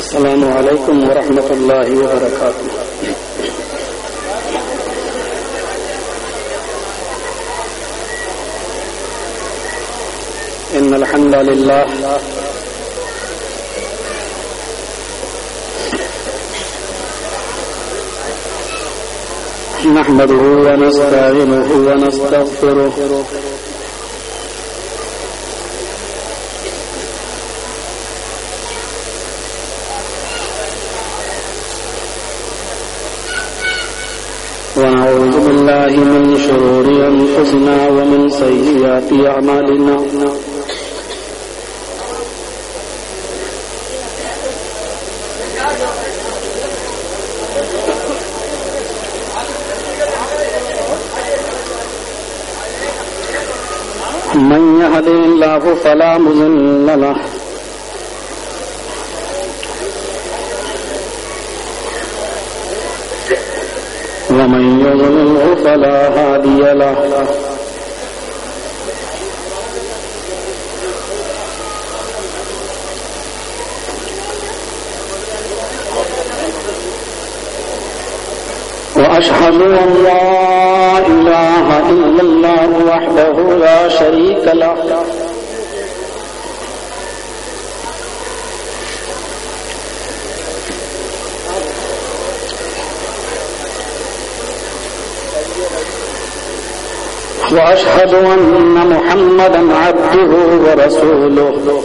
السلام عليكم ورحمة الله وبركاته. إن الحمد لله نحمده ونستعينه ونستغفره بالله من شرور أنفسنا ومن سيئات أعمالنا. من يهدي الله فلا مضل له ومن يضلله فلا هادي له. وأشهد أن لا إله إلا الله وحده لا شريك له. وأشهد أن محمدا عبده ورسوله.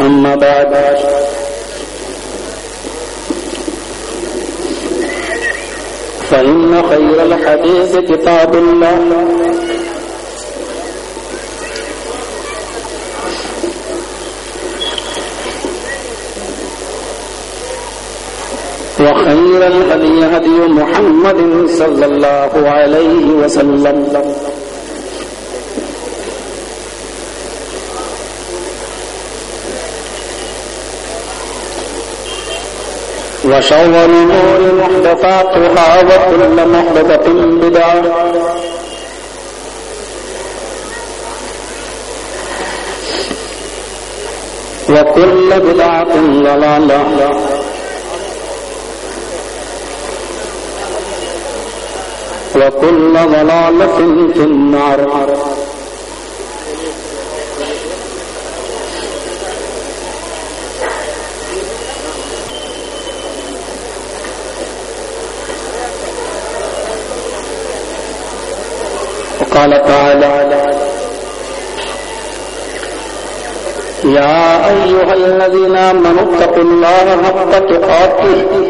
أما بعد فإن خير الحديث كتاب الله. وخير الهدي هدي محمد صلى الله عليه وسلم. وشر الأمور محدثاتها وكل محدثة بدعة. وكل بدعة ضلالة. وكل ضلالة في النار. وقال تعالى يا أيها الذين آمنوا اتقوا الله حق تقاته.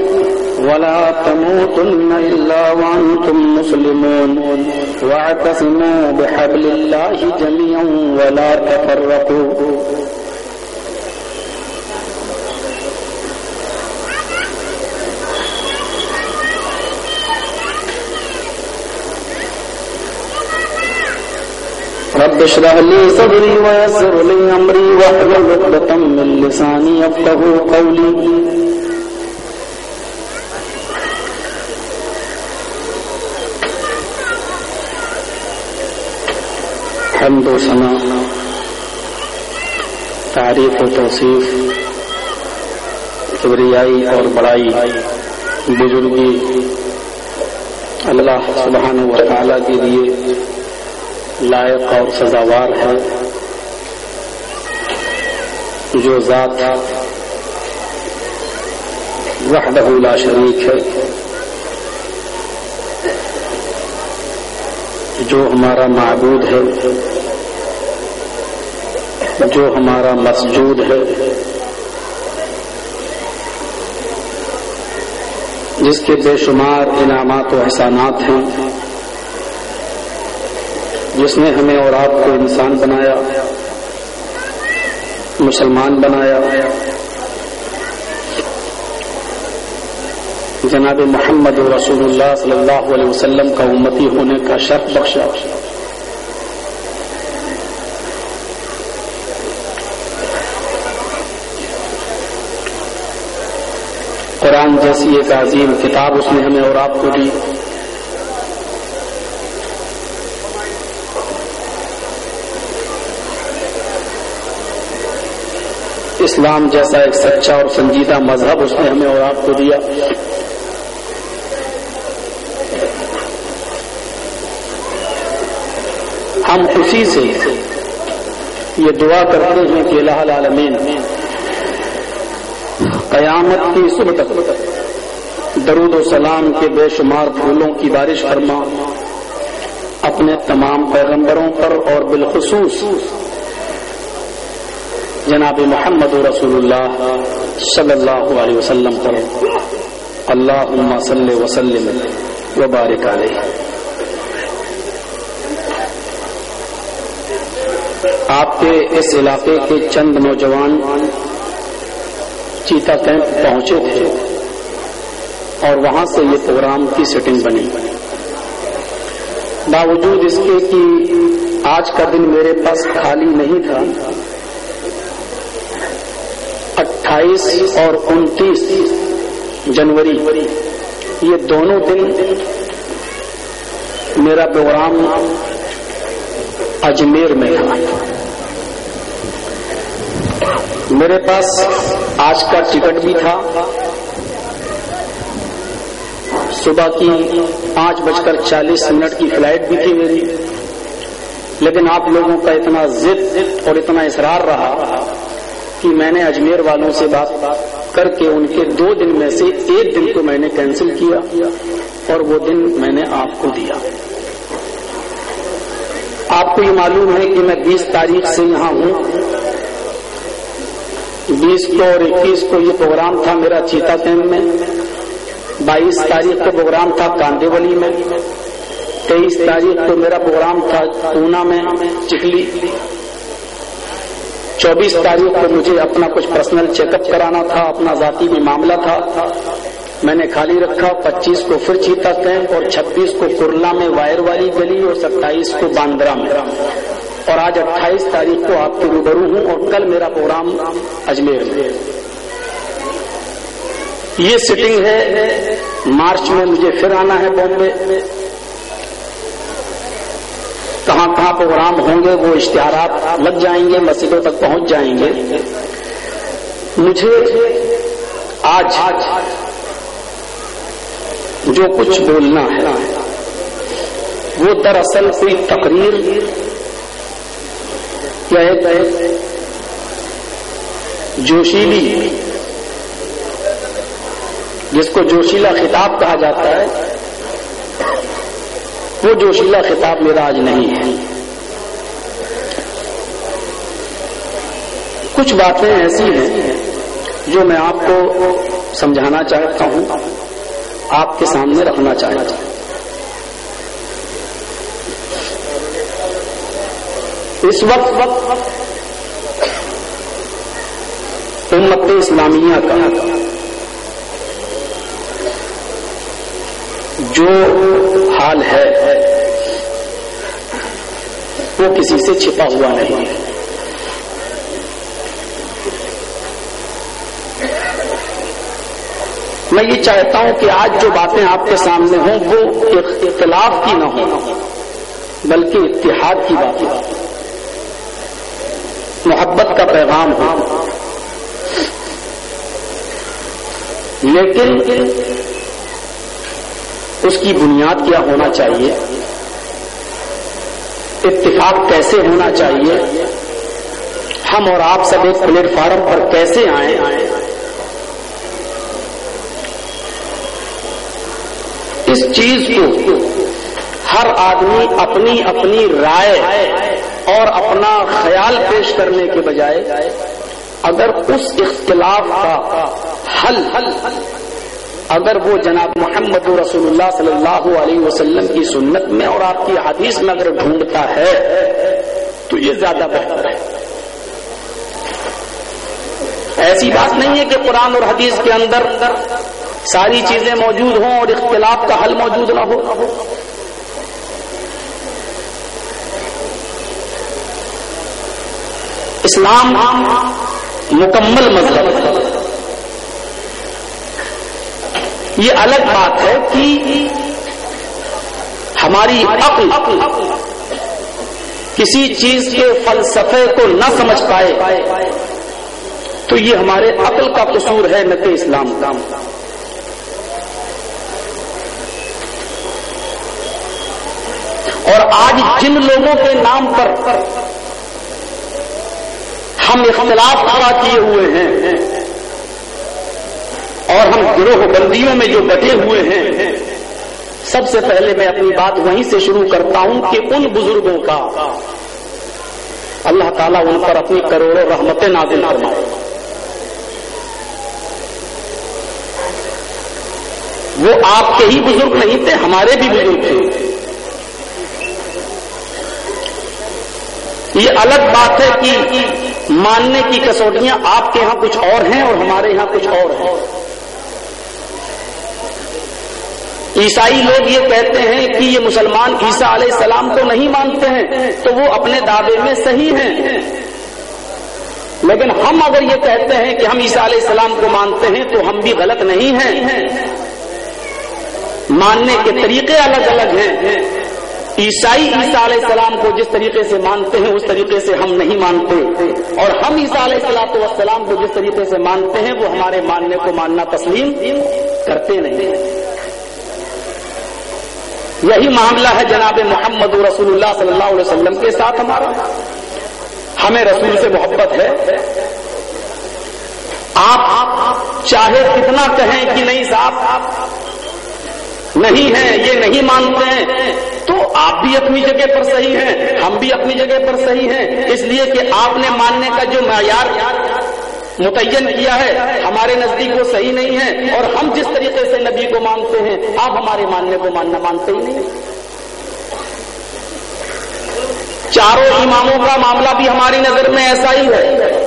ولا تموتن إلا وأنتم مسلمون. واعتصموا بحبل الله جميعا ولا تفرقوا. رب اشرح لي صدري ويسر لي أمري واحلل عقدة من لساني يفقهوا قولي. حمد و ثنا. تعریف و توصیف، کبریائی اور بڑائی، بزرگی اللہ سبحانہ و تعالی کے لیے لائق اور سزاوار ہے۔ جو ذات وحدہ لا شریک ہے، جو ہمارا معبود ہے جو ہمارا مسجود ہے۔ جس کے بے شمار انعامات و احسانات ہیں۔ جس نے ہمیں اور آپ کو انسان بنایا، مسلمان بنایا۔ جناب محمد رسول اللہ صلی اللہ علیہ وسلم کا امتی ہونے کا شرط بخشا۔ ایسی ایک عظیم کتاب اس نے ہمیں اور آپ کو دی۔ اسلام جیسا ایک سچا اور سنجیدہ مذہب اس نے ہمیں اور آپ کو دیا۔ ہم اسی سے یہ دعا کرتے ہیں کہ لال العالمین قیامت کی صبح تک درود و سلام کے بے شمار پھولوں کی بارش فرما۔ اپنے تمام پیغمبروں پر اور بالخصوص جناب محمد رسول اللہ صلی اللہ علیہ وسلم پر۔ اللہ صلی وسلم وبارک علیہ۔ آپ کے اس علاقے کے چند نوجوان چیتا کیمپ پہنچے تھے۔ اور وہاں سے یہ پروگرام کی سیٹنگ بنی۔ باوجود اس کے کہ آج کا دن میرے پاس خالی نہیں تھا، اٹھائیس اور انتیس جنوری، یہ دونوں دن میرا پروگرام اجمیر میں تھا۔ میرے پاس آج کا ٹکٹ بھی تھا۔ صبح کی پانچ بج کر چالیس منٹ کی فلائٹ بھی تھی میری۔ لیکن آپ لوگوں کا اتنا ضد اور اتنا اصرار رہا کہ میں نے اجمیر والوں سے بات کر کے ان کے دو دن میں سے ایک دن کو میں نے کینسل کیا اور وہ دن میں نے آپ کو دیا۔ آپ کو یہ معلوم ہے کہ میں بیس تاریخ سے یہاں ہوں۔ بیس کو اور اکیس کو یہ پروگرام تھا میرا چیتا کیمپ میں۔ بائیس تاریخ کا پروگرام تھا کاندے ولی میں، تیئیس تاریخ کو میرا پروگرام تھا پونا میں، چکلی۔ چوبیس تاریخ کو مجھے اپنا کچھ پرسنل چیک اپ کرانا تھا، اپنا ذاتی بھی معاملہ تھا۔ میں نے خالی رکھا، پچیس کو پھر چیتا کیمپ اور چھبیس کو کرلا میں وائر والی گلی اور ستائیس کو باندرا میں۔ اور آج اٹھائیس تاریخ کو آپ کے روبرو ہوں اور کل میرا پروگرام اجمیر میں۔ یہ سٹنگ ہے مارچ میں مجھے پھر آنا ہے بامبے کہاں کہاں پروگرام ہوں گے وہ اشتہارات لگ جائیں گے، مسجدوں تک پہنچ جائیں گے۔ مجھے آج جو کچھ بولنا ہے، وہ دراصل کوئی تقریر یا ایک جوشیلی جس کو جوشیلا خطاب کہا جاتا ہے، وہ جوشیلا خطاب میرا آج نہیں ہے۔ کچھ باتیں ایسی ہیں جو میں آپ کو سمجھانا چاہتا ہوں، آپ کے سامنے رکھنا چاہتا ہوں۔ اس وقت وقت امت اسلامیہ کا جو حال ہے، وہ کسی سے چھپا ہوا نہیں ہے۔ میں یہ چاہتا ہوں کہ آج جو باتیں آپ کے سامنے ہوں، وہ اختلاف کی نہ ہوں، بلکہ اتحاد کی باتیں محبت کا پیغام ہو لیکن اس کی بنیاد کیا ہونا چاہیے؟ اتفاق کیسے ہونا چاہیے؟ ہم اور آپ سب ایک پلیٹ فارم پر کیسے آئیں؟ اس چیز کو ہر آدمی اپنی اپنی رائے اور اپنا خیال پیش کرنے کے بجائے اگر اس اختلاف کا حل اگر وہ جناب محمد رسول اللہ صلی اللہ علیہ وسلم کی سنت میں اور آپ کی حدیث میں اگر ڈھونڈتا ہے، تو یہ زیادہ بہتر ہے۔ ایسی بات نہیں ہے کہ قرآن اور حدیث کے اندر ساری چیزیں موجود ہوں اور اختلاف کا حل موجود نہ ہو۔ اسلام مکمل مذہب یہ الگ بات ہے کہ ہماری عقل کسی چیز کے فلسفے کو نہ سمجھ پائے تو یہ ہمارے عقل کا قصور ہے نت اسلام کا۔ اور آج جن لوگوں کے نام پر ہم اختلاف کھڑا کیے ہوئے ہیں اور ہم گروہ بندیوں میں جو بٹے ہوئے ہیں، سب سے پہلے میں اپنی بات وہیں سے شروع کرتا ہوں کہ ان بزرگوں کا اللہ تعالیٰ ان پر اپنی کروڑوں رحمتیں نازل فرمائے۔ وہ آپ کے ہی بزرگ نہیں تھے، ہمارے بھی بزرگ تھے۔ یہ الگ بات ہے کہ ماننے کی کسوٹیاں آپ کے ہاں کچھ اور ہیں اور ہمارے یہاں کچھ اور ہیں۔ عیسائی لوگ یہ کہتے ہیں کہ یہ مسلمان عیسیٰ علیہ السلام کو نہیں مانتے ہیں، تو وہ اپنے دعوے میں صحیح ہیں۔ لیکن ہم اگر یہ کہتے ہیں کہ ہم عیسیٰ علیہ السلام کو مانتے ہیں، تو ہم بھی غلط نہیں ہیں۔ ماننے کے طریقے الگ الگ ہیں۔ عیسائی عیسیٰ علیہ السلام کو جس طریقے سے مانتے ہیں، اس طریقے سے ہم نہیں مانتے۔ اور ہم عیسیٰ علیہ السلام والسلام کو جس طریقے سے مانتے ہیں، وہ ہمارے ماننے کو ماننا تسلیم کرتے نہیں۔ یہی معاملہ ہے جناب محمد رسول اللہ صلی اللہ علیہ وسلم کے ساتھ ہمارا۔ ہمیں رسول سے محبت ہے۔ آپ چاہے کتنا کہیں کہ نہیں صاحب، نہیں ہے یہ نہیں مانتے ہیں۔ تو آپ بھی اپنی جگہ پر صحیح ہیں، ہم بھی اپنی جگہ پر صحیح ہیں۔ اس لیے کہ آپ نے ماننے کا جو معیار متعین کیا ہے؟ ہمارے نزدیک وہ صحیح نہیں ہے اور ہم جس طریقے سے نبی کو مانتے ہیں، آپ ہمارے ماننے کو ماننا مانتے ہی نہیں۔ چاروں اماموں کا معاملہ بھی ہماری نظر میں ایسا ہی ہے۔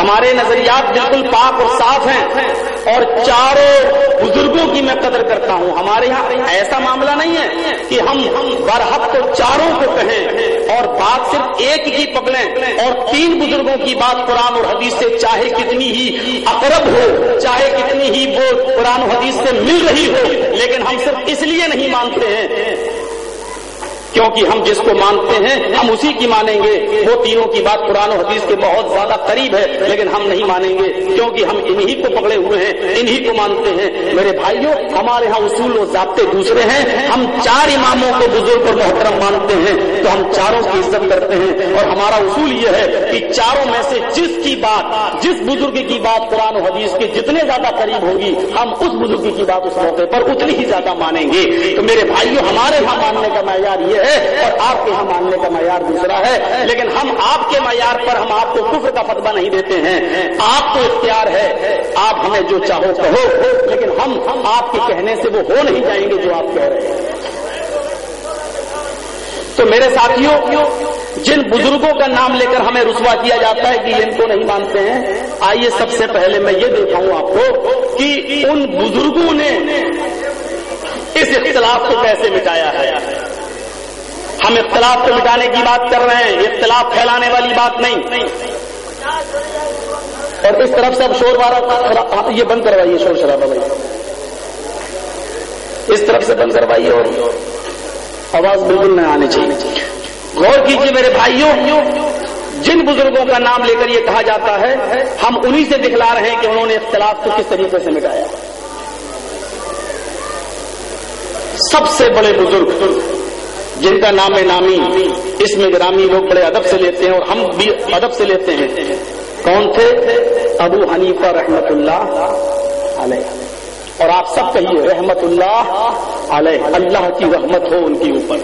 ہمارے نظریات بالکل پاک اور صاف ہیں اور چاروں بزرگوں کی میں قدر کرتا ہوں۔ ہمارے یہاں ایسا معاملہ نہیں ہے کہ ہم برحق تو چاروں کو کہیں اور بات صرف ایک کی پکڑیں اور تین بزرگوں کی بات قرآن اور حدیث سے چاہے کتنی ہی اقرب ہو، چاہے کتنی ہی وہ قرآن و حدیث سے مل رہی ہو، لیکن ہم صرف اس لیے نہیں مانتے ہیں کیونکہ ہم جس کو مانتے ہیں، ہم اسی کی مانیں گے۔ وہ تینوں کی بات قرآن و حدیث کے بہت زیادہ قریب ہے، لیکن ہم نہیں مانیں گے۔ کیونکہ ہم انہی کو پکڑے ہوئے ہیں، انہی کو مانتے ہیں۔ میرے بھائیوں، ہمارے ہاں اصول و ضابطے دوسرے ہیں۔ ہم چار اماموں کو بزرگ اور محترم مانتے ہیں، تو ہم چاروں کی عزت کرتے ہیں۔ اور ہمارا اصول یہ ہے کہ چاروں میں سے جس کی بات، جس بزرگ کی بات قرآن و حدیث کے جتنے زیادہ قریب ہوگی ہم اس بزرگ کی بات اس موقع پر اتنی ہی زیادہ مانیں گے۔ تو میرے بھائیوں، ہمارے یہاں ماننے کا معیار یہ ہے اور آپ کے یہاں ماننے کا معیار دوسرا ہے۔ لیکن ہم آپ کے معیار پر ہم آپ کو کفر کا فتبہ نہیں دیتے ہیں۔ آپ کو اختیار ہے۔ آپ ہمیں جو چاہو کہو۔ لیکن ہم ہم آپ کے کہنے سے وہ ہو نہیں جائیں گے جو آپ کہہ رہے ہیں۔ تو میرے ساتھیوں، جن بزرگوں کا نام لے کر ہمیں رسوا کیا جاتا ہے کہ ان کو نہیں مانتے ہیں، آئیے سب سے پہلے میں یہ دیکھاؤں آپ کو کہ ان بزرگوں نے اس اختلاف کو کیسے مٹایا ہے۔ ہم اختلاف کو مٹانے کی بات کر رہے ہیں اختلاف پھیلانے والی بات نہیں۔ اور اس طرف سے اب شور بارہ یہ بند کروائیے شور شرابہ بھائی۔ اس طرف سے بند کروائیے اور آواز بالکل نہ آنی چاہیے۔ غور کیجیے میرے بھائیوں، جن بزرگوں کا نام لے کر یہ کہا جاتا ہے، ہم انہی سے دکھلا رہے ہیں کہ انہوں نے اختلاف کو کس طریقے سے مٹایا۔ سب سے بڑے بزرگ جن کا نام نامی، اس میں گرامی لوگ بڑے ادب سے لیتے ہیں اور ہم بھی ادب سے لیتے ہیں۔ کون تھے؟ ابو حنیفہ رحمت اللہ علیہ۔ اور آپ سب کہیے رحمت اللہ علیہ۔ اللہ کی رحمت ہو ان کے اوپر۔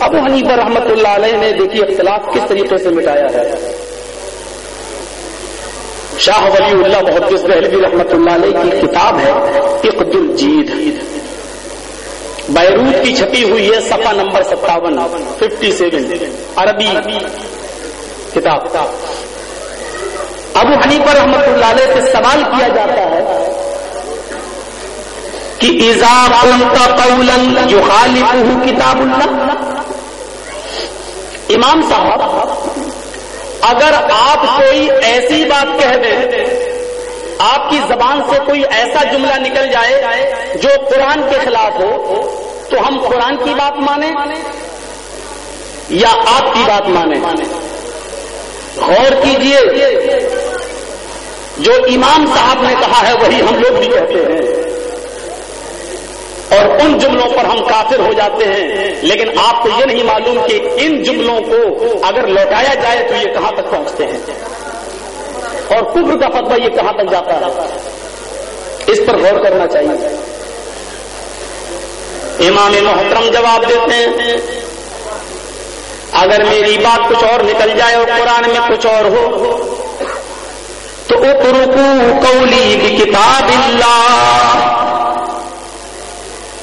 ابو حنیفہ رحمت اللہ علیہ نے دیکھیے اختلاف کس طریقے سے مٹایا ہے۔ شاہ ولی اللہ محدث دہلوی رحمت اللہ علیہ کی کتاب ہے، اقد الجید۔ بیروت کی چھپی ہوئی ہے سفا نمبر ستاون ففٹی سیون عربی کتاب۔ ابو حنیف رحمت اللہ علیہ سے سوال کیا جاتا ہے کہ ایزام کا قولن جو کتاب اللہ؟ امام صاحب، اگر آپ کوئی ایسی بات کہہ دیں آپ کی زبان سے کوئی ایسا جملہ نکل جائے جو قرآن کے خلاف ہو، تو ہم قرآن کی بات مانیں یا آپ کی بات مانیں؟ غور کیجیے، جو امام صاحب نے کہا ہے وہی ہم لوگ بھی کہتے ہیں۔ اور ان جملوں پر ہم کافر ہو جاتے ہیں۔ لیکن آپ کو یہ نہیں معلوم کہ ان جملوں کو اگر لوٹایا جائے تو یہ کہاں تک پہنچتے ہیں؟ اور کبر کا فتوا یہ کہاں تک جاتا ہے؟ اس پر غور کرنا چاہیے۔ امام محترم جواب دیتے ہیں، اگر میری بات کچھ اور نکل جائے اور قرآن میں کچھ اور ہو، تو اترکو قولی کتاب اللہ۔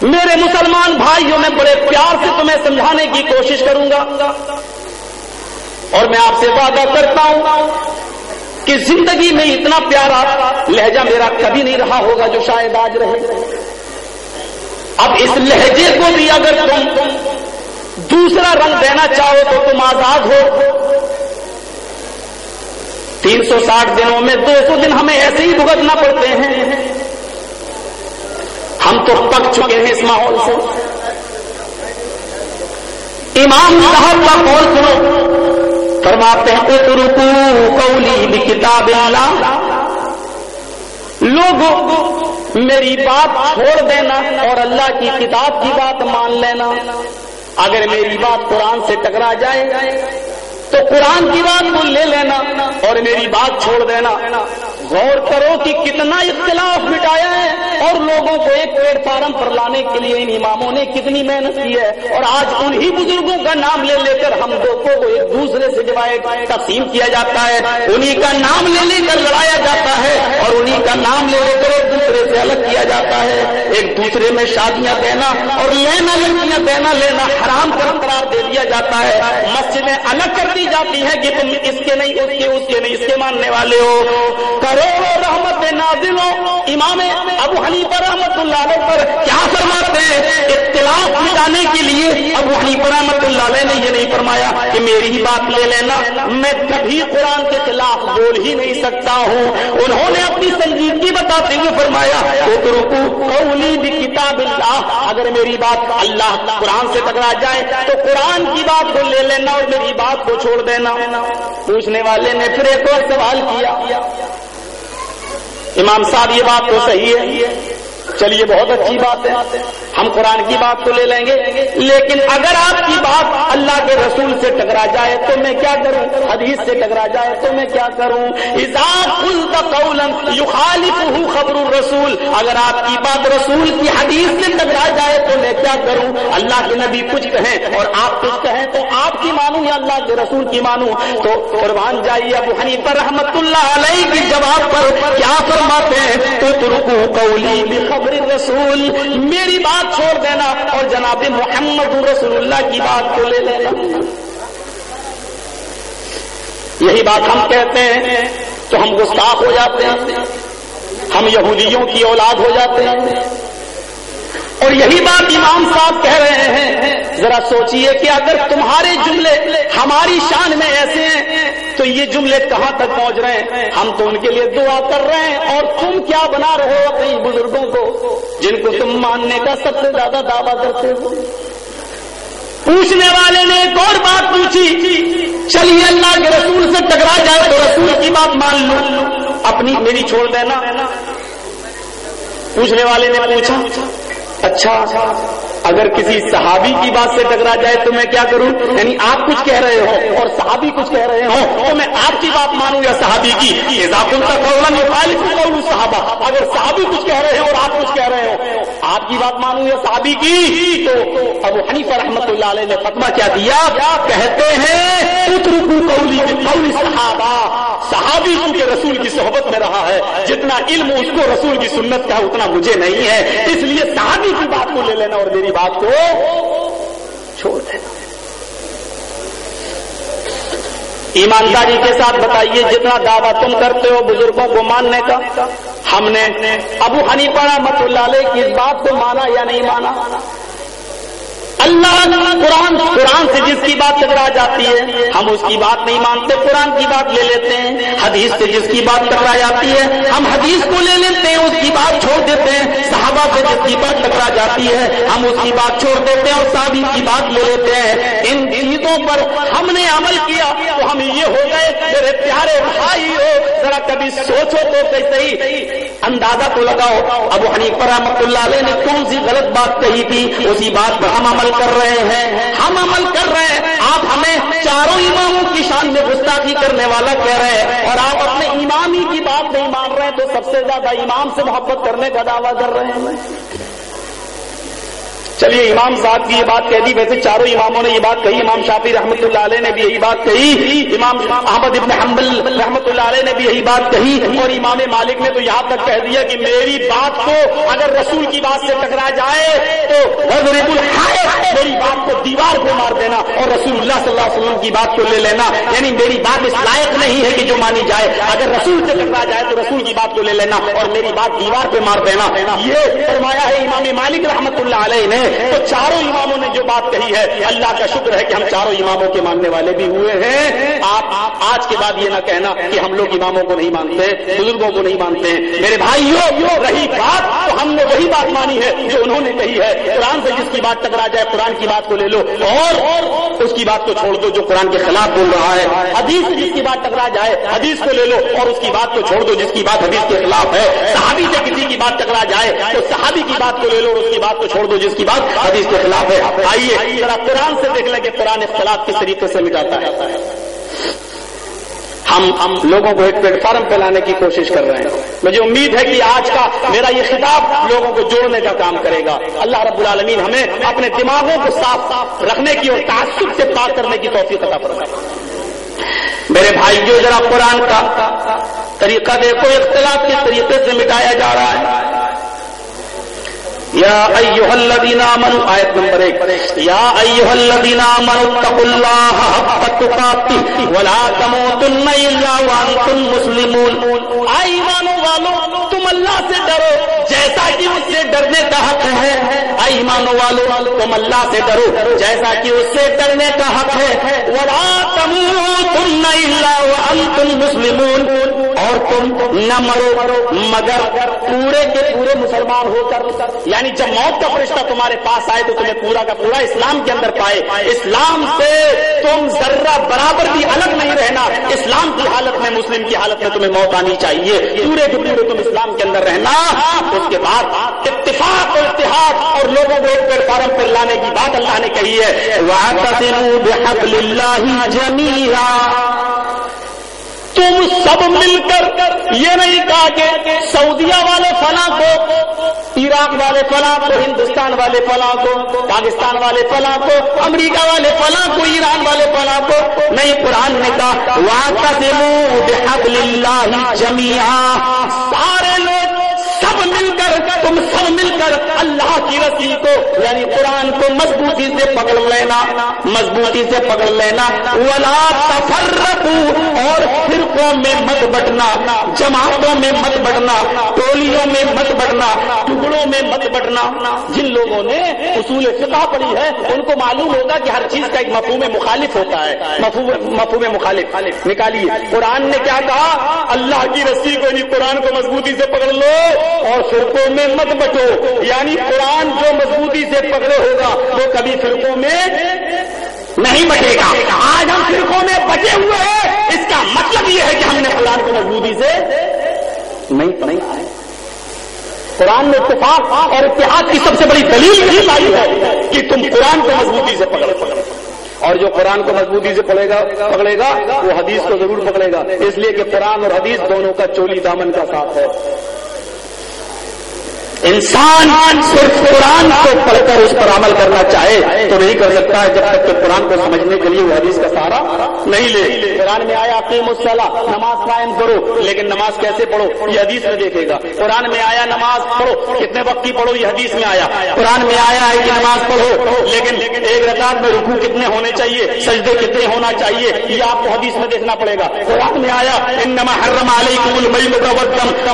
میرے مسلمان بھائیوں، میں بڑے پیار سے تمہیں سمجھانے کی کوشش کروں گا۔ اور میں آپ سے وعدہ کرتا ہوں کہ زندگی میں اتنا پیارا لہجہ میرا کبھی نہیں رہا ہوگا جو شاید آج رہے۔ اب اس لہجے کو بھی اگر تم دوسرا رنگ دینا چاہو تو تم آزاد ہو۔ تین سو ساٹھ دنوں میں دو سو دن ہمیں ایسے ہی بھگتنا پڑتے ہیں۔ ہم تو پک چکے ہیں اس ماحول سے۔ امام صاحب کا قول سنو۔ فرماتے ہیں، اترکو قولی کتاب لوگ میری بات چھوڑ دینا اور اللہ کی کتاب کی بات مان لینا۔ اگر میری بات قرآن سے ٹکرا جائے، تو قرآن کی بات کو لے لینا اور میری بات چھوڑ دینا۔ غور کرو کہ کتنا اختلاف مٹایا ہے اور لوگوں کو ایک پلیٹ فارم پر لانے کے لیے ان اماموں نے کتنی محنت کی ہے اور آج انہی بزرگوں کا نام لے لے کر ہم لوگوں کو ایک دوسرے سے جب تقسیم کیا جاتا ہے، انہی کا نام لے لے کر لڑایا جاتا ہے اور انہی کا نام لے لے کر ایک دوسرے سے الگ کیا جاتا ہے۔ ایک دوسرے میں شادیاں دینا اور لینا، لڑکیاں دینا، لینا حرام پر قرار دے دیا جاتا ہے۔ مسجدیں الگ کر دی جاتی ہیں کہ تم اس کے نہیں، اس کے اس کے نہیں، اس کے ماننے والے ہو۔ کروڑوں رحمت نازلوں امام ابو حنیفہ رحمت اللہ علیہ پر کیا فرماتے ہیں؟ اختلاف مٹانے کے لیے ابو حنیفہ رحمت اللہ علیہ نے یہ نہیں فرمایا کہ میری ہی بات لے لینا، میں کبھی قرآن کے خلاف بول ہی نہیں سکتا ہوں۔ انہوں نے اپنی سنجیدگی بتاتے ہوئے فرمایا رکو قولی بھی کتاب اللہ اگر میری بات اللہ قرآن سے ٹکرا جائے تو قرآن کی بات کو لے لینا اور میری بات کو چھوڑ دینا۔ پوچھنے والے نے پھر ایک اور سوال کیا۔ امام صاحب یہ بات تو صحیح ہے۔ چلیے، بہت اچھی بات ہے۔ ہم قرآن کی بات تو لے لیں گے۔ لیکن اگر آپ کی بات اللہ کے رسول سے ٹکرا جائے تو میں کیا کروں؟ حدیث سے ٹکرا جائے تو میں کیا کروں؟ خبر رسول اگر آپ کی بات رسول کی حدیث سے ٹکرا جائے تو میں کیا کروں؟ اللہ کے نبی کچھ کہیں اور آپ کچھ کہیں تو آپ کی مانوں یا اللہ کے رسول کی مانوں؟ تو قربان جائیے، ابو حنیفہ رحمت اللہ علیہ کی جواب پر کیا فرماتے ہیں؟ تو رکو قولی خبر رسول، میری بات چھوڑ دینا اور جناب محمد رسول اللہ کی بات کو لے لینا۔ یہی بات ہم کہتے ہیں تو ہم گستاخ ہو جاتے ہیں، ہم یہودیوں کی اولاد ہو جاتے ہیں۔ اور یہی بات امام صاحب کہہ رہے ہیں ذرا سوچئے کہ اگر تمہارے جملے ہماری شان میں ایسے ہیں، تو یہ جملے کہاں تک پہنچ رہے ہیں؟ ہم تو ان کے لیے دعا کر رہے ہیں۔ اور تم کیا بنا رہے ہو اپنی بزرگوں کو؟ جن کو تم ماننے کا سب سے زیادہ دعویٰ کرتے ہو۔ پوچھنے والے نے ایک اور بات پوچھی، چلیے اللہ کے رسول سے ٹکرا جائے تو رسول کی بات مان لو۔ اپنی میری چھوڑ دینا۔ پوچھنے والے نے پوچھا اچھا اگر کسی صحابی کی بات سے ٹکرا جائے تو میں کیا کروں؟ یعنی آپ کچھ کہہ رہے ہو اور صحابی کچھ کہہ رہے ہو تو میں آپ کی بات مانوں یا صحابی کی؟ اضافہ صحابہ اگر صحابی کچھ کہہ رہے ہیں اور آپ کچھ کہہ رہے ہو آپ کی بات مانوں یا صحابی کی؟ تو ابو حنیفہ رحمت اللہ علیہ نے فتوا کیا دیا، کہتے ہیں صحابہ صحابی کے رسول کی صحبت میں رہا ہے، جتنا علم اس کو رسول کی سنت کا اتنا مجھے نہیں ہے۔ اس لیے صحابی کی بات کو لے لینا اور میری بات کو چھوڑ دینا ایمانداری کے ساتھ بتائیے، جتنا دعویٰ تم کرتے ہو بزرگوں کو ماننے کا، ہم نے ابو ہنی پڑا اللہ علیہ کی اس بات کو مانا یا نہیں مانا؟ اللہ قرآن قرآن سے جس کی بات ٹکرا جاتی ہے، ہم اس کی بات نہیں مانتے، قرآن کی بات لے لیتے ہیں، حدیث سے جس کی بات ٹکرا جاتی ہے، ہم حدیث کو لے لیتے ہیں، اس کی بات چھوڑ دیتے ہیں، صحابہ سے جس کی بات ٹکرا جاتی ہے، ہم اس کی بات چھوڑ دیتے ہیں اور صحابی کی بات لے لیتے ہیں، ان چیزوں پر ہم نے عمل کیا، تو ہم یہ ہو گئے، میرے پیارے بھائی ہو ذرا کبھی سوچو تو صحیح اندازہ تو لگاؤ، ابو حنیف رحمت اللہ علیہ نے کون سی غلط بات کہی تھی، اسی بات پر ہم عمل کر رہے ہیں۔ ہم عمل کر رہے ہیں۔ آپ ہمیں چاروں اماموں کی شان میں گستاخی کرنے والا کہہ رہے ہیں۔ اور آپ اپنے امام ہی کی بات نہیں مان رہے ہیں تو سب سے زیادہ امام سے محبت کرنے کا دعویٰ کر رہے ہیں۔ چلیے، امام صاحب کی یہ بات کہہ دی، ویسے چاروں اماموں نے یہ بات کہی، امام شافی رحمۃ اللہ علیہ نے بھی یہی بات کہی، امام احمد ابن حنبل رحمۃ اللہ علیہ نے بھی یہی بات کہی، اور امام مالک نے تو یہاں تک کہہ دیا کہ میری بات کو اگر رسول کی بات سے ٹکرا جائے تو میری بات کو دیوار کو مار دینا اور رسول اللہ صلی اللہ علیہ وسلم کی بات کو لے لینا یعنی میری بات اس لائق نہیں ہے کہ جو مانی جائے، اگر رسول سے ٹکرا جائے تو رسول کی بات کو لے لینا اور میری بات دیوار پہ مار دینا۔ یہ فرمایا ہے امام مالک رحمۃ اللہ علیہ نے۔ تو چاروں اماموں نے جو بات کہی ہے اللہ کا شکر ہے کہ ہم چاروں اماموں کے ماننے والے بھی ہوئے ہیں آپ آج کے بعد یہ نہ کہنا کہ ہم لوگ اماموں کو نہیں مانتے بزرگوں کو نہیں مانتے میرے بھائی رہی بات تو ہم نے وہی بات مانی ہے جو انہوں نے کہی ہے قرآن سے جس کی بات ٹکرا جائے قرآن کی بات کو لے لو اور اس کی بات کو چھوڑ دو جو قرآن کے خلاف بول رہا ہے حدیث سے جس کی بات ٹکرا جائے حدیث کو لے لو اور اس کی بات کو چھوڑ دو جس کی بات حدیث کے خلاف ہے صحابی سے کسی کی بات ٹکرا جائے تو صحابی کی بات کو لے لو اور اس کی بات کو چھوڑ دو جس کی بات حدیث کے خلاف ہے۔ آئیے۔ ذرا قرآن سے دیکھ لیں کہ قرآن اختلاف کس طریقے سے مٹاتا ہے۔ ہم ہم لوگوں کو ایک پلیٹ فارم پہ لانے کی کوشش کر رہے ہیں۔ مجھے امید ہے کہ آج کا میرا یہ خطاب لوگوں کو جوڑنے کا کام کرے گا۔ اللہ رب العالمین ہمیں اپنے دماغوں کو صاف صاف رکھنے کی اور تعصب سے پاک کرنے کی توفیق عطا فرمائے۔ میرے بھائی جو ذرا قرآن کا طریقہ دیکھو۔ اختلاف کس طریقے سے مٹایا جا رہا ہے؟ یا ایوہ الذین آمنوا آیت نمبر ایک یا ایوہ الذین آمنوا، اتقوا اللہ حق تقاتی ولا تموتن الا وانتم مسلمون۔ آئی ایمانو والو، تم اللہ سے ڈرو، جیسا کہ اس سے ڈرنے کا حق ہے۔ آئی ایمانو والو، تم اللہ سے ڈرو، جیسا کہ اس سے ڈرنے کا حق ہے۔ ولا تموتن الا وانتم مسلمون۔ اور تم نہ مرو، مگر پورے کے پورے مسلمان ہو کر۔ یعنی جب موت کا فرشتہ تمہارے پاس آئے تو تمہیں پورا کا پورا اسلام کے اندر پائے۔ اسلام سے تم ذرہ برابر بھی الگ نہیں رہنا۔ اسلام کی حالت میں، مسلم کی حالت میں تمہیں موت آنی چاہیے۔ پورے کے پورے تم اسلام کے اندر رہنا۔ اس کے بعد اتفاق اور اتحاد اور لوگوں کو ایک پلیٹ فارم پر لانے کی بات اللہ نے کہی ہے۔ تم سب مل کر یہ نہیں کہا کہ سعودیہ والے فلاں کو، عراق والے فلاں کو، ہندوستان والے فلاں کو، پاکستان والے فلاں کو، امریکہ والے فلاں کو، ایران والے فلاں کو۔ نہیں، قرآن نے کہا واقع جمیا سارے لوگ سب مل کر، تم سب مل کر اللہ کی رسی کو یعنی قرآن کو مضبوطی سے پکڑ لینا، مضبوطی سے پکڑ لینا، ولا تفرقو اور فرقوں میں مت بٹنا، جماعتوں میں مت بٹنا، ٹولیوں میں مت بٹنا، ٹکڑوں میں مت بٹنا۔ جن لوگوں نے اصول فقہ پڑھی ہے، ان کو معلوم ہوگا کہ ہر چیز کا ایک مفہوم مخالف ہوتا ہے۔ مفہوم مخالف۔ نکالیے۔ قرآن نے کیا کہا؟ اللہ کی رسی کو یعنی قرآن کو مضبوطی سے پکڑ لو اور فرقوں میں مت بٹو۔ یعنی قرآن جو مضبوطی سے پکڑے ہوگا وہ کبھی فرقوں میں نہیں بٹے گا۔ آج ہم فرقوں میں بچے ہوئے ہیں۔ اس کا مطلب یہ ہے کہ ہم نے قرآن کو مضبوطی سے نہیں نہیں قرآن میں اتفاق اور اتحاد کی سب سے بڑی دلیل یہی لائی ہے کہ تم قرآن کو مضبوطی سے پکڑ پکڑ اور جو قرآن کو مضبوطی سے پڑے گا، پکڑے گا، وہ حدیث کو ضرور پکڑے گا۔ اس لیے کہ قرآن اور حدیث دونوں کا چولی دامن کا ساتھ ہے۔ انسان صرف قرآن کو پڑھ کر اس پر عمل کرنا چاہے تو نہیں کر سکتا ہے جب تک کہ قرآن کو سمجھنے کے لیے وہ حدیث کا سہارا نہیں لے۔ قرآن میں آیا قیم الصلاح نماز قائم کرو، لیکن نماز کیسے پڑھو؟ یہ حدیث میں دیکھے گا۔ قرآن میں آیا نماز پڑھو، کتنے وقت کی پڑھو؟ یہ حدیث میں آیا۔ قرآن میں آیا ہے کہ نماز پڑھو، لیکن ایک رکعت میں رکو کتنے ہونے چاہیے؟ سجدے کتنے ہونا چاہیے؟ یہ آپ کو حدیث میں دیکھنا پڑے گا۔ قرآن میں آیا ان نما حرم علیکم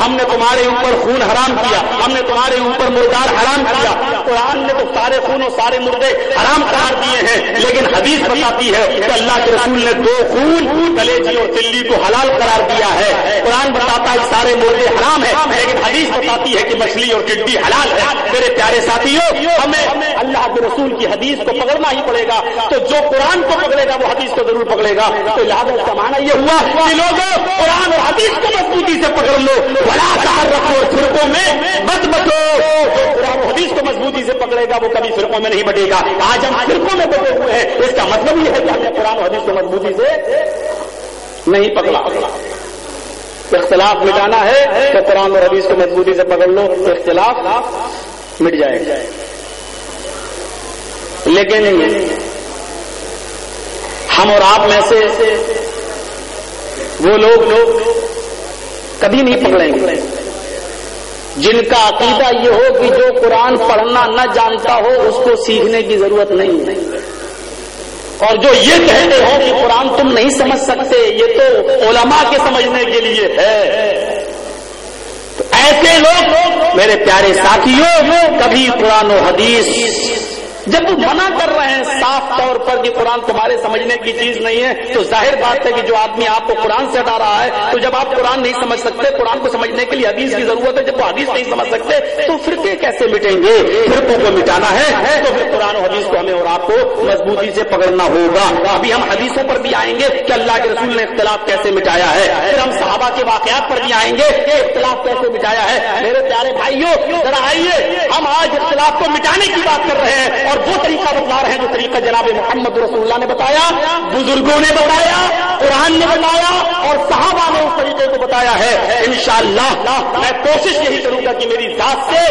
ہم نے تمہارے اوپر خون حرام کیا، ہم نے تمہارے اوپر مردار حرام کیا۔ قرآن نے تو سارے خون اور سارے مردے حرام قرار دیے ہیں، لیکن حدیث بتاتی ہے کہ اللہ کے رسول نے دو خون کلیجی اور دلی کو حلال قرار دیا ہے۔ قرآن بتاتا ہے سارے مردے حرام ہے لیکن حدیث بتاتی ہے کہ مچھلی اور ٹڈی حلال ہے۔ میرے پیارے ساتھیوں ہمیں اللہ کے رسول کی حدیث کو پکڑنا ہی پڑے گا۔ تو جو قرآن کو پکڑے گا، وہ حدیث کو ضرور پکڑے گا۔ تو لہٰذا کا معنی یہ ہوا کہ لوگ قرآن اور حدیث کو مضبوطی سے پکڑ لو۔ بڑا کار رکھو فرقوں میں مت بچو جو قرآن اور حدیث کو مضبوطی سے پکڑے گا، وہ کبھی فرقوں میں نہیں بٹے گا۔ آج ہم فرقوں میں بٹے ہوئے ہیں، اس کا مطلب یہ ہے کہ ہم نے قرآن اور حدیث کو مضبوطی سے نہیں پکڑا۔ اختلاف مٹانا ہے تو قرآن اور حدیث کو مضبوطی سے پکڑ لو، اختلاف مٹ جائے گا۔ لیکن ہم اور آپ میں سے وہ لوگ لوگ کبھی نہیں پکڑیں گے۔ جن کا عقیدہ یہ ہو کہ جو قرآن پڑھنا نہ جانتا ہو، اس کو سیکھنے کی ضرورت نہیں اور جو یہ کہتے ہو کہ قرآن تم نہیں سمجھ سکتے، یہ تو علماء کے سمجھنے کے لیے ہے۔ تو ایسے لوگ، میرے پیارے ساتھیوں، کبھی قرآن و حدیث جب وہ منع کر رہے ہیں صاف طور پر کہ قرآن تمہارے سمجھنے کی چیز نہیں ہے، تو ظاہر بات ہے کہ جو آدمی آپ کو قرآن سے ہٹا رہا ہے، تو جب آپ قرآن نہیں سمجھ سکتے، قرآن کو سمجھنے کے لیے حدیث کی ضرورت ہے، جب وہ حدیث نہیں سمجھ سکتے، تو فرقے کیسے مٹیں گے؟ فرقوں کو مٹانا ہے، تو پھر قرآن و حدیث کو ہمیں اور آپ کو مضبوطی سے پکڑنا ہوگا۔ ابھی ہم حدیثوں پر بھی آئیں گے کہ اللہ کے رسول نے اختلاف کیسے مٹایا ہے۔ پھر ہم صحابہ کے واقعات پر بھی آئیں گے کہ اختلاف کیسے مٹایا ہے۔ میرے پیارے بھائیوں، ذرا آئیے، ہم آج اختلاف کو مٹانے کی بات کر رہے ہیں اور وہ طریقہ بتا رہے ہیں جو طریقہ جناب محمد رسول اللہ نے بتایا، بزرگوں نے بتایا، قرآن نے بتایا اور صحابہ نے اس طریقے کو بتایا ہے، انشاءاللہ میں کوشش یہی کروں گا کہ میری ذات سے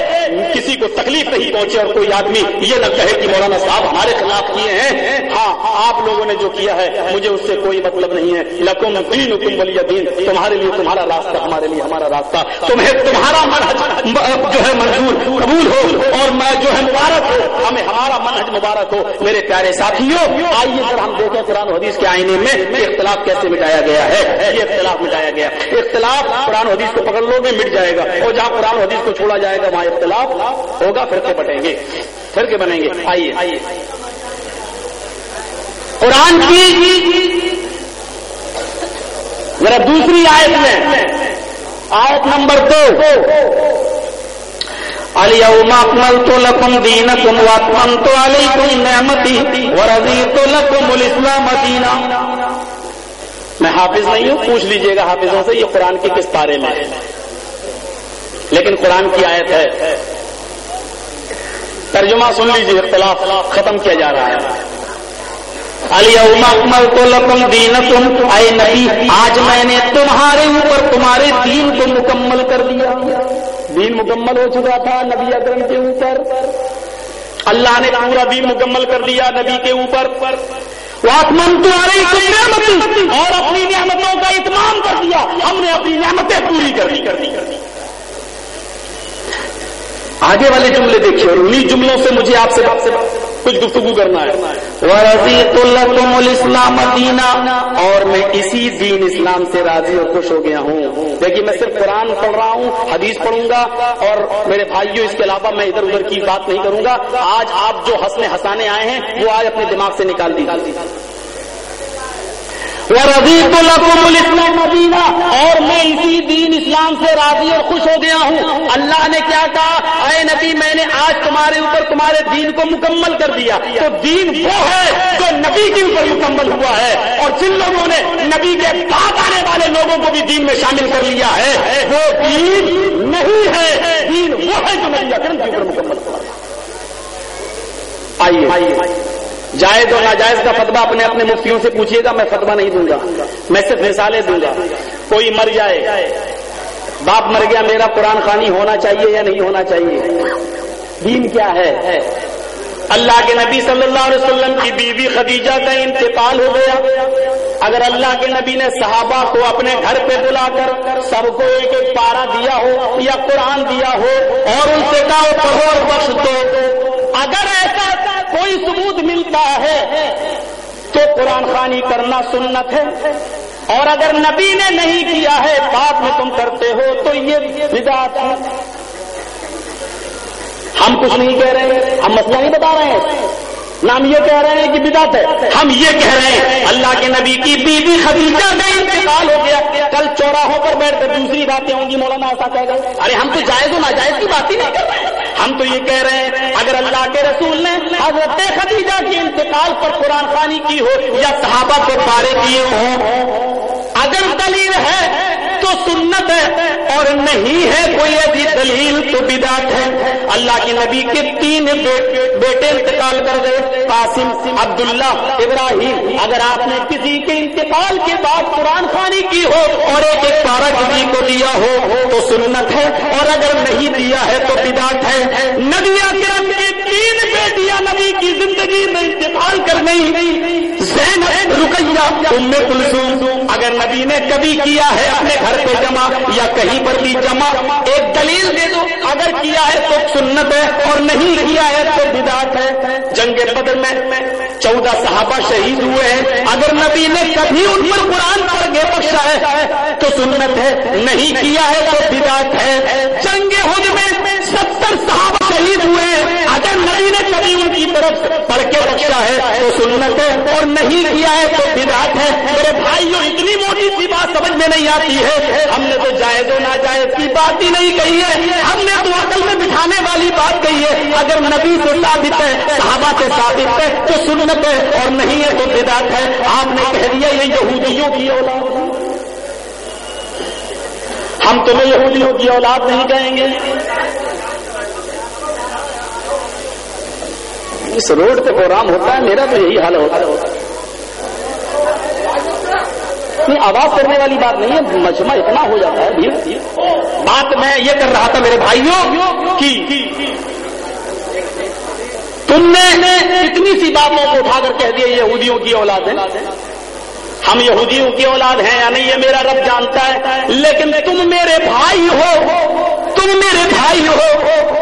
کسی کو تکلیف نہیں پہنچے اور کوئی آدمی یہ نہ کہے کہ مولانا صاحب ہمارے خلاف کیے ہیں۔ ہاں آپ لوگوں نے جو کیا ہے، مجھے اس سے کوئی مطلب نہیں ہے۔ لکم دین حکم ولی دین تمہارے لیے تمہارا راستہ، ہمارے لیے ہمارا راستہ۔ تمہیں تمہارا جو ہے منظور قبول ہو اور میں جو ہے مبارک ہو ہمیں ہمارا منہج مبارک ہو، میرے پیارے ساتھیوں، آئیے سر ہم دیکھیں قرآن حدیث کے آئینے میں یہ اختلاف کیسے مٹایا گیا ہے۔ یہ اختلاف مٹایا گیا اختلاف قرآن حدیث کو پکڑ لو گے، مٹ جائے گا۔ اور جہاں قرآن حدیث کو چھوڑا جائے گا، وہاں اختلاف ہوگا، پھر کے بٹیں گے۔ پھر کے بنیں گے۔ آئیے۔ آئیے قرآن کی میرا دوسری آیت میں، آیت نمبر دو۔ اليوم اكملت لكم دينكم واتممت عليكم نعمتي ورضيت لكم الاسلام دينا. میں حافظ نہیں ہوں، پوچھ لیجیے گا حافظوں سے، یہ قرآن کی کس پارے میں ہے؟ لیکن قرآن کی آیت ہے۔ ترجمہ سن لیجیے اختلاف ختم کیا جا رہا ہے۔ اليوم اکمل تو لکم دین تم اے نبی، آج میں نے تمہارے اوپر تمہارے دین کو مکمل کر دیا۔ دین مکمل ہو چکا تھا نبی اکرم کے اوپر۔ اللہ نے پورا دین مکمل کر دیا نبی کے اوپر۔ واسمن تمہاری نعمت اور اپنی نعمتوں کا اتمام کر دیا۔ ہم نے اپنی نعمتیں پوری کر دی۔ کر دی کر دی آگے والے جملے دیکھیے اور انہیں جملوں سے مجھے آپ سے کچھ گفتگو کرنا ہے۔ اسلام دینا اور میں اسی دین اسلام سے راضی اور خوش ہو گیا ہوں۔ دیکھیے، میں صرف قرآن پڑھ رہا ہوں، حدیث پڑھوں گا، اور میرے بھائیوں، اس کے علاوہ میں ادھر ادھر کی بات نہیں کروں گا۔ آج آپ جو ہنسنے ہنسانے آئے ہیں، وہ آج اپنے دماغ سے نکال دی مدینہ اور میں اسی دین اسلام سے راضی اور خوش ہو گیا ہوں. اللہ نے کیا کہا؟ اے نبی میں نے آج تمہارے اوپر تمہارے دین کو مکمل کر دیا. تو دین وہ ہے جو نبی کے اوپر مکمل ہوا ہے. اور جن لوگوں نے نبی کے بعد آنے والے لوگوں کو بھی دین میں شامل کر لیا ہے وہ دین نہیں ہے. دین وہ ہے جو نبی اکرم کے اوپر مکمل ہوا آئیے۔ آئیے۔ جائز اور ناجائز کا فتوا اپنے اپنے مفتیوں سے پوچھیے گا، میں فتوا نہیں دوں گا۔ میں صرف مثالیں دوں گا۔ کوئی مر جائے، باپ مر گیا، میرا قرآن خانی ہونا چاہیے یا نہیں ہونا چاہیے؟ دین کیا ہے؟ اللہ کے نبی صلی اللہ علیہ وسلم کی بیوی خدیجہ کا انتقال ہو گیا۔ اگر اللہ کے نبی نے صحابہ کو اپنے گھر پہ بلا کر سب کو ایک ایک پارا دیا ہو یا قرآن دیا ہو اور ان سے کہا پڑھو اور بخش دو۔ اگر ایسا کوئی ثبوت ملتا ہے تو قرآن خانی کرنا سنت ہے۔ اور اگر نبی نے نہیں کیا ہے بات میں تم کرتے ہو تو یہ بدعت ہے۔ ہم کچھ نہیں کہہ رہے ہم مسئلہ نہیں بتا رہے ہیں۔ نام یہ کہہ رہے ہیں کہ بدعت ہے۔ ہم یہ کہہ رہے ہیں، اللہ کے نبی کی بیوی خدیجہ کا انتقال ہو گیا۔ کل چوراہوں پر بیٹھ کر دوسری باتیں ہوں گی، مولانا ایسا کہہ گئے۔ ارے ہم تو جائز و ناجائز کی بات ہی نہیں کر رہے ہیں۔ ہم تو یہ کہہ رہے ہیں، اگر اللہ کے رسول نے حضرت خدیجہ کے انتقال پر قرآن خانی کی ہو یا صحابہ کو پارے کیے ہوں اگر دلیل ہے تو سنت ہے اور نہیں ہے کوئی ایسی دلیل تو بدعت ہے۔ اللہ کے نبی کے تین بیٹے انتقال کر گئے۔ قاسم، عبداللہ، ابراہیم۔ اگر آپ نے کسی کے انتقال کے بعد قرآن خانی کی ہو اور ایک ایک پارا کسی کو دیا ہو تو سنت ہے۔ اور اگر نہیں دیا ہے تو بدعت ہے۔ ندیا کرم کے تین بیٹیاں نبی کی زندگی میں انتقال کر گئی زینب رکیا ام کلثوم، اگر نبی نے کبھی کیا ہے اپنے گھر پہ جمع یا کہیں پر بھی جمع، ایک دلیل دے دو، اگر کیا ہے تو سنت ہے اور نہیں کیا ہے تو بدعت ہے. جنگ بدر میں چودہ صحابہ شہید ہوئے ہیں۔ اگر نبی نے کبھی ان پر قرآن پڑھ کے بخشا ہے تو سنت ہے، نہیں کیا ہے تو بدعت ہے۔ جنگ حد میں ستر صحابہ شہید ہوئے ہیں۔ نبی ان کی طرف پڑھ کے بخشا ہے تو سنت ہے، اور نہیں کیا ہے تو بدعت ہے۔ میرے بھائیوں اتنی موٹی سی بات سمجھ میں نہیں آتی ہے۔ ہم نے تو جائز و ناجائز کی بات ہی نہیں کہی ہے۔ ہم نے تو عقل میں بٹھانے والی بات کہی ہے۔ اگر نبی سے ثابت ہے، صحابہ سے ثابت ہے تو سنت ہے، اور نہیں ہے تو بدعت ہے۔ آپ نے کہہ دیا، یہ یہودیوں کی اولاد ہم تمہیں یہودیوں کی اولاد نہیں کہیں گے۔ اس روڈ پہ پروگرام ہوتا ہے، میرا تو یہی حال ہوتا ہے۔ آواز کرنے والی بات نہیں ہے، مجمع اتنا ہو جاتا ہے بات میں یہ کر رہا تھا میرے بھائیوں کی، تم نے اتنی سی باتوں کو اٹھا کر کہہ دیا یہودیوں کی اولاد ہے ہم یہودیوں کی اولاد ہیں یا نہیں یہ میرا رب جانتا ہے۔ لیکن تم میرے بھائی ہو، تم میرے بھائی ہو۔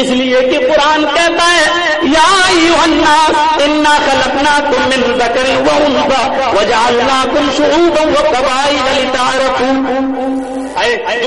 اس لیے کہ قرآن کہتا ہے، یا انا خلقنا تم من ذکر و انثى وجعلناکم شعوبا وقبائل لتعارفوا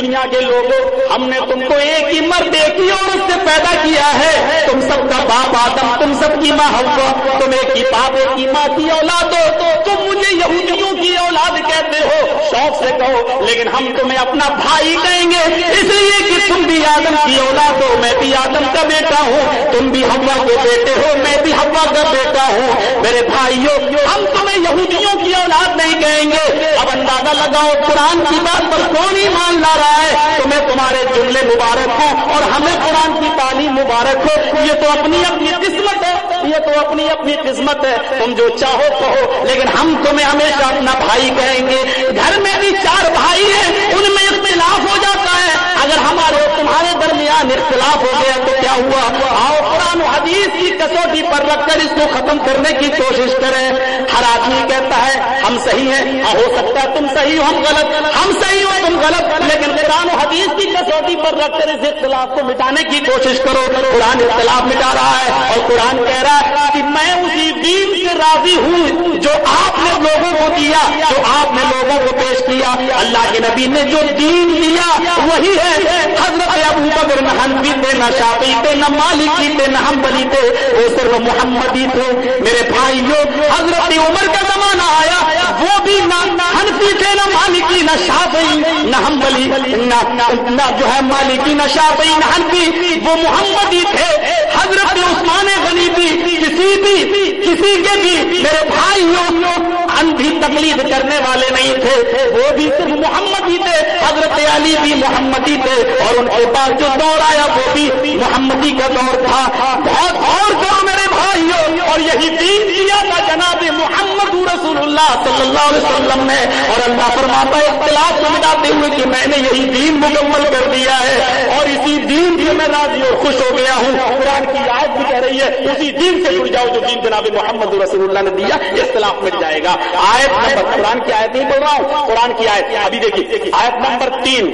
دنیا کے لوگوں، ہم نے تم کو ایک ہی مرد ایک ہی عورت سے پیدا کیا ہے۔ تم سب کا باپ آدم، تم سب کی ماں ہوا تم ایک ہی باپ، ایک ہی ماں کی اولاد ہو۔ تم مجھے یہودیوں کی اولاد کہتے ہو۔ شوق سے کہو، لیکن ہم تمہیں اپنا بھائی کہیں گے۔ اس لیے کہ تم بھی آدم کی اولاد ہو، میں بھی آدم کا بیٹا ہوں۔ تم بھی ہوا کے بیٹے ہو، میں بھی ہوا کا بیٹا ہوں۔ میرے بھائیوں، ہم تمہیں یہودیوں کی اولاد نہیں کہیں گے۔ اب اندازہ لگاؤ، قرآن کی بات پر کون ہی ایمان لا رہا ہے تمہیں تمہارے جملے مبارک ہوں اور ہمیں قرآن کی تعلیم مبارک ہو، یہ تو اپنی اپنی قسمت ہے، یہ تو اپنی اپنی قسمت ہے، تم جو چاہو کہو لیکن ہم تمہیں ہمیشہ اپنا بھائی کہیں گے۔ گھر میں بھی چار بھائی ہیں، ان میں اختلاف ہو جاتا ہے۔ اگر ہمارے تمہارے درمیان اختلاف ہو گیا تو کیا ہوا؟ آؤ قرآن و حدیث کی کسوٹی پر رکھ کر اس کو ختم کرنے کی کوشش کریں۔ ہر آدمی کہتا ہے، ہم صحیح ہیں۔ ہو سکتا ہے تم صحیح ہو، ہم غلط۔ ہم صحیح ہو، تم غلط۔ لیکن قرآن و حدیث کی کسوٹی پر رکھ کر اس اختلاف کو مٹانے کی کوشش کرو۔ قرآن اختلاف مٹا رہا ہے اور قرآن کہہ رہا ہے کہ میں اسی دین سے راضی ہوں جو آپ نے لوگوں کو دیا، جو آپ نے لوگوں کو پیش کیا۔ اللہ کے نبی نے جو دین دیا، وہی ہے۔ حضرت ابو بکر، نہ حنفی تھے، نہ شافی تھے، نہ مالکی تھے، نہ ہم بلی تھے، وہ صرف محمدی تھے۔ میرے بھائیوں، حضرت عمر کا زمانہ آیا، وہ بھی نہ حنفی تھے، نہ مالکی، نہ شافی نہ ہم بلی نہ جو ہے مالکی، نہ شافی نہ حنفی وہ محمدی تھے۔ حضرت عثمان غنی بھی کسی بھی کسی کے بھی میرے بھائیوں اندھی تکلیف کرنے والے نہیں تھے، وہ بھی صرف محمد ہی تھے، حضرت علی بھی محمدی تھے، اور ان کے پاس جو دور آیا وہ بھی محمدی کا دور تھا۔ بہت اور جو میرے بھائیوں اور یہی دین دیا تھا جناب محمد رسول اللہ صلی اللہ علیہ وسلم نے۔ اور اللہ فرماتا ہے، اختلاف سمجھاتے ہوئے کہ میں نے یہی دین مکمل کر دیا ہے۔ اور اسی دین سے میں راضی اور خوش ہو گیا ہوں۔ قرآن کی آیت بھی کہہ رہی ہے، اسی دین سے جڑ جاؤ۔ جو دین جناب محمد رسول اللہ نے دیا، اختلاف مٹ جائے گا۔ آیت نمبر، قرآن کی آیت نہیں بول رہا ہوں، قرآن کی آیت۔ ابھی دیکھیے، آیت نمبر تین۔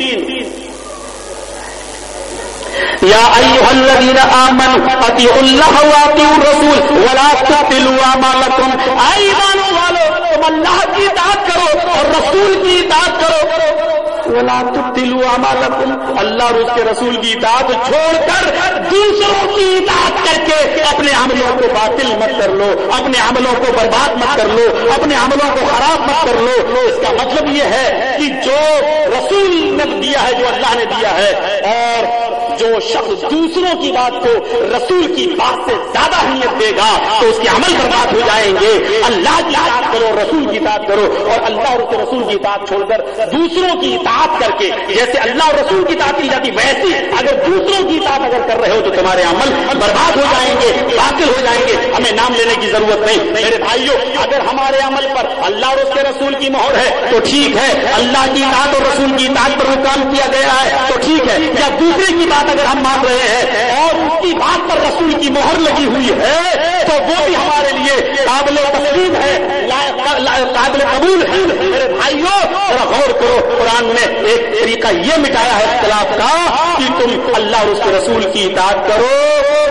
یا ایوہ الذین آمنوا اطیعوا اللہ و اطیعوا الرسول ولا تبطلوا اعمالکم۔ اے ایمانوں والو، تم اللہ کی اطاعت کرو اور رسول کی اطاعت کرو۔ تلو اللہ اور اس کے رسول کی اطاعت چھوڑ کر دوسروں کی اطاعت کر کے اپنے عملوں کو باطل مت کر لو، اپنے عملوں کو برباد مت کر لو، اپنے عملوں کو خراب مت کر لو۔ اس کا مطلب یہ ہے کہ جو رسول نے دیا ہے، جو اللہ نے دیا ہے، اور جو شخص دوسروں کی بات کو رسول کی بات سے زیادہ اہمیت دے گا تو اس کے عمل برباد ہو جائیں گے۔ اللہ کی اطاعت کرو، رسول کی اطاعت کرو اور اللہ اور اس کے رسول کی اطاعت چھوڑ کر دوسروں کی اطاعت کر کے جیسے اللہ اور رسول کی اطاعت کی جاتی، ویسی اگر دوسروں کی اطاعت اگر کر رہے ہو تو تمہارے عمل برباد ہو جائیں گے، باطل ہو جائیں گے۔ ہمیں نام لینے کی ضرورت نہیں۔ میرے بھائیوں اگر ہمارے عمل پر اللہ اور اس کے رسول کی مہر ہے تو ٹھیک ہے۔ اللہ کی اطاعت اور رسول کی اطاعت پر وہ کام کیا گیا ہے تو ٹھیک ہے۔ یا دوسرے کی بات اگر ہم مان رہے ہیں اور اس کی بات پر رسول کی مہر لگی ہوئی ہے، تو وہ بھی ہمارے لیے قابل تسلیم ہے قابل قبول ہے۔ میرے بھائیوں، ذرا غور کرو، قرآن نے ایک طریقہ یہ مٹایا ہے اختلاف کا کہ تم اللہ اور اس کے رسول کی اطاعت کرو۔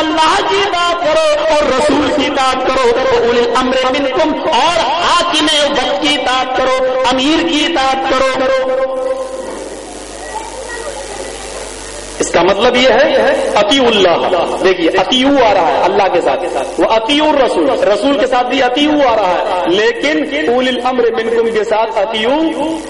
تم اللہ کی بات کرو اور رسول کی بات کرو امر منکم اور حاکم وقت کی بات کرو، امیر کی بات کرو۔ اس کا مطلب یہ ہے عطی اللہ۔ دیکھیے عطیو آ رہا ہے اللہ کے ساتھ۔ وہ عطی الرسول۔ رسول کے ساتھ بھی عطیو آ رہا ہے۔ لیکن اول الامر منکم کے ساتھ عطیو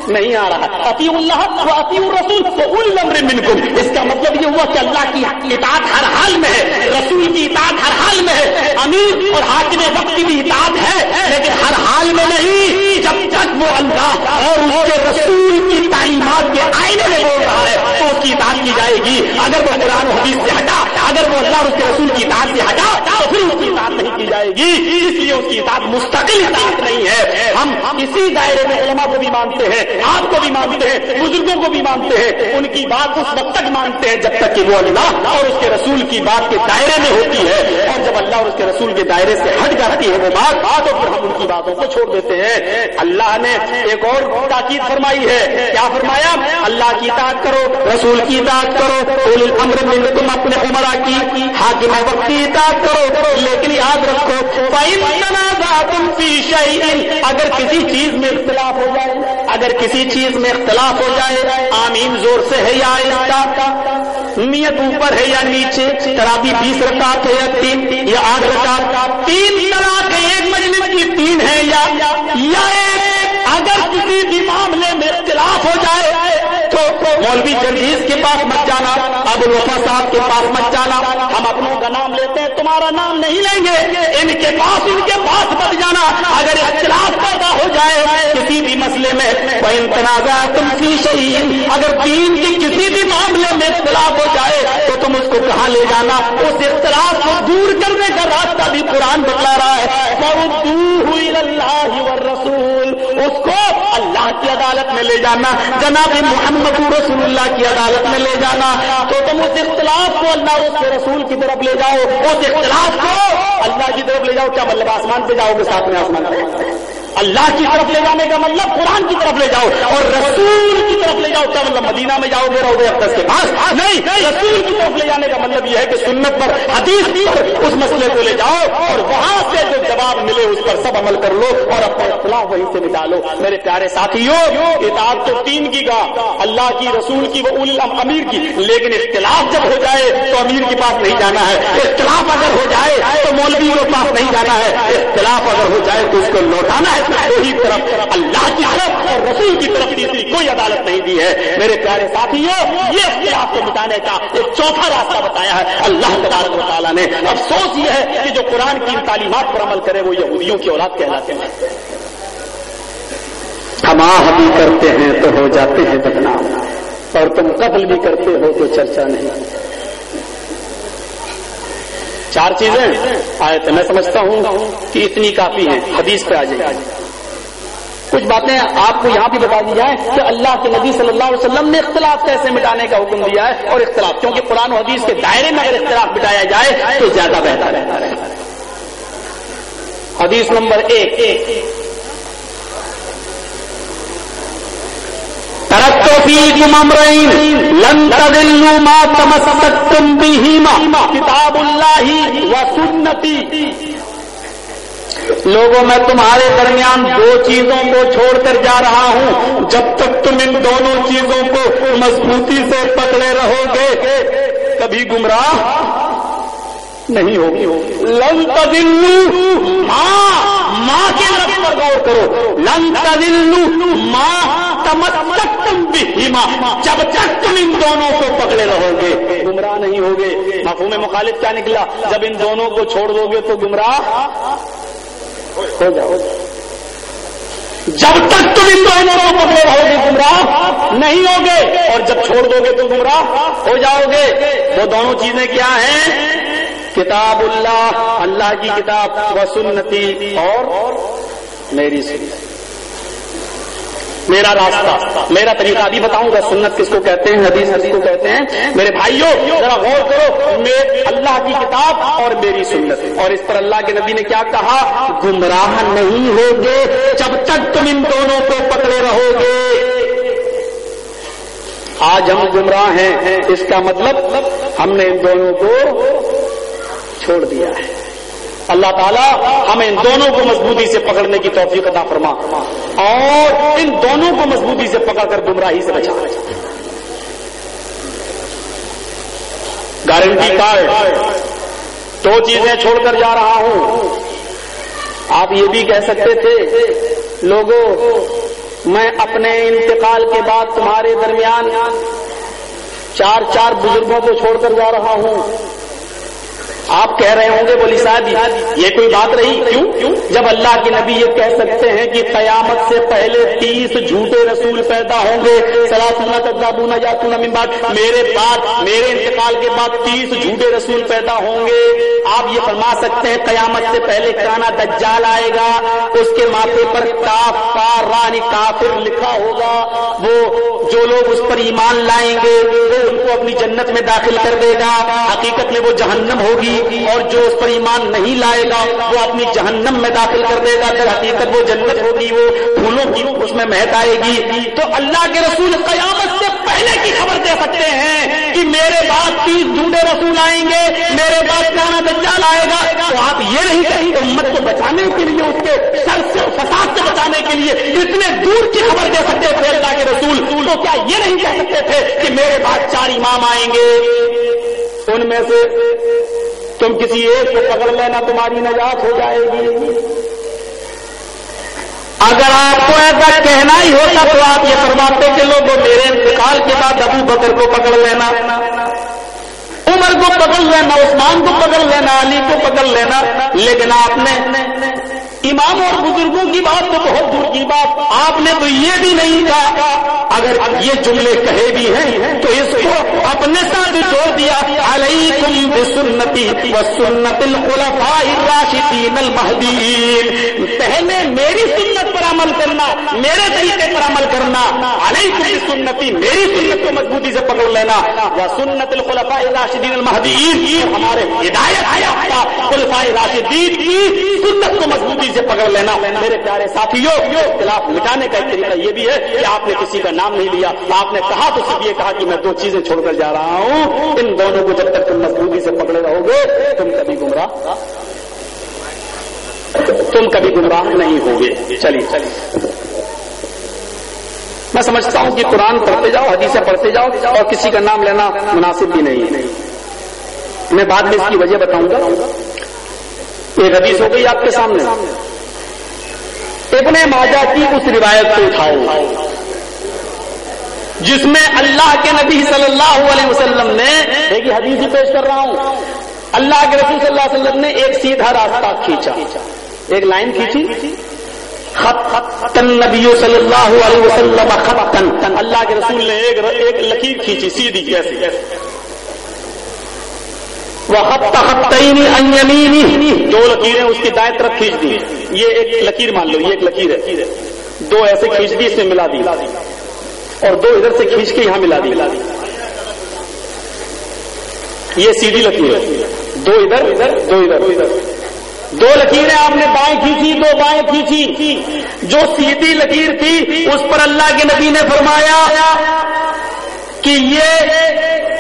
نہیں آ رہا۔ ہے عطی اللہ وہ عطی الرسول وہ اول الامر منکم۔ اس کا مطلب یہ ہوا کہ اللہ کی اطاعت ہر حال میں ہے۔ رسول کی اطاعت ہر حال میں ہے۔ امیر اور حاکم وقت کی بھی اطاعت ہے، لیکن ہر حال میں نہیں۔ جب تک وہ اللہ اور اس کے رسول کی تعلیمات کے آئینے میں بول رہا ہے تو کی اطاعت کی جائے گی؟ اگر وہ قرآن حدیث سے ہٹا، اگر وہ اللہ اس کے رسول کی اطاعت سے ہٹا، تو پھر اس کی نہیں کی جائے گی۔ اس لیے اس کی اطاعت مستقل اطاعت نہیں ہے۔ ہم اسی دائرے میں علماء کو بھی مانتے ہیں، آپ کو بھی مانتے ہیں، بزرگوں کو بھی مانتے ہیں۔ ان کی بات اس وقت تک مانتے ہیں جب تک کہ وہ اللہ اور اس کے رسول کی بات کے دائرے میں ہوتی ہے۔ اور جب اللہ اور اس کے رسول کے دائرے سے ہٹ جاتی ہے وہ بات، تو پھر ہم ان کی باتوں کو چھوڑ دیتے ہیں۔ اللہ نے ایک اور تاکید فرمائی ہے۔ کیا فرمایا؟ اللہ کی اطاعت کرو، رسول کی اطاعت کرو امر میں تم اپنے عمرہ کی، حاکم وقت کی اطاعت کرو۔ لیکن یاد رکھو تم اگر کسی چیز میں اختلاف ہو جائے، اگر کسی چیز میں اختلاف ہو جائے، آمین زور سے ہے یا کا نیت اوپر ہے یا نیچے، ترابی بیس رکعت ہے یا تین یا آٹھ رکعت، تین طرح کے ایک مجلس کی تین ہے یا اگر کسی بھی معاملے میں اختلاف ہو جائے مولوی جرجیز کے پاس مت جانا، ابو الوفا صاحب کے پاس مت جانا۔ ہم اپنوں کا نام لیتے ہیں، تمہارا نام نہیں لیں گے۔ ان کے پاس، ان کے پاس مت جانا۔ اگر اختلاف پیدا ہو جائے کسی بھی مسئلے میں کوئی تنازع تم کی شہید اگر دین کی کسی بھی معاملے میں اختلاف ہو جائے، تو تم اس کو کہاں لے جانا؟ اس اختلاف کو دور کرنے کا راستہ بھی قرآن بتلا رہا ہے۔ بہت دور ہوئی اللہ رسول اس کو اللہ کی عدالت میں لے جانا، جناب محمد رسول اللہ کی عدالت میں لے جانا، تو تم اس اختلاف کو اللہ اس کے رسول کی طرف لے جاؤ، اس اختلاف کو اللہ کی طرف لے جاؤ، کیا مطلب آسمان پہ جاؤ گے ساتھ میں آسمان پہ؟ اللہ کی طرف لے جانے کا مطلب قرآن کی طرف لے جاؤ اور رسول کی طرف لے جاؤ کیا مطلب مدینہ میں جاؤ گے رہو گے اقدس کے پاس؟ نہیں، رسول کی طرف لے جانے کا مطلب یہ ہے کہ سنت پر، حدیث پر، اس مسئلے کو لے جاؤ اور وہاں سے جو جواب ملے اس پر سب عمل کر لو اور اپنا اختلاف وہیں سے نکالو۔ میرے پیارے ساتھیوں کتاب تو تین کی گا، اللہ کی، رسول کی، وہ امیر کی۔ لیکن اختلاف جب ہو جائے تو امیر کے پاس نہیں جانا ہے۔ اختلاف اگر ہو جائے تو مولوی کے پاس نہیں جانا ہے۔ اختلاف اگر ہو جائے تو اس کو لوٹانا ہے۔ وہی طرف، اللہ کی طرف اور رسول کی طرف تیسری کوئی عدالت نہیں دی ہے۔ میرے پیارے ساتھیوں یہ اختلاف کو مٹانے کا ایک چوتھا راستہ بتایا ہے۔ اللہ تبارک و تعالیٰ نے افسوس یہ ہے کہ جو قرآن کی تعلیمات پر عمل کرے، وہ یہودیوں کی اولاد کہلاتے ہیں۔ ہم بھی کرتے ہیں تو ہو جاتے ہیں بدنام۔ اور تم قتل بھی کرتے ہو تو چرچا نہیں۔ چار چیزیں آئے تو میں سمجھتا ہوں کہ اتنی کافی ہیں۔ حدیث پہ آ جائے کچھ باتیں آپ کو یہاں بھی بتا دی جائیں کہ اللہ کے نبی صلی اللہ علیہ وسلم نے اختلاف کیسے مٹانے کا حکم دیا ہے اور اختلاف۔ کیونکہ قرآن و حدیث کے دائرے میں اگر اختلاف مٹایا جائے تو زیادہ بہتر ہے۔ حدیث نمبر ایک۔ لن تضلوا ما تمسكتم بهما کتاب اللہ و سنتی لوگوں، میں تمہارے درمیان دو چیزوں کو چھوڑ کر جا رہا ہوں۔ جب تک تم ان دونوں چیزوں کو مضبوطی سے پکڑے رہو گے، کبھی گمراہ نہیں ہوگی۔ لن تدلو ماں ماں کے لفظ پر غور کرو. لن ماں تمتک تم بھی جب تک تم ان دونوں کو پکڑے رہو گے، گمراہ نہیں ہوگے. مفہوم مخالف کیا نکلا؟ جب ان دونوں کو چھوڑ دو گے تو گمراہ ہو جاؤ جب تک تم ان دونوں کو پکڑے رہو گے، گمراہ نہیں ہوگے۔ اور جب چھوڑ دو گے تو گمراہ ہو جاؤ گے۔ وہ دونوں چیزیں کیا ہیں؟ کتاب اللہ اللہ کی کتاب و سنتی، اور میری سنت۔ میرا راستہ، میرا طریقہ۔ بھی بتاؤں گا سنت کس کو کہتے ہیں، حدیث حدیث کو کہتے ہیں؟ میرے بھائیوں، ذرا غور کرو اللہ کی کتاب اور میری سنت۔ اور اس پر اللہ کے نبی نے کیا کہا؟ گمراہ نہیں ہوگے جب تک تم ان دونوں کو پکڑے رہو گے آج ہم گمراہ ہیں، اس کا مطلب ہم نے ان دونوں کو چھوڑ دیا ہے۔ اللہ تعالیٰ ہمیں ان دونوں کو مضبوطی سے پکڑنے کی توفیق عطا فرما۔ اور ان دونوں کو مضبوطی سے پکڑ کر گمراہی سے بچا۔ گارنٹی کارڈ، دو چیزیں چھوڑ کر جا رہا ہوں۔ آپ یہ بھی کہہ سکتے تھے، لوگوں، میں اپنے انتقال کے بعد تمہارے درمیان چار چار بزرگوں کو چھوڑ کر جا رہا ہوں۔ آپ کہہ رہے ہوں گے بولی صاحب جی، یہ کوئی بات رہی؟ کیوں؟ جب اللہ کے نبی یہ کہہ سکتے ہیں کہ قیامت سے پہلے تیس جھوٹے رسول پیدا ہوں گے سلاسونا تدابونا یا بات میرے بعد، میرے انتقال کے بعد تیس جھوٹے رسول پیدا ہوں گے۔ آپ یہ فرما سکتے ہیں قیامت سے پہلے کانا دجال آئے گا، اس کے ماتھے پر کاف کا رانی کافر لکھا ہوگا۔ وہ جو لوگ اس پر ایمان لائیں گے، وہ ان کو اپنی جنت میں داخل کر دے گا۔ حقیقت میں وہ جہنم ہوگی۔ اور جو اس پر ایمان نہیں لائے گا، وہ اپنی جہنم میں داخل کر دے گا۔ پھر حقیقت وہ جنت ہوگی، وہ پھولوں کی اس میں مہک آئے گی۔ تو اللہ کے رسول قیامت سے پہلے کی خبر دے سکتے ہیں کہ میرے بعد تیس جھوٹے رسول آئیں گے، میرے بعد کانا دجال آئے گا۔ تو آپ یہ نہیں کہیں کہ امت کو بچانے کے لیے، اس کے سر سے فساد سے بچانے کے لیے اتنے دور کی خبر دے سکتے تھے اللہ کے رسول۔ تو کیا یہ نہیں کہہ سکتے تھے کہ میرے بعد چار امام آئیں گے؟ ان میں سے تم کسی ایک کو پکڑ لینا تمہاری نجات ہو جائے گی۔ اگر آپ کو ایسا کہنا ہی ہوتا تو آپ یہ فرماتے کہ لوگوں، میرے انتقال کے بعد ابو بکر کو پکڑ لینا، عمر کو پکڑ لینا، عثمان کو پکڑ لینا، علی کو پکڑ لینا، لیکن آپ نے امام اور بزرگوں کی بات تو بہت دور کی بات، آپ نے تو یہ بھی نہیں کہا۔ اگر یہ جملے کہے بھی ہیں، تو اس کو اپنے ساتھ جوڑ دیا۔ علیکم بسنتی و سنت الخلفاء الراشدین المہدیین۔ پہلے میری سنت پر عمل کرنا، میرے طریقے پر عمل کرنا۔ علیکم بسنتی، میری سنت کو مضبوطی سے پکڑ لینا۔ و سنت الخلفاء الراشدین المہدیین ہمارے ہدایت آیا خلفاء راشدین کی سنت کو مضبوطی سے پکڑ لینا۔ میرے پیارے ساتھیوں خلاف مٹانے کا ایک طریقہ یہ بھی ہے کہ آپ نے کسی کا نام نہیں لیا، آپ نے کہا تو صرف یہ کہا کہ میں دو چیزیں چھوڑ کر جا رہا ہوں۔ ان دونوں کو جب تک تم مضبوطی سے پکڑے رہو گے، تم کبھی گمراہ تم کبھی گمراہ نہیں ہوگے۔ چلیے۔ چلیے میں سمجھتا ہوں کہ قرآن پڑھتے جاؤ، حدیثیں پڑھتے جاؤ اور کسی کا نام لینا مناسب بھی نہیں۔ ہے میں بعد میں اس کی وجہ بتاؤں گا۔ ایک حدیث ہو گئی آپ کے سامنے۔ ابن ماجہ کی اس روایت کو اٹھاؤ۔ جس میں اللہ کے نبی صلی اللہ علیہ وسلم نے، ایک حدیث ہی پیش کر رہا ہوں۔ اللہ کے رسول صلی اللہ علیہ وسلم نے ایک سیدھا راستہ کھینچا۔ ایک لائن کھینچی۔ خط نبی صلی اللہ علیہ وسلم خط اللہ کے رسول نے ایک لکیر کھینچی، سیدھی کیسی۔ وہ خط دو لکیریں اس کی دائیں طرف کھینچ دی یہ ایک لکیر مان لو، یہ ایک لکیر ہے۔ دو ایسے کھینچ دی، اس میں ملا دی۔ اور دو ادھر سے کھینچ کے یہاں ملا دی۔ یہ سیدھی لکیر ہے۔ دو ادھر ادھر، دو ادھر۔ دو لکیریں آپ نے بائیں کھینچی، دو بائیں کھینچی۔ جو سیدھی لکیر تھی، اس پر اللہ کے نبی نے فرمایا کہ یہ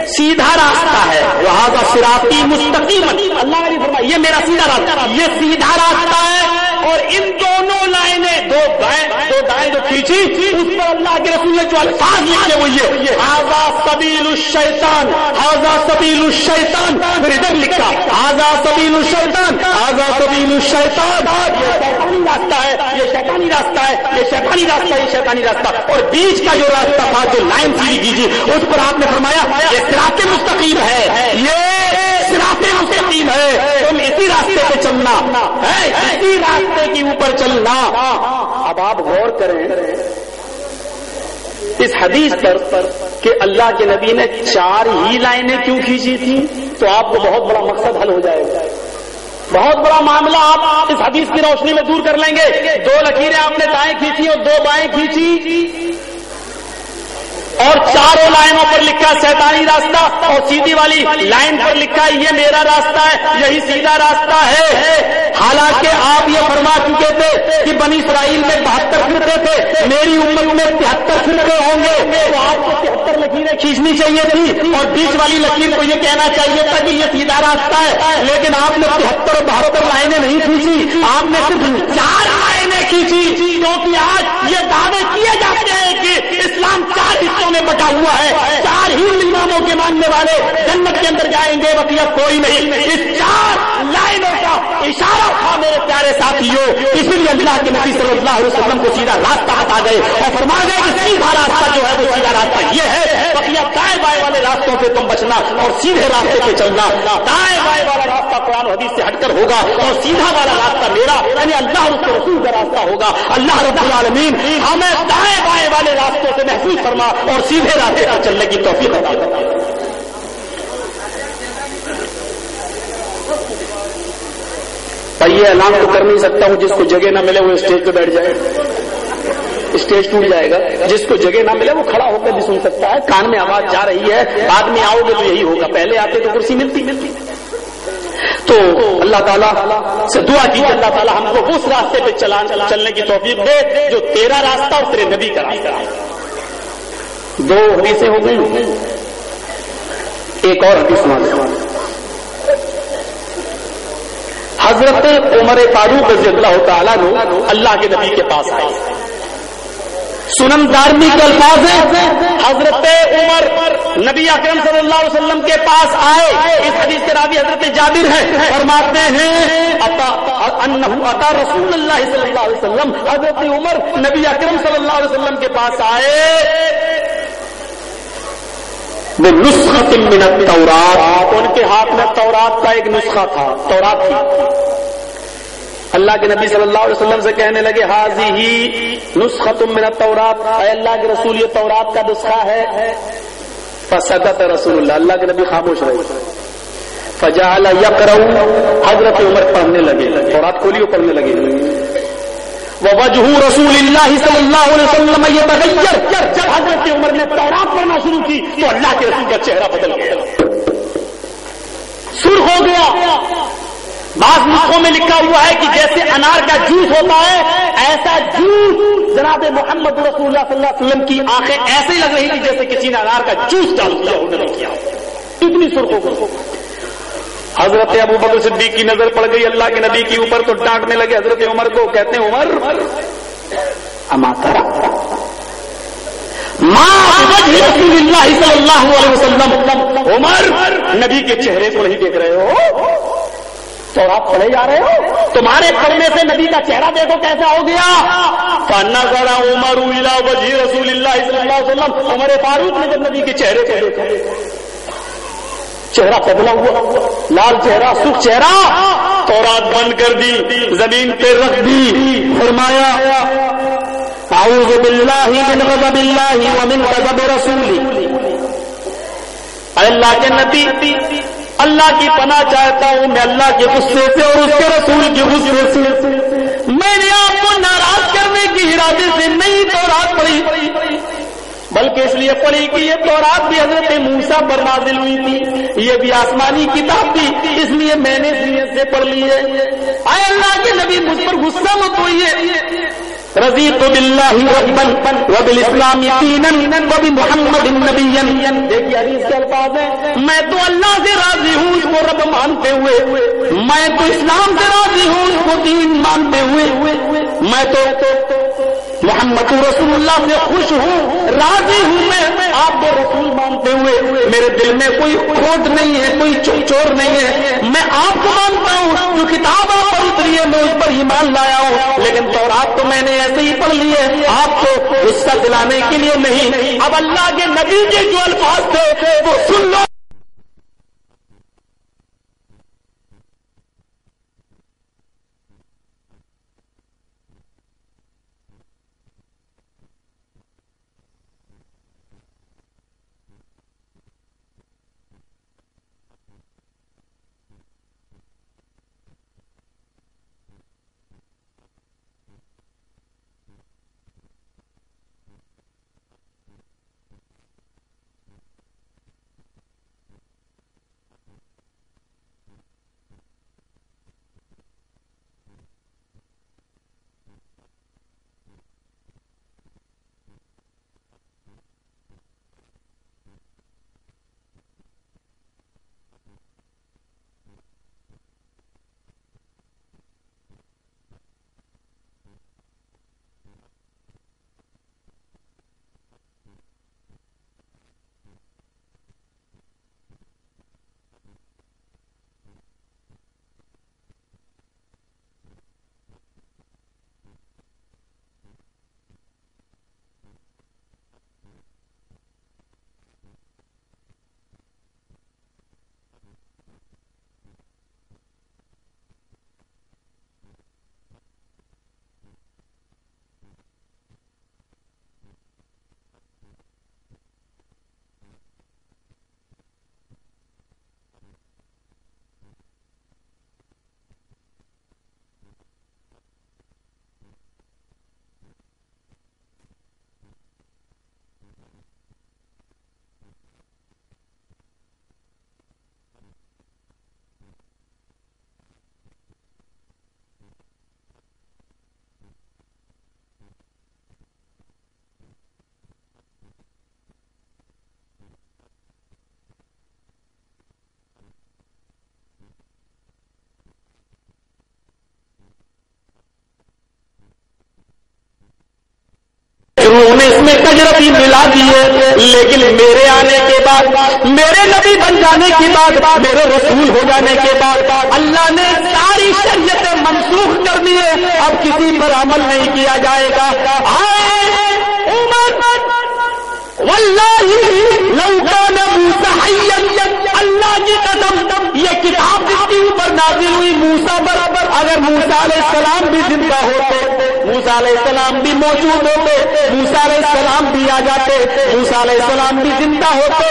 سیدھا راستہ ہے۔ وہاں کا سراتی مستقیم۔ اللہ نے فرمایا، یہ میرا سیدھا راستہ یہ سیدھا راستہ ہے۔ اور ان دونوں لائنیں، دو دائیں دو دائیں جو کھینچی اس پر اللہ کے رسول نے جو الفاظ لکھے وہ یہ آزا سبیل الشیطان آزا سبیل الشیطان. پھر ادھر لکھا آزا سبیل الشیطان آزا سبیل الشیطان. یہ شیطانی راستہ ہے، یہ شیطانی راستہ ہے، یہ شیطانی راستہ ہے یہ شیطانی راستہ۔ اور بیچ کا جو راستہ تھا، جو لائن سیدھی کیجیے اس پر آپ نے فرمایا، یہ سراط مستقیم ہے۔ یہ سراط مستقیم ہے، تم اسی راستے پہ چلنا۔ اسی راستے کے اوپر چلنا۔ اب آپ غور کریں۔ اس حدیث پر کہ اللہ کے نبی نے چار ہی لائنیں کیوں کھینچی تھی تو آپ کو بہت بڑا مقصد حل ہو جائے گا۔ بہت بڑا معاملہ آپ اس حدیث کی روشنی میں دور کر لیں گے۔ دو لکیریں آپ نے دائیں کھینچی اور دو بائیں کھینچی۔ اور چاروں لائنوں پر لکھا سیتانی راستہ اور سیدھی والی لائن پر لکھا یہ میرا راستہ ہے، یہی سیدھا راستہ ہے۔ حالانکہ آپ یہ فرما چکے تھے کہ بنی اسرائیل میں بہتر فرقے تھے، میری عمر میں تہتر فرقے ہوں گے۔ تو آپ کو تہتر لکیریں کھینچنی چاہیے تھی اور بیچ والی لکیر کو یہ کہنا چاہیے تھا کہ یہ سیدھا راستہ ہے، لیکن آپ نے تہتر اور بہتر لائنیں نہیں کھینچی۔ آپ نے صرف چار لائنیں کھینچی، کیونکہ آج یہ دعوے کیے جاتے ہیں کہ اسلام چار حصوں میں بٹا ہوا ہے۔ چار ہی اماموں کے ماننے والے جنت کے اندر جائیں گے وقت کوئی نہیں۔ اس چار لائنوں کا اشارہ تھا میرے پیارے ساتھیوں اسی لیے اللہ کے نبی صلی اللہ علیہ وسلم کو سیدھا راستہ ہٹا گئے اور فرما گئے کہ سیدھا راستہ جو ہے وہ سیدھا راستہ یہ ہے بقیہ دائیں بائیں والے راستوں سے تم بچنا اور سیدھے راستے پہ چلنا۔ دائیں بائیں والا راستہ قرآن حدیث سے ہٹ کر ہوگا اور سیدھا والا راستہ میرا یعنی اللہ رسول کا راستہ ہوگا۔ اللہ رب العالمین، ہمیں دائیں بائیں والے راستوں سے محفوظ فرما اور سیدھے راستے پر چلنے کی توفیق عطا کرنا پر یہ اعلان تو کر نہیں سکتا ہوں جس کو جگہ نہ ملے وہ اسٹیج پہ بیٹھ جائے۔ اسٹیج ٹوٹ جائے گا۔ جس کو جگہ نہ ملے وہ کھڑا ہو کر بھی سن سکتا ہے۔ کان میں آواز جا رہی ہے۔ بعد میں آؤ گے تو یہی ہوگا۔ پہلے آتے تو کرسی ملتی۔ ملتی تو اللہ تعالیٰ سے دعا کی اللہ تعالیٰ ہم کو اس راستے پہ چلنے کی توفیق دے جو تیرا راستہ اور تیرے نبی کا راستہ۔ دو حدیثیں ہو گئی ایک اور حدیث سنا حضرت عمر فاروق رضی اللہ تعالیٰ اللہ کے نبی کے پاس آئے۔ سنم دارمی کے الفاظ ہیں۔ حضرت عمر نبی اکرم صلی اللہ علیہ وسلم کے پاس آئے۔ اس حدیث کے راوی حضرت جابر ہیں۔ فرماتے ہیں عطا رسول اللہ صلی اللہ علیہ وسلم، حضرت عمر نبی اکرم صلی اللہ علیہ وسلم کے پاس آئے۔ وہ نسخہ من التورات. ان کے ہاتھ میں تورات کا ایک نسخہ تھا، تورات تھی اللہ کے نبی صلی اللہ علیہ وسلم سے کہنے لگے حاضی ہی نسخہ تم میرا اے اللہ کے رسول، یہ تورات کا نسخہ ہے۔ فصدت رسول اللہ۔ اللہ کے نبی خاموش رہے۔ فجال یقرؤ، حضرت عمر پڑھنے لگے۔ تورات کھولی پڑھنے لگے۔ وجہ رسول اللہ صلی اللہ علیہ وسلم یہ تغیر جب حضرت عمر نے تورات پڑھنا شروع کی تو اللہ کے رسول کا چہرہ بدل گیا. سرخ ہو گیا. بعض نسخوں میں لکھا ہوا ہے کہ جیسے انار کا جوس ہوتا ہے، ایسا جوس جناب محمد رسول اللہ صلی اللہ علیہ وسلم کی آنکھیں ایسے ہی لگ رہی تھی جیسے کسی نے انار کا جوس ڈال دیا انہوں نے کیا اتنی سرخوں کو حضرت ابو بکر صدیق کی نظر پڑ گئی، اللہ کے نبی کے اوپر تو ڈانٹنے لگے، حضرت عمر کو کہتے ہیں، عمر رسول اللہ صلی اللہ علیہ وسلم، عمر، نبی کے چہرے کو نہیں دیکھ رہے ہو۔ تو آپ پڑھے جا رہے ہو؟ تمہارے پڑھنے سے نبی کا چہرہ دیکھو کیسا ہو گیا۔ پڑھنا ذرا عمر وزیر رسول اللہ صلی اللہ علیہ وسلم۔ عمر فاروق نے جب نبی کے چہرے کو دیکھا۔ چہرہ بدلا ہوا۔ لال چہرہ سکھ چہرہ۔ تو رات بند کر دی، زمین پہ رکھ دی۔ فرمایا، اعوذ باللہ من غضب اللہ ومن غضب رسولی۔ اللہ کے نبی، اللہ کی پناہ چاہتا ہوں، میں اللہ کے غصے سے اور اس کے رسول کے غصے سے۔ میں نے آپ کو ناراض کرنے کی ارادے سے نہیں تو رات پڑی بلکہ اس لیے پڑھی کہ یہ تو رات بھی حضرت موسا پر نازل ہوئی تھی، یہ بھی آسمانی کتاب تھی، اس لیے میں نے سیت سے پڑھ لی ہے۔ آئے اللہ کے نبی، مجھ پر غصہ مت ہوئی ہے رضی تو بلّہ وبل اسلامی وبی محمد دیکھیے حدیث کے الفاظ ہیں۔ میں تو اللہ سے راضی ہوں، اس کو رب مانتے ہوئے۔ میں تو اسلام سے راضی ہوں، اس کو دین مانتے ہوئے۔ میں تو محمد رسول اللہ سے خوش ہوں، راضی ہوں میں۔ آپ کو رسول مانتے ہوئے میرے دل میں کوئی کھوٹ نہیں ہے، کوئی چور نہیں ہے۔ میں آپ کو مانتا ہوں، جو کتاب آپ پر اتری ہے میں اس پر ایمان لایا ہوں لیکن تو آپ تو میں نے ایسے ہی پڑھ لی ہے۔ آپ کو غصہ دلانے کے لیے نہیں۔ اب اللہ کے نبی کے جو الفاظ تھے، وہ سن لو۔ انہوں نے اس میں کجرتی ملا دی ہے۔ لیکن میرے آنے کے بعد، میرے نبی بن جانے کے بعد، میرے رسول ہو جانے کے بعد، اللہ نے ساری شریعتیں منسوخ کر دی ہے اب کسی پر عمل نہیں کیا جائے گا۔ اللہ کی قدم۔ یہ کتاب جس کے اوپر نازل ہوئی موسا برابر۔ اگر موسا علیہ السلام بھی زندہ ہوتے موسا علیہ السلام بھی موجود ہوتے موسا علیہ السلام بھی آ جاتے موسا علیہ السلام بھی زندہ ہوتے،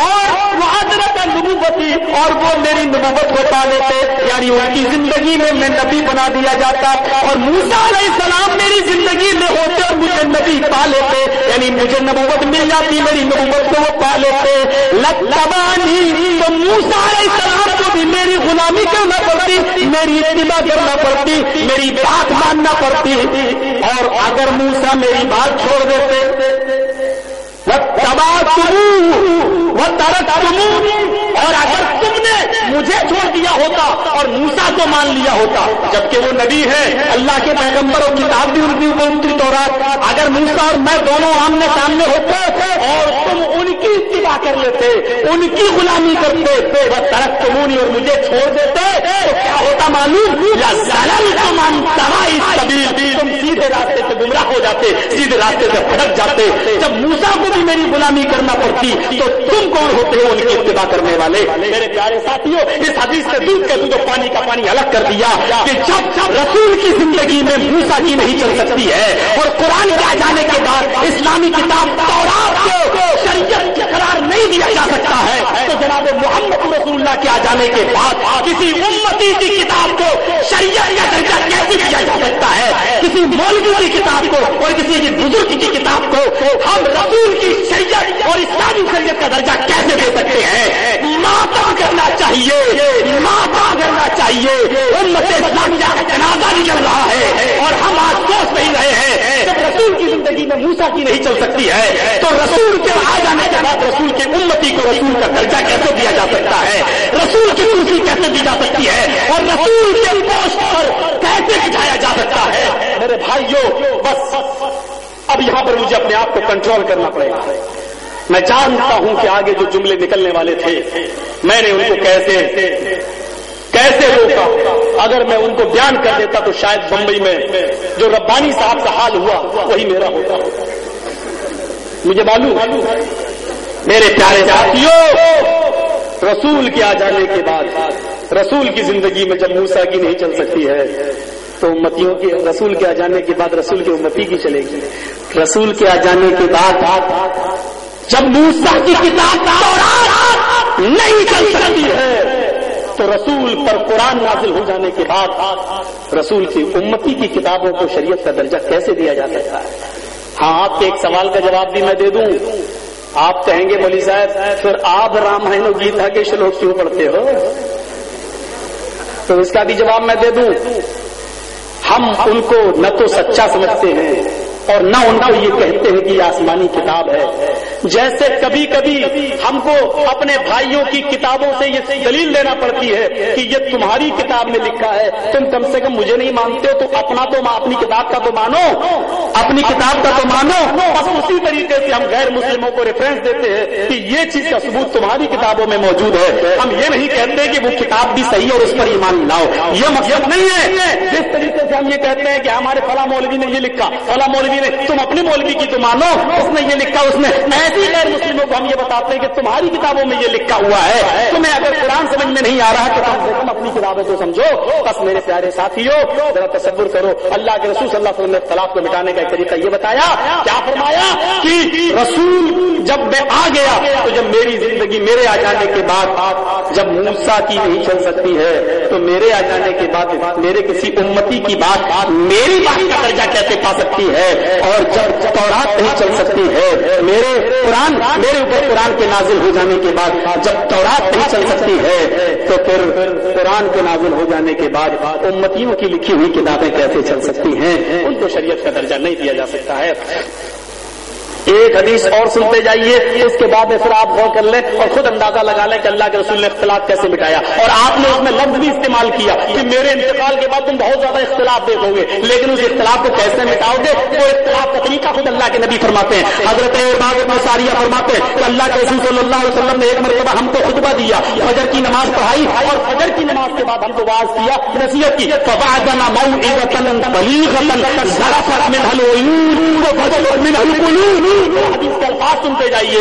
اور معذرت نبوتی اور وہ میری نبوت کو پا لیتے یعنی ان کی زندگی میں میں نبی بنا دیا جاتا، اور موسا علیہ السلام میری زندگی میں ہوتے اور مجھے نبی پا لیتے یعنی مجھے نبوت مل جاتی، میری نبوت کو وہ پا لیتے۔ لبانی تو موسا علیہ السلام کو بھی میری غلامی کرنا پڑتی میری اتباع کرنا پڑتی میری بات ماننا پڑتی اور اگر موسا میری بات چھوڑ دیتے وہ تباہ وہ ترک اور اگر تم نے مجھے چھوڑ دیا ہوتا اور موسا کو مان لیا ہوتا، جبکہ وہ نبی ہے، اللہ کے پیغمبر اور کتاب بھی ان کی اتری تو اگر موسا اور میں دونوں آمنے سامنے ہوتے اور تم ان اتباع کر لیتے، ان کی غلامی کرتے، وہ ترک تمونی اور مجھے چھوڑ دیتے، تو کیا ہوتا معلوم؟ تم سیدھے راستے سے گمراہ ہو جاتے، سیدھے راستے سے پھٹک جاتے۔ جب موسا کو بھی میری غلامی کرنا پڑتی، تو تم کون ہوتے ہو ان کی اتباع کرنے والے؟ میرے پیارے ساتھیوں، اس حدیث سے دودھ کے دودھ پانی کا پانی الگ کر دیا کہ جب جب رسول کی زندگی میں موسا کی نہیں چل سکتی ہے، اور قرآن کے آ جانے کے بعد اسلامی کتاب کو شریعت کے نہیں دیا جا سکتا ہے، تو جناب محمد رسول اللہ کے آ جانے کے بعد کسی امتی کی کتاب کو شریعت کا درجہ کیسے دیا جا سکتا ہے؟ کسی مولوی کی کتاب کو اور کسی کی بزرگ کی کتاب کو ہم رسول کی شریعت اور اسلامی شریعت کا درجہ کیسے دے سکتے ہیں؟ ماتا کرنا چاہیے، ماتا کرنا چاہیے۔ امت اسلامیہ کا جنازہ نکل رہا ہے اور ہم آج سوچ نہیں رہے ہیں جب رسول کی زندگی میں موسا کی نہیں چل سکتی ہے۔ تو رسول کے آ جانے کے بعد رسول کی امتی کو رسول کا درجہ کیسے دیا جا سکتا ہے؟ رسول کی کرسی کیسے دی جا سکتی ہے؟ اور رسول کے پوسٹ پر کیسے بٹھایا جا سکتا ہے؟ میرے بھائیوں، بس اب یہاں پر مجھے اپنے آپ کو کنٹرول کرنا پڑے گا۔ میں جانتا ہوں کہ آگے جو جملے نکلنے والے تھے، میں نے ان کو کیسے کیسے روکا؟ اگر میں ان کو بیان کر دیتا تو شاید بمبئی میں جو ربانی صاحب کا حال ہوا، وہی میرا ہوتا۔ مجھے معلوم میرے پیارے ساتھیوں، رسول کے آ جانے کے بعد، رسول کی زندگی میں جب موسا کی نہیں چل سکتی ہے، تو امتیوں کے، رسول کے آ جانے کے بعد رسول کی امتی کی چلے گی۔ رسول کے آ جانے کے بعد، جب موسا کی کتاب نہیں چل سکتی ہے، تو رسول پر قرآن نازل ہو جانے کے بعد، رسول کی امتی کی کتابوں کو شریعت کا درجہ کیسے دیا جا سکتا ہے؟ ہاں آپ کے ایک سوال کا جواب بھی میں دے دوں۔ آپ کہیں گے مولی صاحب، پھر آپ رامائن گیتا کے شلوک کیوں پڑھتے ہو؟ تو اس کا بھی جواب میں دے دوں۔ ہم ان کو نہ تو سچا سمجھتے ہیں اور نہ ان کو یہ کہتے ہیں کہ یہ آسمانی کتاب ہے۔ جیسے کبھی کبھی ہم کو اپنے بھائیوں کی کتابوں سے یہ دلیل لینا پڑتی ہے کہ یہ تمہاری کتاب میں لکھا ہے۔ تم کم سے کم مجھے نہیں مانتے ہو، تو اپنا تو اپنی کتاب کا تو مانو۔ اپنی کتاب کا تو مانو۔ بس اسی طریقے سے ہم غیر مسلموں کو ریفرنس دیتے ہیں کہ یہ چیز کا ثبوت تمہاری کتابوں میں موجود ہے۔ ہم یہ نہیں کہتے کہ وہ کتاب بھی صحیح اور اس پر ایمان لاؤ یہ مقصد نہیں ہے۔ جس طریقے سے ہم یہ کہتے ہیں کہ ہمارے فلاں مولوی نے یہ لکھا، فلاں مولوی نے، تم اپنی مولوی کی تو مانو۔ اس نے یہ لکھا، اس نے ایسی غیر مسلموں کو ہم یہ بتاتے ہیں کہ تمہاری کتابوں میں یہ لکھا ہوا ہے۔ تمہیں اگر قرآن سمجھ میں نہیں آ رہا تو کم سے کم اپنی کتابیں تو سمجھو۔ بس میرے پیارے ساتھی ہو ذرا تصور کرو۔ اللہ کے رسول صلی اللہ علیہ وسلم نے اختلاف کو مٹانے کا ایک طریقہ یہ بتایا۔ کیا فرمایا کہ رسول جب میں آ گیا تو جب میری زندگی میرے آ جانے کے بعد جب موسا کی نہیں چل سکتی ہے، تو میرے آ جانے کے بعد میرے کسی امتی کی بات میری بات کا درجہ کیسے پا سکتی ہے؟ اور جب تورات نہیں چل سکتی ہے، میرے قرآن میرے اوپر قرآن کے نازل ہو جانے کے بعد جب تورات نہیں چل سکتی ہے تو پھر قرآن کے نازل ہو جانے کے بعد امتیوں کی لکھی ہوئی کتابیں کیسے چل سکتی ہیں؟ ان کو شریعت کا درجہ نہیں دیا جا سکتا ہے۔ ایک حدیث اور سنتے جائیے، اس کے بعد پھر آپ غور کر لیں اور خود اندازہ لگا لیں کہ اللہ کے رسول نے اختلاف کیسے مٹایا۔ اور آپ نے اس میں لفظ بھی استعمال کیا کہ میرے انتقال کے بعد تم بہت زیادہ اختلاف دیکھو گے، لیکن اس اختلاف کو کیسے مٹاؤ گے؟ وہ اختلاف کا طریقہ خود اللہ کے نبی فرماتے ہیں۔ حضرت ساریہ فرماتے ہیں کہ اللہ کے رسول صلی اللہ علیہ وسلم نے ایک مرتبہ ہم کو خطبہ دیا، فجر کی نماز پڑھائی اور فجر کی نماز کے بعد ہم کو واز کیا، نصیحت کی حدیث کے الفاظ سنتے جائیے۔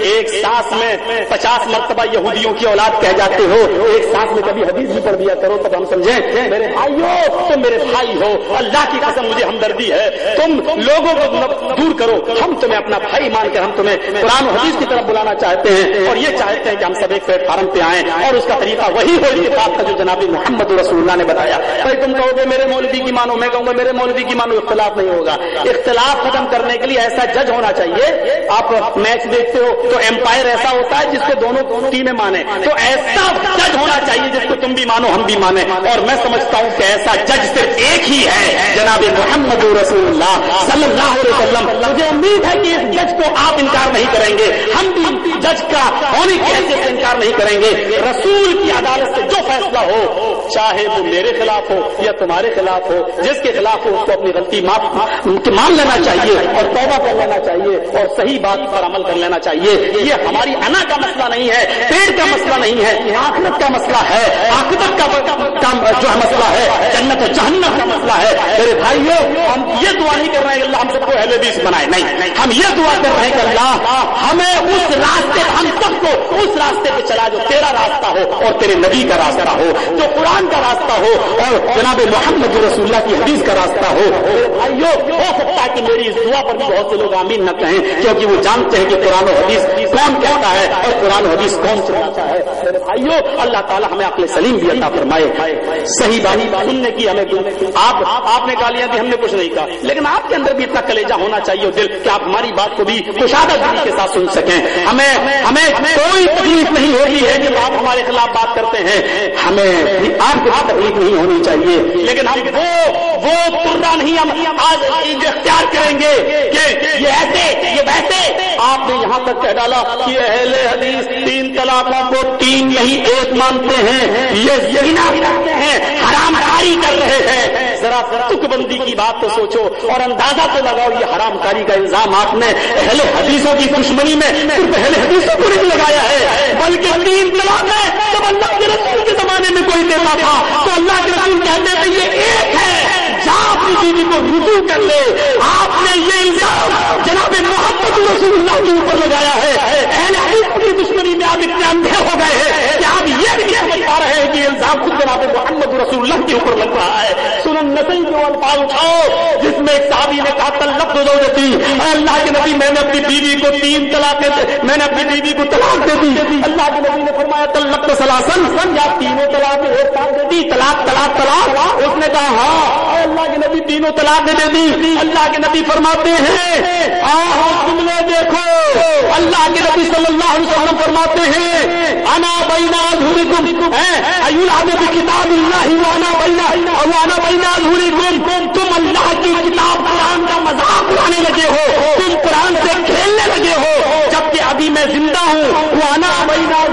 ایک سانس میں پچاس مرتبہ یہودیوں کی اولاد کہہ جاتے ہو۔ ایک سانس میں کبھی حدیث بھی پڑھ دیا کرو تب ہم سمجھیں۔ میرے بھائیو، تم میرے بھائی ہو۔ اللہ کی قسم مجھے ہمدردی ہے۔ تم لوگوں کو دور کرو۔ ہم تمہیں اپنا بھائی مان کر ہم تمہیں قرآن و حدیث کی طرف بلانا چاہتے ہیں۔ اور یہ چاہتے ہیں کہ ہم سب ایک پلیٹ فارم پہ آئیں۔ اور اس کا طریقہ وہی ہو اتفاق کا جو جناب محمد رسول اللہ نے بتایا۔ بھائی تم کہو گے میرے مولوی کی مانو، میں کہوں گا میرے مولوی کی مانو، اختلاف نہیں ہوگا۔ اختلاف ختم کرنے کے لیے ایسا جج ہونا چاہیے۔ آپ میچ دیکھتے ہو تو امپائر ایسا ہوتا ہے جس کو دونوں ٹیمیں مانے۔ تو ایسا جج ہونا چاہیے جس کو تم بھی مانو، ہم بھی مانے اور میں سمجھتا ہوں کہ ایسا جج صرف ایک ہی ہے، جناب محمد رسول اللہ صلی اللہ علیہ وسلم۔ مجھے امید ہے کہ اس جج کو آپ انکار نہیں کریں گے۔ ہم بھی جج کا ہونے کی حیثیت سے انکار نہیں کریں گے؟ رسول کی عدالت سے جو فیصلہ ہو، چاہے وہ میرے خلاف ہو یا تمہارے خلاف ہو، جس کے خلاف ہو اس کو اپنی غلطی معاف مان لینا چاہیے اور توبہ کر لینا چاہیے اور صحیح بات پر عمل کر لینا چاہیے۔ یہ ہماری انا کا مسئلہ نہیں ہے پیڑ کا مسئلہ نہیں ہے آخرت کا مسئلہ ہے۔ آخرت کا جو ہے مسئلہ ہے، جنت و جہنم کا مسئلہ ہے۔ میرے بھائیو، ہم یہ دعا نہیں کر رہے ہیں اللہ ہم سب کو اہل حدیث بنائے۔ نہیں، ہم یہ دعا کر رہے ہیں کہ اللہ ہمیں اس راستے ہم سب کو اس راستے پہ چلا جو تیرا راستہ ہو اور تیرے نبی کا راستہ ہو، جو قرآن کا راستہ ہو اور جناب محمد رسول اللہ کی حدیث کا راستہ ہو۔ بھائیو، ہو سکتا ہے کہ میری اس دعا پر بھی بہت سے لوگ آمین نہ کہیں، کیونکہ وہ جانتے ہیں کہ قرآن و حدیث کون کہتا ہے اور قرآن و حدیث کون چلاتا ہے۔ میرے اللہ تعالیٰ ہمیں اپنے سلیم بھی عطا فرمائے۔ صحیح بات، سننے کی ہمیں آپ آپ نے گالیاں دی ہم نے کچھ نہیں کہا، لیکن آپ کے اندر بھی اتنا کلیجا ہونا چاہیے دل کہ آپ ہماری بات کو بھی کشادہ دلی کے ساتھ سن سکیں۔ ہمیں ہمیں کوئی تکلیف نہیں ہوتی ہے کہ آپ ہمارے خلاف بات کرتے ہیں۔ ہمیں آپ کو تکلیف نہیں ہونی چاہیے۔ لیکن ہم وہ وہ پورا نہیں ہم آج اختیار کریں گے کہ یہ ایسے یہ ویسے آپ نے یہاں تک کہہ ڈالا کہ اہل حدیث تین طلاقوں کو تین نہیں ایک مانتے ہیں۔ یہ کرتے ہیں حرام کاری کر رہے ہیں۔ ذرا تک بندی کی بات تو سوچو اور اندازہ تو لگاؤ یہ حرام کاری کا الزام آپ نے اہل حدیثوں کی دشمنی میں صرف اہل حدیثوں کو نہیں لگایا ہے، بلکہ تین طلاق ہے۔ جب اللہ کے رسول کے زمانے میں کوئی دیتا تھا، تو اللہ کے رسول کہتے تھے، یہ ایک ہے۔ جا اپنی بیوی کو رجوع کر لے۔ آپ نے یہ الزام جناب محبت رسول اللہ کے اوپر لگایا ہے۔ اہل اپنی دشمنی میں آپ اتنے اندھے ہو گئے ہیں کہ آپ یہ بھی سمجھ پا رہے ہیں کہ الزام خود جناب محمد رسول اللہ کے اوپر لگ رہا ہے۔ سنن نسل کے الفاظ اٹھاؤ، جس میں ایک صحابی نے کہا تلق دو دیتی اللہ کے نبی، میں نے اپنی بیوی کو تین طلاق میں نے اپنی بیوی کو طلاق دے دی۔ اللہ کے نبی نے فرمایا تلق سلاسن سن یا تینوں طلاق ایک ساتھ دے دی۔ طلاق طلاق طلاق۔ اس نے کہا ہاں۔ اللہ کے نبی، تینوں طلاق دے دی۔ اللہ کے نبی فرماتے ہیں آہو تم نے دیکھو۔ اللہ کے نبی صلی اللہ علیہ وسلم فرماتے ہیں، انا بینا دھوری کتاب اللہ وانا بینا وانا بینا تم اللہ کی کتاب قرآن کا مذاق اڑانے لگے ہو تم قرآن سے کھیلنے لگے ہو جبکہ ابھی میں زندہ ہوں وانا بینا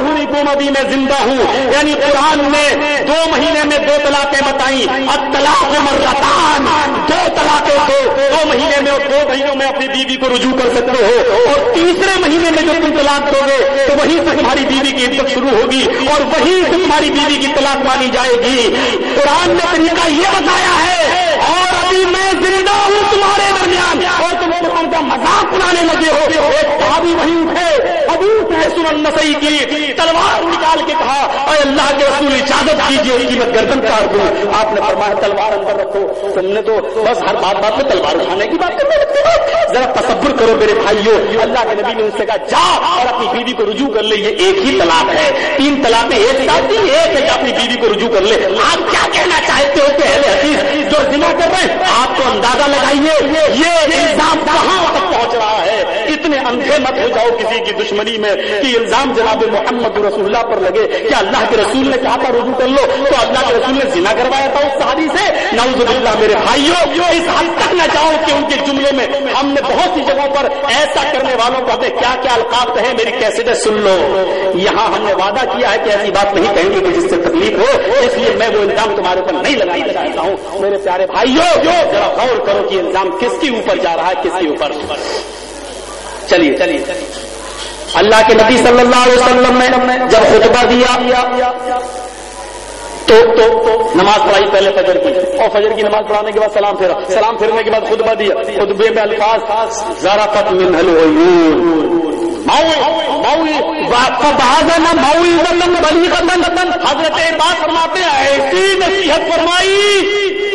دھوری میں زندہ ہوں. یعنی قرآن نے دو مہینے میں دو طلاقیں بتائیں. اب طلاق مرتان. دو طلاقوں کو دو مہینے میں اور دو مہینوں میں اپنی بیوی کو رجوع کر سکتے ہو. اور تیسرے مہینے میں جو تم طلاق دو گے تو وہیں سے تمہاری بیوی کی عزت شروع ہوگی اور وہیں سے تمہاری بیوی کی طلاق مانی جائے گی. قرآن نے طریقہ یہ بتایا ہے اور ابھی میں زندہ ہوں تمہارے درمیان اور کا مذاق بنانے لگے ہو۔ ایک صحابی وہیں اٹھے ابھی اٹھے سنن نسائی کی۔ تلوار نکال کے کہا، اے اللہ کے رسول، اجازت کیجیے اس کی میں گردن کاٹ دوں۔ آپ نے فرمایا، تلوار اندر رکھو تم نے تو بس ہر بات بات میں تلوار اٹھانے کی بات کرنے ذرا تصور کرو میرے بھائیو اللہ کے نبی نے ان سے کہا، جا اور اپنی بیوی کو رجوع کر لے، یہ ایک ہی طلاق ہے۔ تین طلاق ایک ساتھ ایک ہے کہ اپنی بیوی کو رجوع کر لے۔ آپ کیا کہنا چاہتے ہو کہ اہل حدیث جو ذمہ کر رہے ہیں؟ آپ کو اندازہ لگائیے، یہ الزام کہاں تک پہنچ رہا ہے۔ اتنے اندھے مت ہو جاؤ کسی کی دشمنی میں کہ الزام جناب محمد رسول اللہ پر لگے کہ اللہ کے رسول نے کہا تھا رجوع کر لو۔ تو اللہ کے رسول نے ذمہ کروایا تھا اس شادی سے۔ نوز اللہ میرے بھائیوں، اس حد تک نہ جاؤ کہ ان کے جملے میں ہم نے بہت سی جگہوں پر ایسا کرنے والوں کو ہمیں کیا کیا القاب کہیں میری کیسے سن لو۔ یہاں ہم نے وعدہ کیا ہے کہ ایسی بات نہیں کہیں گے کہ جس سے تکلیف ہو، اس لیے میں وہ الزام تمہارے اوپر نہیں لگانا چاہتا ہوں۔ میرے پیارے بھائیوں، ذرا غور کرو کہ الزام کس کے اوپر جا رہا ہے، کس کے اوپر۔ چلیے. چلیے اللہ کے نبی صلی اللہ علیہ وسلم نے جب خطبہ دیا تو تو نماز پڑھائی پہلے فجر کی. اور فجر کی نماز پڑھانے کے بعد سلام پھیرا. سلام پھیرنے کے بعد خطبہ دیا. خطبے میں الفاظ، ذرا تک من حضرت بات فرماتے ہیں، ایسی نصیحت فرمائی،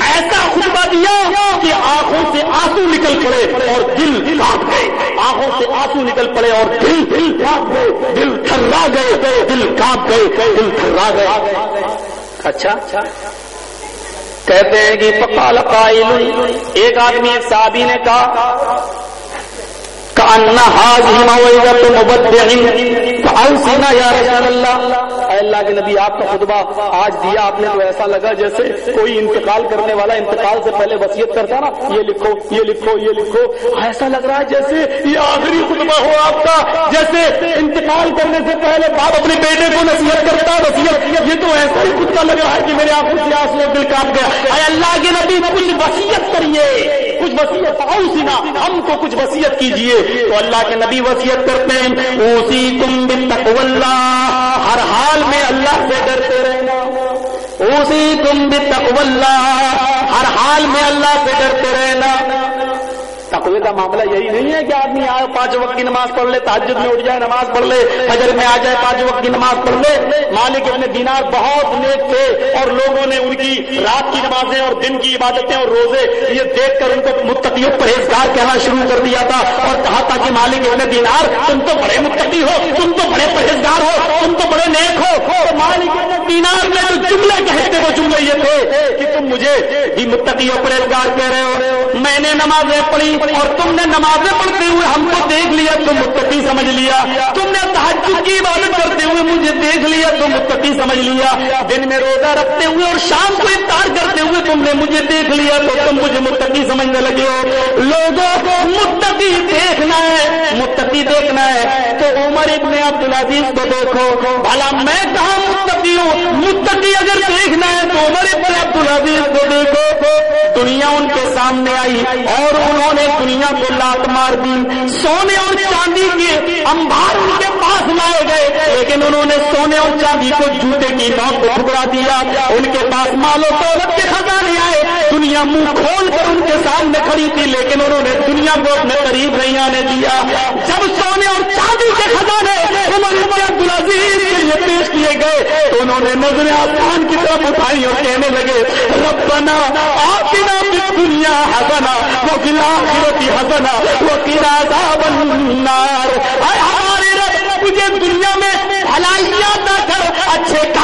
ایسا خطبہ دیا کہ آنکھوں سے آنسو نکل پڑے اور دل کاٹ گئے۔ آنکھوں سے آنسو نکل پڑے اور دل دل کاٹ گئے۔ دل تھرا گئے، دل کاٹ گئے، دل تھرا گئے۔ اچھا کہتے ہیں کہ پکال قائل، ایک آدمی ایک صحابی نے کہا یا رسول اللہ. اے اللہ کے نبی، آپ کا خطبہ آج دیا آپ نے تو ایسا لگا جیسے کوئی انتقال کرنے والا انتقال سے پہلے وصیت کرتا نا، یہ لکھو یہ لکھو یہ لکھو. ایسا لگ رہا ہے جیسے یہ آخری خطبہ ہو آپ کا، جیسے انتقال کرنے سے پہلے باپ اپنے بیٹے کو نصیحت کرتا وصیت یہ تو ایسا ہی خطبہ لگ رہا ہے کہ میرے آنکھوں سے آس دل کاٹ گیا۔ اے اللہ کے نبی، کچھ وصیت کریے، کچھ وصیت آؤ سنا ہم کو کچھ وصیت کیجیے تو اللہ کے نبی وصیت کرتے ہیں اسی تم بن اللہ۔ ہر حال میں اللہ سے ڈرتے رہنا۔ اسی تم بھی اللہ۔ ہر حال میں اللہ سے ڈرتے رہنا۔ کا معاملہ یہی نہیں ہے کہ آدمی آئے پانچ وقت کی نماز پڑھ لے تاجد میں اٹھ جائے، نماز پڑھ لے حجر میں آ جائے، پانچ وقت کی نماز پڑھ لے۔ مالک ابن دینار بہت نیک تھے اور لوگوں نے ان کی رات کی نمازیں اور دن کی عبادتیں اور روزے یہ دیکھ کر ان کو متقی پرہیزگار کہنا شروع کر دیا تھا اور کہا تھا کہ مالک ابن دینار، تم تو بڑے متقی ہو، تم تو بڑے پرہیزگار ہو، تم تو بڑے نیک ہو۔ مالک دینار میں جو جملے کہتے تھے، وہ جملے یہ تھے کہ تم مجھے بھی متقی پرہیزگار کہہ رہے ہو۔ میں نے نمازیں پڑھی اور تم نے نمازیں پڑھتے ہوئے ہم کو دیکھ لیا، تو متقی سمجھ لیا۔ تم نے تحجد کی عبادت کرتے ہوئے مجھے دیکھ لیا، تو متقی سمجھ لیا۔ دن میں روزہ رکھتے ہوئے اور شام کو افطار کرتے ہوئے تم نے مجھے دیکھ لیا، تو تم مجھے متقی سمجھنے لگے ہو۔ لوگوں کو متقی دیکھنا ہے متقی دیکھنا ہے، تو عمر ابن عبد العزیز کو دیکھو۔ بھلا میں کہاں متقی ہوں؟ متقی اگر دیکھنا ہے تو عمر ابن عبد العزیز کو دیکھو۔ دنیا ان کے سامنے آئی اور انہوں نے دنیا کو لات مار دی۔ سونے اور چاندی کے امبار ان کے پاس لائے گئے، لیکن انہوں نے سونے اور چاندی کو جوتے کی نوک کو ٹکڑا دیا۔ ان کے پاس مالو دولت کے خزانے آئے۔ دنیا منہ کھول کر ان کے سامنے کھڑی تھی، لیکن انہوں نے دنیا کو اپنے قریب نہیں آنے دیا۔ جب سونے اور چاندی کے خزانے عمر عبد العزیز کے لیے پیش کیے گئے، تو انہوں نے نظر آسمان کی طرف اٹھائی اور کہنے لگے، ربنا آتنا فی دنیا حسنا وہ فی کی حسنا وہ قیرا عذاب النار۔ اے ہمارے رب، مجھے دنیا میں بھلائیاں نہ کر اچھے کام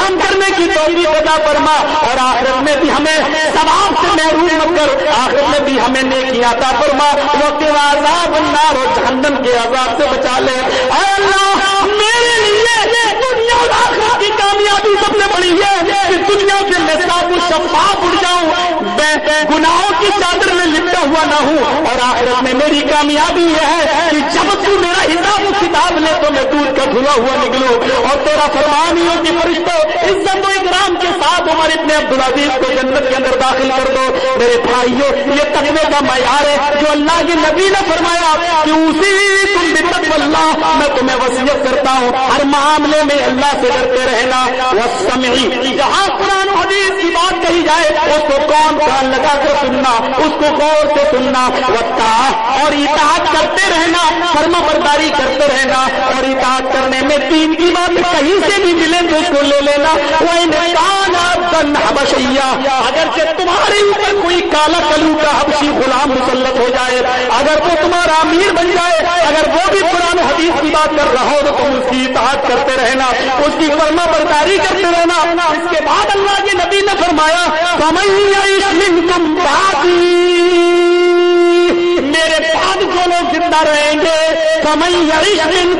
کی توفیق عطا فرما اور آخرت میں بھی ہمیں ثواب سے محروم مت کر، آخرت میں بھی ہمیں نیکی عطا فرما۔ وہ عذاب النار اور جہنم کے عذاب سے بچا لے۔ اے اللہ، میرے لیے دنیا اور آخرت کی کامیابی سب سے بڑی ہے۔ کہ دنیا سے میں صاف شفاف اٹھ جاؤں۔ میں گناہوں کی چادر میں لپٹا ہوا نہ ہوں اور آخرت میں میری کامیابی یہ ہے کہ جب تو میرا حساب و کتاب لے تو میں دودھ کا دھلا ہوا نکلوں اور تیرا فرمان ہی ہو کہ فرشتوں، عزت و اکرام کے ساتھ ہمارے اتنے عبدالعزیز کو جنت کے اندر داخل کر دو۔ میرے بھائیوں یہ تقوی کا معیار ہے جو اللہ کے نبی نے فرمایا کہ اسی تم بتق اللہ، میں تمہیں وصیت کرتا ہوں۔ ہر معاملے میں اللہ سے ڈرتے رہنا۔ وہ سمعی جہاں قرآن حدیث کی بات کہی جائے، اس کو کون کان لگا کر سننا، اس کو غور سے سننا، وقتا، اور اطاعت کرتے رہنا، فرما برداری کرتے رہنا، اور اطاعت کرنے میں تین کی بات کہیں سے بھی ملے تو اس کو لے لینا۔ وہ انسان بن حبشیہ اگر سے تمہارے اوپر کوئی کالا کلو کا حبشی غلام مسلط ہو جائے، اگر وہ تمہارا امیر بن جائے، اگر وہ بھی قرآن حدیث کی بات کر رہا ہو تو تم اس کی اطاعت کرتے رہنا، اس کی فرما برداری کرتے رہنا۔ اس کے بعد اللہ کے نبی نے فرمایا سمجھ تم میرے بعد جو لوگ زندہ رہیں گے۔ سمئی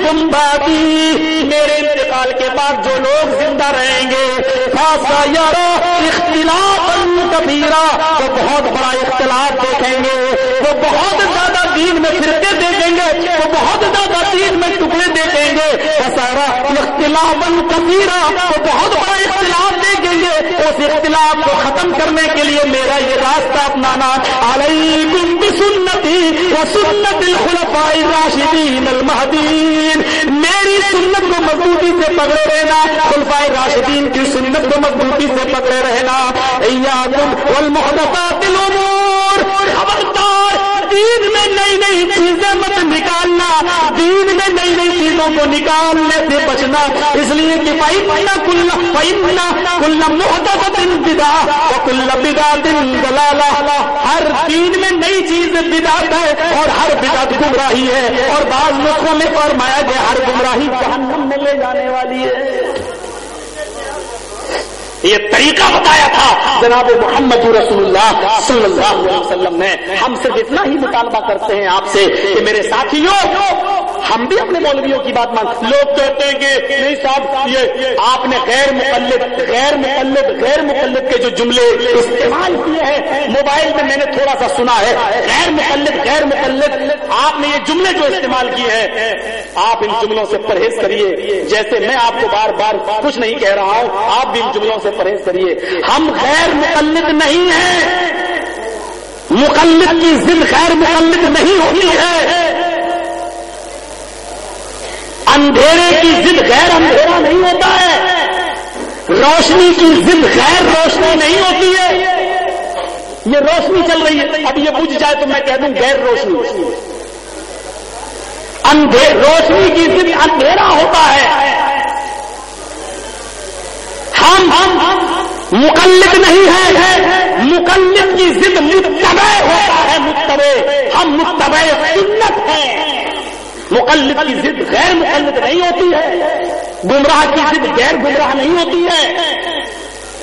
تم بادی میرے انتقال کے بعد جو لوگ زندہ رہیں گے، خاصا یارو اختلاف کبیرا وہ بہت بڑا اختلاف دیکھیں گے۔ وہ بہت زیادہ دین میں فرقے دیکھیں گے۔ وہ بہت زیادہ دین میں ٹکڑے دیکھیں گے۔ سارا اختلاف کبیرا وہ بہت بڑا اختلاف لیے اس اختلاف کو ختم کرنے کے لیے میرا یہ راستہ اپنانا۔ علیکم بسنتی و سنت الخلفاء الراشدین المہدین۔ میری سنت کو مضبوطی سے پکڑے رہنا، خلفاء راشدین کی سنت کو مضبوطی سے پکڑے رہنا۔ ایاکم والمحدثات الامور۔ دین میں نئی نئی چیزیں مت نکالنا۔ دین میں نئی نئی چیزوں کو نکالنے سے بچنا۔ اس لیے کہ بھائی پہنا کل پہنا کل محدت بدا کل بدا دن دلالا ہر دین میں نئی چیز بدات ہے اور ہر بدعت گمراہی ہے۔ اور بعض نسخوں میں فرمایا گیا ہر گمراہی جہنم میں لے جانے والی ہے۔ یہ طریقہ بتایا تھا۔ جناب محمد رسول اللہ صلی اللہ علیہ وسلم نے ہم صرف اتنا ہی مطالبہ کرتے ہیں آپ سے کہ میرے ساتھیوں ہم بھی اپنے مولویوں کی بات مان لوگ کہتے ہیں کہ نہیں صاحب، یہ آپ نے غیر مقلد غیر مقلد غیر مقلد کے جو جملے استعمال کیے ہیں، موبائل میں میں نے تھوڑا سا سنا ہے۔ غیر مقلد غیر مقلد، آپ نے یہ جملے جو استعمال کیے ہیں، آپ ان جملوں سے پرہیز کریے۔ جیسے میں آپ کو بار بار کچھ نہیں کہہ رہا ہوں، آپ بھی ان جملوں سے پرہیز کریے۔ ہم غیر مقلد نہیں ہیں۔ مقلد کی ضد غیر مقلد نہیں ہوتی ہے۔ اندھیرے کی ضد غیر اندھیرا نہیں ہوتا ہے۔ روشنی کی ضد غیر روشنی نہیں ہوتی ہے۔ یہ روشنی چل رہی ہے۔ اب یہ بجھ جائے تو میں کہہ دوں غیر روشنی۔ اندھیر روشنی کی ضد اندھیرا ہوتا ہے۔ ہم ہم مقلد نہیں ہے مقلد کی ضد متبع ہوتا ہے۔ متبع ہم متبع سنت ہیں۔ مقلد کی ضد غیر مقلد نہیں ہوتی ہے۔ گمراہ کی ضد غیر گمراہ نہیں ہوتی ہے۔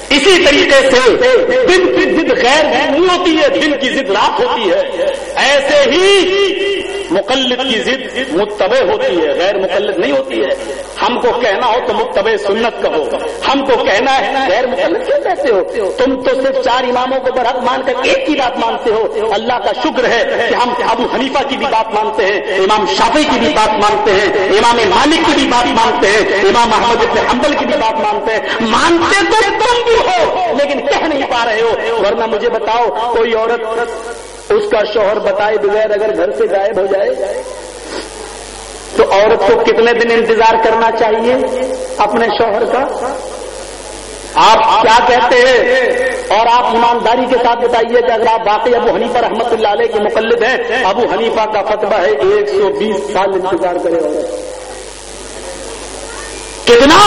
اسی طریقے سے دن کی ضد غیر نہیں ہوتی ہے، دن کی ضد رات ہوتی ہے۔ ایسے ہی مقلد کی ضد متبع ہوتی ہے، غیر مقلد نہیں ہوتی ہے۔ ہم کو کہنا ہو تو متبع سنت کہو۔ ہم کو کہنا ہے، غیر مقلد کیوں کہتے ہو؟ تم تو صرف چار اماموں کو برحق مان کر ایک کی بات مانتے ہو۔ اللہ کا شکر ہے کہ ہم ابو حنیفہ کی بھی بات مانتے ہیں، امام شافی کی بھی بات مانتے ہیں، امام مالک کی بھی بات مانتے ہیں، امام محمد ابن حنبل کی بھی بات مانتے ہیں۔ مانتے تو تم بھی ہو، لیکن کہہ نہیں پا رہے ہو۔ ورنہ مجھے بتاؤ، کوئی عورت اس کا شوہر بتائے بغیر اگر گھر سے غائب ہو جائے، تو عورت کو کتنے دن انتظار کرنا چاہیے اپنے شوہر کا؟ آپ کیا کہتے ہیں؟ اور آپ ایمانداری کے ساتھ بتائیے کہ اگر آپ واقعی ابو حنیفہ رحمت اللہ علیہ کے مقلد ہیں، ابو حنیفہ کا فتبہ ہے ایک سو بیس سال انتظار کرے عورت کتنا؟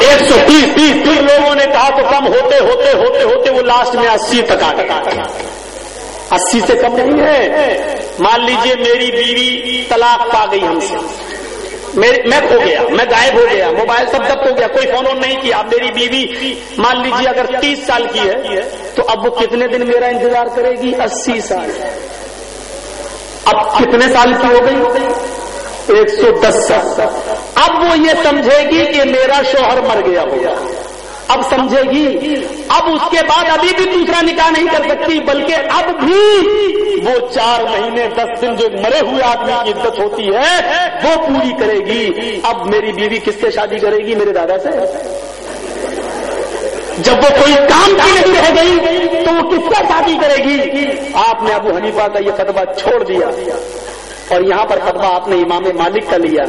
ایک سو بیس تیس لوگوں نے کہا تو کم ہوتے ہوتے ہوتے ہوتے وہ لاسٹ میں اسی تک آ اسی سے کم نہیں ہے۔ مان لیجیے میری بیوی طلاق پا گئی ہم سے۔ میں کھو گیا، میں غائب ہو گیا، موبائل سب جب ہو گیا، کوئی فون آن نہیں کیا۔ میری بیوی مان لیجیے اگر تیس سال کی ہے، تو اب وہ کتنے دن میرا انتظار کرے گی؟ اسی سال۔ اب کتنے سال کی ہو گئی؟ ایک سو دس سال۔ اب وہ یہ سمجھے گی کہ میرا شوہر مر گیا ہوگا۔ اب سمجھے گی۔ اب اس کے بعد ابھی بھی دوسرا نکاح نہیں کر سکتی، بلکہ اب بھی وہ چار مہینے، دس دن جو مرے ہوئے آدمی کی عزت ہوتی ہے، وہ پوری کرے گی۔ اب میری بیوی کس سے شادی کرے گی؟ میرے دادا سے۔ جب وہ کوئی کام کی نہیں رہ گئی، تو وہ کس سے شادی کرے گی؟ آپ نے ابو حنیفہ کا یہ فتبہ چھوڑ دیا۔ اور یہاں پر فتبہ آپ نے امام مالک کا لیا۔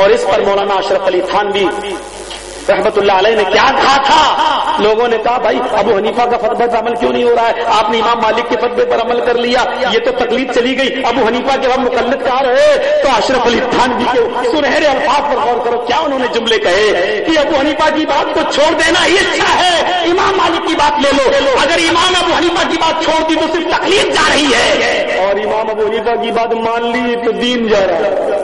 اور اس پر مولانا اشرف علی خان بھی رحمت اللہ علیہ نے کیا کہا تھا؟ لوگوں نے کہا، بھائی، ابو حنیفہ کا فتبہ پر عمل کیوں نہیں ہو رہا ہے؟ آپ نے امام مالک کے فتبے پر عمل کر لیا، یہ تو تکلیف چلی گئی۔ ابو حنیفہ کے ہم مقلد کہا رہے تو اشرف علی خان بھی کے سنہرے الفاظ پر غور کرو، کیا انہوں نے جملے کہے؟ کہ ابو حنیفہ کی بات کو چھوڑ دینا یہ اچھا ہے۔ امام مالک کی بات لے لو۔ اگر امام ابو حنیفہ کی بات چھوڑ دی تو صرف تکلیف جا رہی ہے۔ اور امام ابو حنیفہ کی بات مان لی تو دین جا رہا ہے۔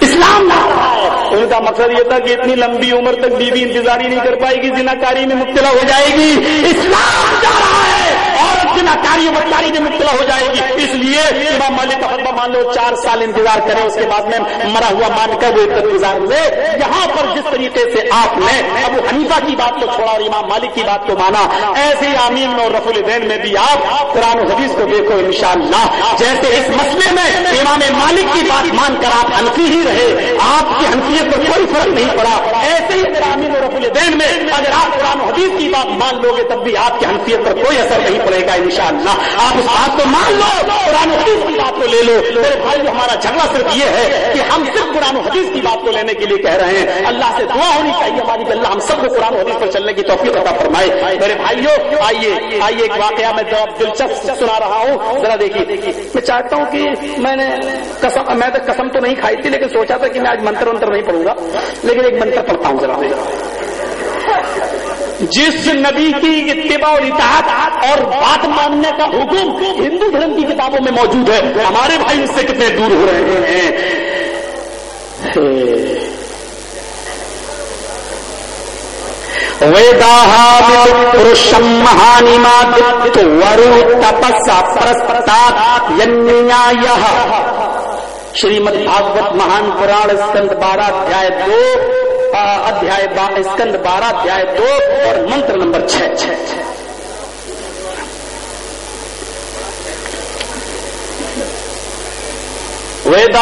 اسلام لا رہا ہے۔ ان کا مقصد یہ تھا کہ اتنی لمبی عمر تک بیوی انتظاری نہیں کر پائے گی زنا کاری میں مبتلا ہو جائے گی۔ اسلام جا رہا ہے۔ اور زنا کاری بدکاری میں مبتلا ہو جائے گی۔ اس لیے امام مالک کا مان لو، چار سال انتظار کرے اس کے بعد میں مرا ہوا مان کر وہ انتظار لے۔ یہاں پر جس طریقے سے آپ نے ابو حنیفہ کی بات کو چھوڑا اور امام مالک کی بات کو مانا، ایسے ہی آمین اور رف الدین میں بھی آپ قرآن و حدیث کو دیکھو انشاءاللہ۔ جیسے اس مسئلے میں امام مالک کی بات مان کر آپ انفی ہی رہے، آپ کی حنفیت پر کوئی فرق نہیں پڑا۔ ایسے ہی امین اور رفول دین میں اگر آپ قرآن حدیث کی بات مان لو گے، تب بھی آپ کی حنفیت پر کوئی اثر نہیں پڑے گا۔ انشاءاللہ، آپ اس بات کو مان لو، قرآن حدیث کی بات کو لے لو۔ میرے بھائی ہمارا جھگڑا صرف یہ ہے کہ ہم صرف قرآن حدیث کی بات کو لینے کے لیے کہہ رہے ہیں۔ اللہ سے دعا ہونی چاہیے، ہماری اللہ ہم سب کو قرآن حدیث پر چلنے کی توفیق عطا فرمائے۔ میرے بھائیوں آئیے آئیے ایک واقعہ میں دلچسپ سنا رہا ہوں۔ ذرا دیکھیے۔ میں چاہتا ہوں کہ میں نے قسم، میں تو قسم تو نہیں کھائی تھی، لیکن سوچا تھا کہ میں آج منتر ونتر نہیں پڑھوں گا، لیکن ایک منتر پڑھتا ہوں۔ ذرا۔ جس نبی کی اتباع اور اطاعت اور بات ماننے کا حکم ہندو دھرم کی کتابوں میں موجود ہے۔ ہمارے بھائی اس سے کتنے دور ہو رہے ہیں؟ ویداہم مہانی ورو تپسا پرستا شریمد بھاگوت مہان پراڑ اسکند بارہ دو ادھیائے اسکند بارہ ادھیائے دو اور منتر نمبر چھ چھ ویدا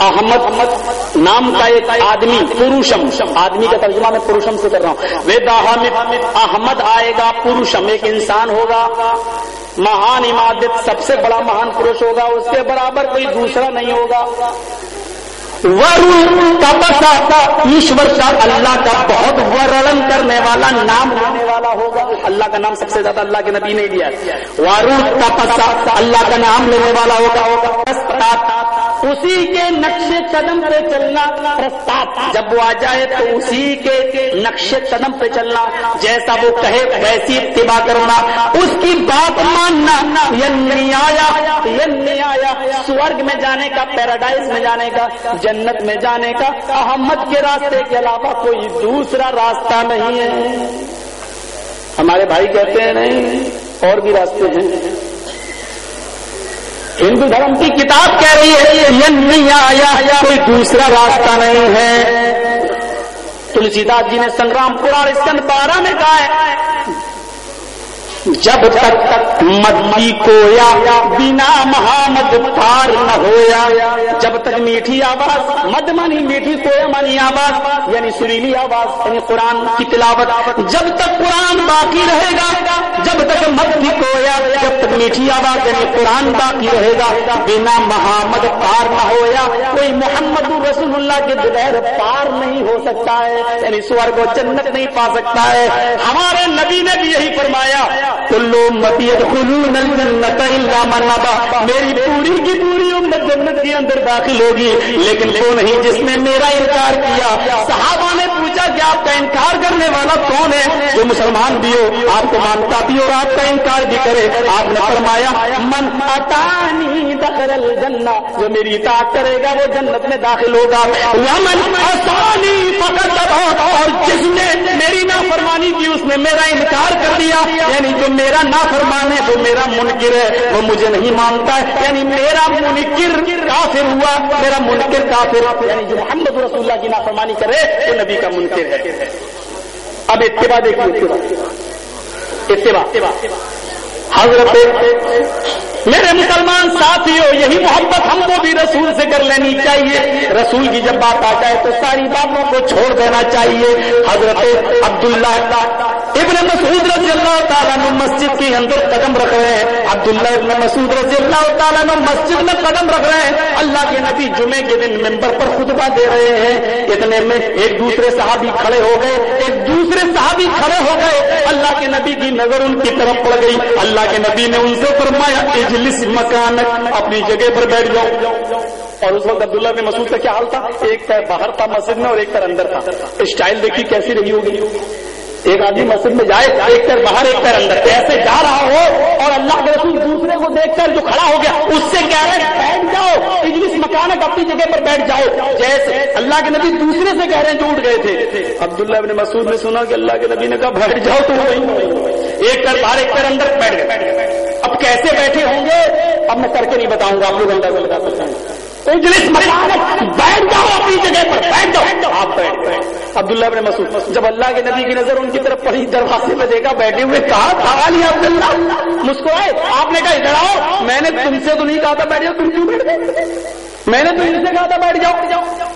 احمد نام کا ایک آدمی پروشم آدمی کا ترجمہ میں پروشم سے کر رہا ہوں ویدا احمد آئے گا پروشم ایک انسان ہوگا مہان عمادت سب سے بڑا مہان پروش ہوگا اس کے برابر کوئی دوسرا نہیں ہوگا ایشور کا اللہ کا بہت ورن کرنے والا نام لینے والا ہوگا۔ اللہ کا نام سب سے زیادہ اللہ کے نبی نے دیا وارو تپسا اللہ کا نام لینے والا ہوگا۔ اسی کے نقش قدم پہ چلنا رستہ جب وہ آ جائے تو اسی کے نقش قدم پہ چلنا۔ جیسا وہ کہے ویسی اتباع کرنا۔ اس کی بات ماننا۔ یہ نہیں آیا۔ یہ نہیں آیا۔ سورگ میں جانے کا، پیراڈائز میں جانے کا، جنت میں جانے کا۔ احمد کے راستے کے علاوہ کوئی دوسرا راستہ نہیں ہے۔ ہمارے بھائی کہتے ہیں نہیں، اور بھی راستے ہیں۔ ہندو دھرم کی کتاب کہہ رہی ہے یہ نہیں آیا، کوئی دوسرا راستہ نہیں ہے۔ تلسی داس جی نے سنگرام پورا اسکند بارہ میں کہا ہے جب تک مد کی کویا بنا محمد پار نہ ہویا، جب تک میٹھی آواز مد مانی میٹھی کویا مانی آواز یعنی سریلی آواز یعنی قرآن کی تلاوت، جب تک قرآن باقی رہے گا، جب تک مد کی کویا جب تک میٹھی آواز یعنی قرآن باقی رہے گا، بنا محمد پار نہ ہویا، کوئی محمد رسول اللہ کے بغیر پار نہیں ہو سکتا ہے یعنی سور کو جنت نہیں پا سکتا ہے۔ ہمارے نبی نے بھی یہی فرمایا کلو متی خلون الجنت الا من ابا. میری پوری کی پوری امت جنت کے اندر داخل ہوگی، لیکن وہ نہیں؟ جس نے میرا انکار کیا، صحابہ نے پوچھا کہ آپ کا انکار کرنے والا کون ہے؟ جو مسلمان بھی ہو، آپ کو مانتا بھی اور آپ کا انکار بھی کرے۔ آپ نے فرمایا، من اتانی دخل الجنہ. جو میری اطاعت کرے گا، وہ جنت میں داخل ہوگا۔ ومن اسانی فقط اور جس نے میری نافرمانی کی، اس نے میرا انکار کر دیا یعنی جو میرا نافرمان ہے وہ میرا منکر ہے، وہ مجھے نہیں مانتا ہے۔ یعنی میرا منکر کافر ہوا، میرا منکر کافر یعنی جو محمد رسول اللہ کی نافرمانی کرے، وہ نبی کا منکر ہے۔ اب اتباع دیکھیے، اتباع۔ اتباع۔ حضرت میرے مسلمان ساتھیوں یہی محبت ہم کو بھی رسول سے کر لینی چاہیے۔ رسول کی جب بات آ جائے تو ساری باتوں کو چھوڑ دینا چاہیے۔ حضرت عبداللہ ابن مسعود رضی اللہ تعالیٰ نے مسجد کے اندر قدم رکھ رہے ہیں۔ عبداللہ ابن مسعود رضی اللہ تعالیٰ نے مسجد میں قدم رکھ رہے ہیں۔ اللہ کے نبی جمعے کے دن ممبر پر خطبہ دے رہے ہیں۔ اتنے میں ایک دوسرے صحابی کھڑے ہو گئے۔ ایک دوسرے صحابی کھڑے ہو گئے۔ اللہ کے نبی کی نظر ان کی طرف پڑ گئی۔ اللہ کے نبی نے ان سے فرمایا، اجلس مکان اپنی جگہ پر بیٹھ جاؤ۔ اور اس وقت عبداللہ بن مسعود کا کیا حال تھا؟ ایک پیر باہر تھا مسجد میں اور ایک پیر اندر تھا۔ اسٹائل دیکھی کیسی رہی ہوگی؟ ایک آدمی مسجد میں جائے ایک پیر باہر ایک پیر اندر ایسے جا رہا ہو اور اللہ کے رسول دوسرے کو دیکھ کر جو کھڑا ہو گیا، اس سے کہہ رہے بیٹھ جاؤ، اجلس مکان اپنی جگہ پر بیٹھ جاؤ۔ جیسے اللہ کے نبی دوسرے سے کہہ رہے ہیں، جو اٹھ گئے تھے۔ عبداللہ ابن مسعود نے سنا کہ اللہ کے نبی نے کہا، بیٹھ جاؤ تو ایک پیر باہر، ایک پیر اندر بیٹھ گئے۔ اب کیسے بیٹھے ہوں گے؟ اب میں کر کے نہیں بتاؤں گا، آپ لوگ اندر لگا سکتے ہیں۔ بیٹھ جاؤ اپنی جگہ پر، بیٹھ جاؤ۔ آپ بیٹھ عبداللہ ابن مسعود، جب اللہ کے نبی کی نظر ان کی طرف پڑی، دروازے میں دیکھا، بیٹھے ہوئے کہا، کھا لیا عبداللہ۔ مسکرائے، آپ نے کہا، ادھر آؤ۔ میں نے تم سے تو نہیں کہا تھا بیٹھ جاؤ تم کیوں بیٹھ گئے؟ میں نے تو ان سے کہا تھا، بیٹھ جاؤ۔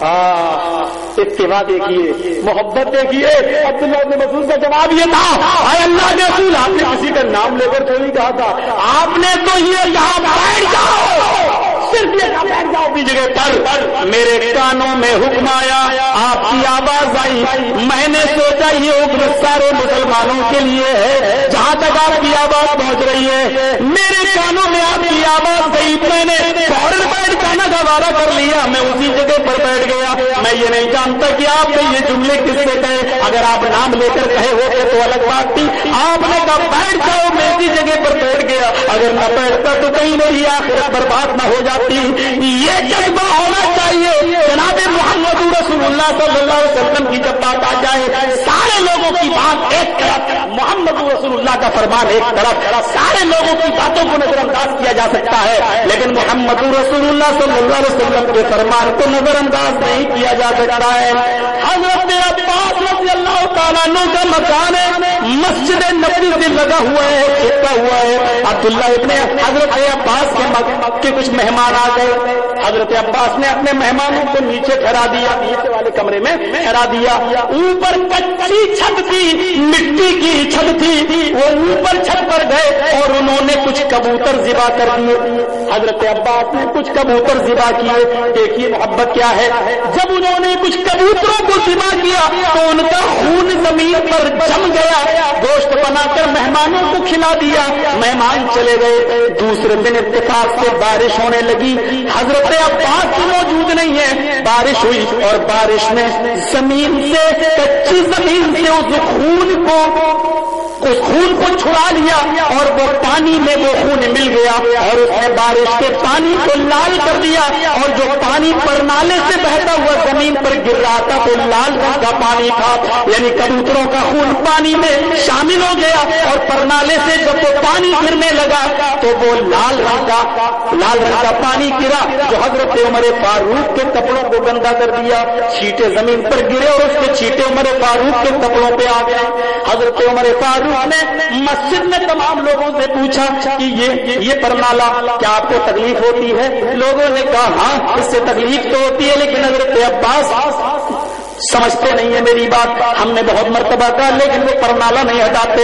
ہاں اتباع دیکھیے، محبت دیکھیے۔ عبداللہ ابن مسعود کا جواب یہ تھا اللہ کے رسول، آپ نے کسی کا نام لے کر تو نہیں کہا تھا۔ آپ نے تو یہ کہا بیٹھ جاؤ۔ صرف یہ کہا بیٹھ جاؤ اپنی جگہ پر۔ میرے کانوں میں حکم آیا، آپ کی آواز آئی۔ میں نے سوچا، یہ حکم سارے مسلمانوں کے لیے ہے۔ جہاں تک آپ کی آواز پہنچ رہی ہے، میرے کانوں میں آپ کی آواز گئی۔ میں نے فوراً بیٹھ جانا گوارا کر لیا۔ میں اسی جگہ پر بیٹھ گیا۔ میں یہ نہیں جانتا کہ آپ نے یہ جملے کس سے کہے۔ اگر آپ نام لے کر کہے ہوتے تو الگ بات تھی۔ آپ نے کہا، بیٹھ جاؤ، میں اسی جگہ پر بیٹھ گیا۔ اگر نہ بیٹھتا تو کہیں میری آخرت برباد نہ ہو جاتی یہ جذبہ ہونا چاہیے۔ جناب محمد رسول اللہ صلی اللہ علیہ وسلم کی جب بات آ جائے، سارے لوگوں کی بات ایک طرف، محمد رسول اللہ کا فرمان ایک طرف، سارے لوگوں کی باتوں کو نظر انداز کیا جا سکتا ہے، لیکن محمد رسول اللہ صلی اللہ علیہ وسلم کے فرمان کو نظر انداز نہیں کیا جا سکتا ہے۔ حضرت عباس رضی اللہ تعالیٰ کا مکان ہے، مسجد نبی سے لگا ہوا ہے چھپا ہوا ہے۔ عبداللہ ابن حضرت عباس کے کچھ مہمان آ گئے۔ حضرت عباس نے اپنے مہمانوں کو نیچے ٹھہرا دیا، نیچے والے کمرے میں ٹھہرا دیا۔ اوپر کچی چھت تھی، مٹی کی چھت تھی۔ وہ اوپر چھت پر گئے اور انہوں نے کچھ کبوتر ذبح کر دیے۔ حضرت عباس نے کچھ کبوتر ذبح کیے۔ دیکھیے محبت کیا ہے۔ جب انہوں نے کچھ کبوتروں کو ذبح کیا تو ان کا خون زمین پر جم گیا۔ گوشت بنا بنا کر مہمانوں کو کھلا دیا۔ مہمان چلے گئے۔ دوسرے دن اتفاق سے بارش ہونے لگی۔ حضرت عباس کی موجود نہیں ہے۔ بارش ہوئی اور بارش نے زمین سے، کچی زمین سے اس خون کو اس خون کو چھڑا لیا اور وہ پانی میں وہ خون مل گیا اور اس نے بارش کے پانی کو لال کر دیا اور جو پانی پر نالے سے بہتا ہوا زمین پر گر رہا تھا تو لال رنگ کا پانی تھا۔ یعنی کبوتروں کا خون پانی میں شامل ہو گیا اور پرنالے سے جب وہ پانی گرنے لگا تو وہ لال رنگ کا لال رنگ کا پانی گرا، جو حضرت عمر فاروق کے کپڑوں کو گندا کر دیا۔ چھیٹے زمین پر گرے اور اس کے چھیٹے عمر فاروق کے کپڑوں پہ آ گئے۔ حضرت عمر فاروق نے مسجد میں تمام لوگوں سے پوچھا کہ یہ یہ پرنالا کیا آپ کو تکلیف ہوتی ہے؟ لوگوں نے کہا ہاں اس سے تکلیف تو ہوتی ہے، لیکن حضرت عباس سمجھتے نہیں ہے میری بات۔ ہم نے بہت مرتبہ کہا، لیکن وہ پرنالا نہیں ہٹاتے۔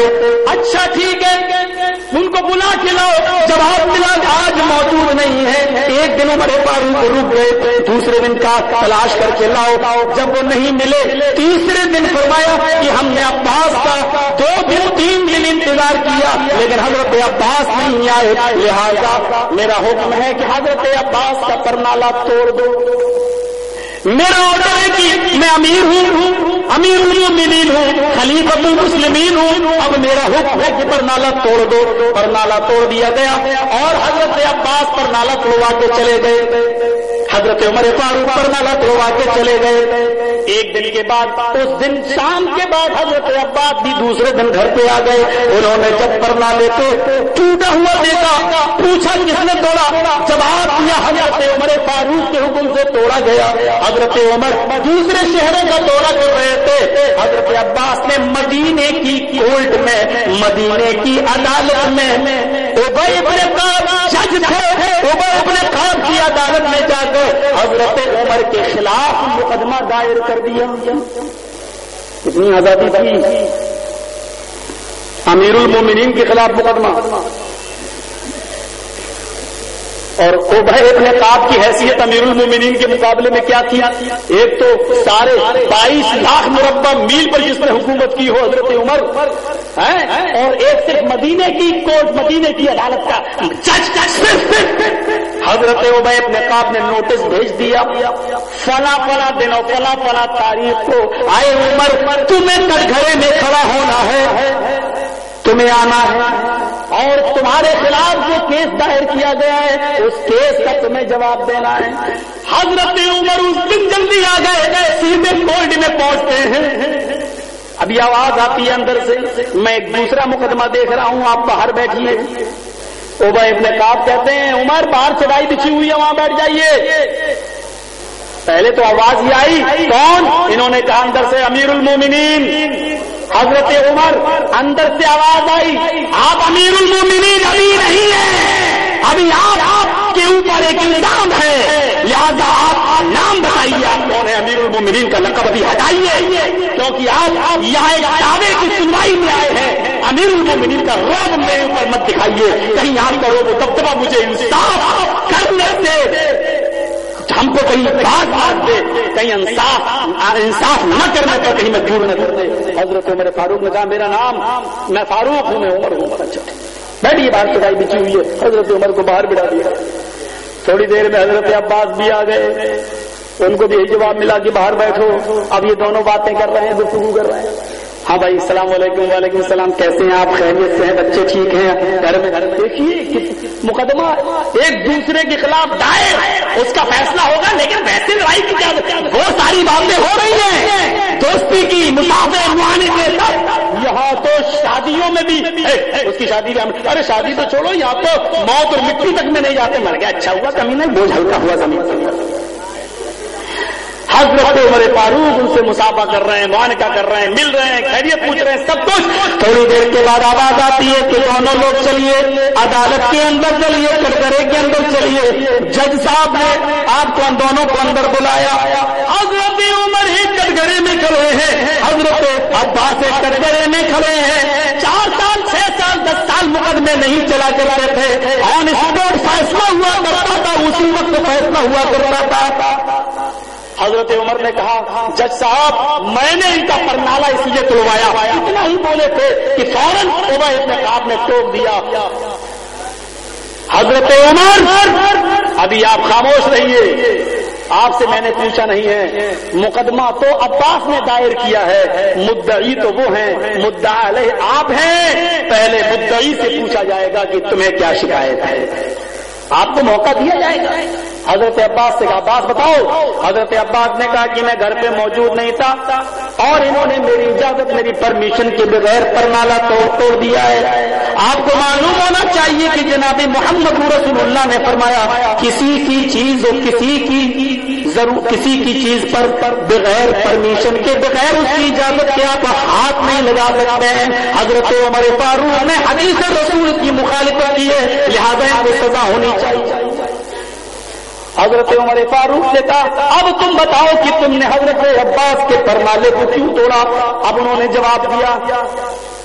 اچھا ٹھیک ہے۔ ان کو بلا کے لاؤ۔ جواب ملا آج موجود نہیں ہے، ایک دن عمر فاروق رک گئے، دوسرے دن کا تلاش کر کے لاؤ۔ جب وہ نہیں ملے، تیسرے دن فرمایا کہ ہم نے عباس کا دو دن، تین دن انتظار کیا۔ لیکن حضرت عباس نہیں آئے۔ لہذا میرا حکم ہے کہ حضرت عباس کا پرنالا توڑ دو۔ میرا آڈر ہے کہ میں امیر ہوں۔ امیر المومنین ہوں، خلیفہ المسلمین ہوں۔ اب میرا حکم ہے کہ پرنالا توڑ دو پرنالا توڑ دیا گیا اور حضرت عباس پرنالا توڑوا کے چلے گئے۔ حضرت عمر فاروق پرنالا توڑوا کے چلے گئے۔ ایک دن کے بعد، اس دن شام کے بعد حضرت عباس بھی دوسرے دن گھر پہ آ گئے۔ انہوں نے جب پرنالے کو ٹوٹا ہوا دیکھا، پوچھا کس نے توڑا؟ جواب دیا، حضرت عمر فاروق کے حکم سے توڑا گیا۔ حضرت عمر دوسرے شہروں کا دورہ کر رہے تھے۔ حضرت عباس نے مدینے کی کورٹ میں، مدینے کی عدالت میں جج تھے۔ اپنے کام کی عدالت میں جا کر حضرت عمر کے خلاف مقدمہ دائر کر دیا۔ اتنی آزادی تھی۔ امیر المومنین کے خلاف مقدمہ۔ اور اوبھے ابن کاب کی حیثیت امیر المومنین کے مقابلے میں کیا تھی ایک تو سارے بائیس لاکھ مربع میل پر جس نے حکومت کی ہو حضرت عمر اور ایک صرف مدینے کی کوٹ، مدینے کی عدالت کا۔ حضرت عبی ابن کاب نے نوٹس بھیج دیا۔ فلا فلا دنوں فلا فلا تاریخ کو، آئے عمر، تمہیں کٹگھرے میں کھڑا ہونا ہے۔ تمہیں آنا ہے۔ اور تمہارے خلاف جو کیس دائر کیا گیا ہے، اس کیس کا تمہیں جواب دینا ہے۔ حضرت عمر اس دن جلدی آ گئے سیدھے کورٹ میں پہنچتے ہیں۔ ابھی آواز آتی ہے اندر سے۔ میں ایک دوسرا مقدمہ دیکھ رہا ہوں، آپ باہر بیٹھیے۔ اوبا ابن کاب کہتے ہیں، عمر باہر چڑھائی بچھی ہوئی ہے، وہاں بیٹھ جائیے۔ پہلے تو آواز ہی آئی، کون؟ انہوں نے کہا اندر سے امیر المومنین حضرت عمر اندر سے آواز آئی، آپ امیر المومنین ابھی نہیں ہیں۔ ابھی آپ آپ کے اوپر ایک الزام ہے۔ لہذا آپ نام بتائیے آپ کون ہے امیر المومنین کا لقب ابھی ہٹائیے۔ کیونکہ آپ یہاں ایک دعوے کی سنوائی میں آئے ہیں۔ امیر المومنین کا روب میرے اوپر مت دکھائیے۔ کہیں آپ کا روب دبدبا مجھے انصاف کرنے سے ہم کو کہیں بات بات دے کہیں انصاف انصاف نہ کرنے پر کہیں مجبور نہ کر دے حضرت عمر فاروق نے کہا، میرا نام، میں فاروق ہوں، میں عمر ہوں۔ اچھا بیٹھی بات چڑھائی بچی ہوئی ہے۔ حضرت عمر کو باہر بٹھا دیا۔ تھوڑی دیر میں حضرت عباس بھی آ گئے۔ ان کو بھی یہی جواب ملا کہ باہر بیٹھو۔ اب یہ دونوں باتیں کر رہے ہیں، گفتگو کر رہے ہیں۔ ہاں بھائی، السلام علیکم، وعلیکم السلام، کیسے ہیں آپ؟ خیریت سے ہیں، بچے ٹھیک ہیں؟ گھر میں گھر دیکھیے مقدمہ ایک دوسرے کے خلاف دائر، اس کا فیصلہ ہوگا، لیکن ویسے لڑائی کی کیا وہ ساری باتیں ہو رہی ہیں، دوستی کی مسافر یہاں تو شادیوں میں بھی اس کی شادی ارے شادی تو چھوڑو، یہاں تو موت اور مٹی تک میں نہیں جاتے، مر گیا اچھا ہوا کمی نہیں بوجھ ہلکا ہوا زمین۔ حضرت عمر فاروق ان سے مسافہ کر رہے ہیں معانکہ کر رہے ہیں، مل رہے ہیں، خیریت پوچھ رہے ہیں، سب کچھ تھوڑی دیر کے بعد آواز آتی ہے کہ دونوں لوگ چلیے، عدالت کے اندر چلیے کٹگرے کے اندر چلیے۔ جج صاحب نے آپ کو ان دونوں کو اندر بلایا۔ حضرت عمر ہی کٹگرے میں کھڑے ہیں۔ حضرت عباس کٹگرے میں کھڑے ہیں۔ چار سال، چھ سال، دس سال مقدمے نہیں چلا کرتے تھے۔ آن اسپورٹ فیصلہ ہوا کرتا تھا، اسی وقت فیصلہ ہوا کرتا تھا۔ حضرت عمر نے کہا، جج صاحب، میں نے ان کا پرنالا اس لیے تلوایا۔ اتنا ہی بولے تھے کہ فوراً عبید نے آپ نے ٹوک دیا۔ حضرت عمر، ابھی آپ خاموش رہیے۔ آپ سے میں نے پوچھا نہیں ہے۔ مقدمہ تو عباس نے دائر کیا ہے۔ مدعی تو وہ ہیں۔ مدعا علیہ آپ ہیں۔ پہلے مدعی سے پوچھا جائے گا کہ تمہیں کیا شکایت ہے۔ آپ کو موقع دیا جائے گا۔ حضرت عباس سے کہا، عباس بتاؤ، حضرت عباس نے کہا کہ میں گھر پہ موجود نہیں تھا اور انہوں نے میری اجازت، میری پرمیشن کے بغیر پرنالا توڑ توڑ دیا ہے۔ آپ کو معلوم ہونا چاہیے کہ جناب محمد رسول اللہ نے فرمایا، کسی کی چیز اور کسی کی ضرور کسی کی چیز پر بغیر پرمیشن کے، بغیر اس کی اجازت کے آپ ہاتھ نہیں لگا سکتے ہیں۔ حضرت عمر فاروق نے حدیث رسول کی مخالفت کی ہے، لہٰذا کو سزا ہونی چاہیے۔ حضرت عمر فاروق نے کہا، اب تم بتاؤ کہ تم نے حضرت عباس کے پرنالے کو کیوں توڑا؟ اب انہوں نے جواب دیا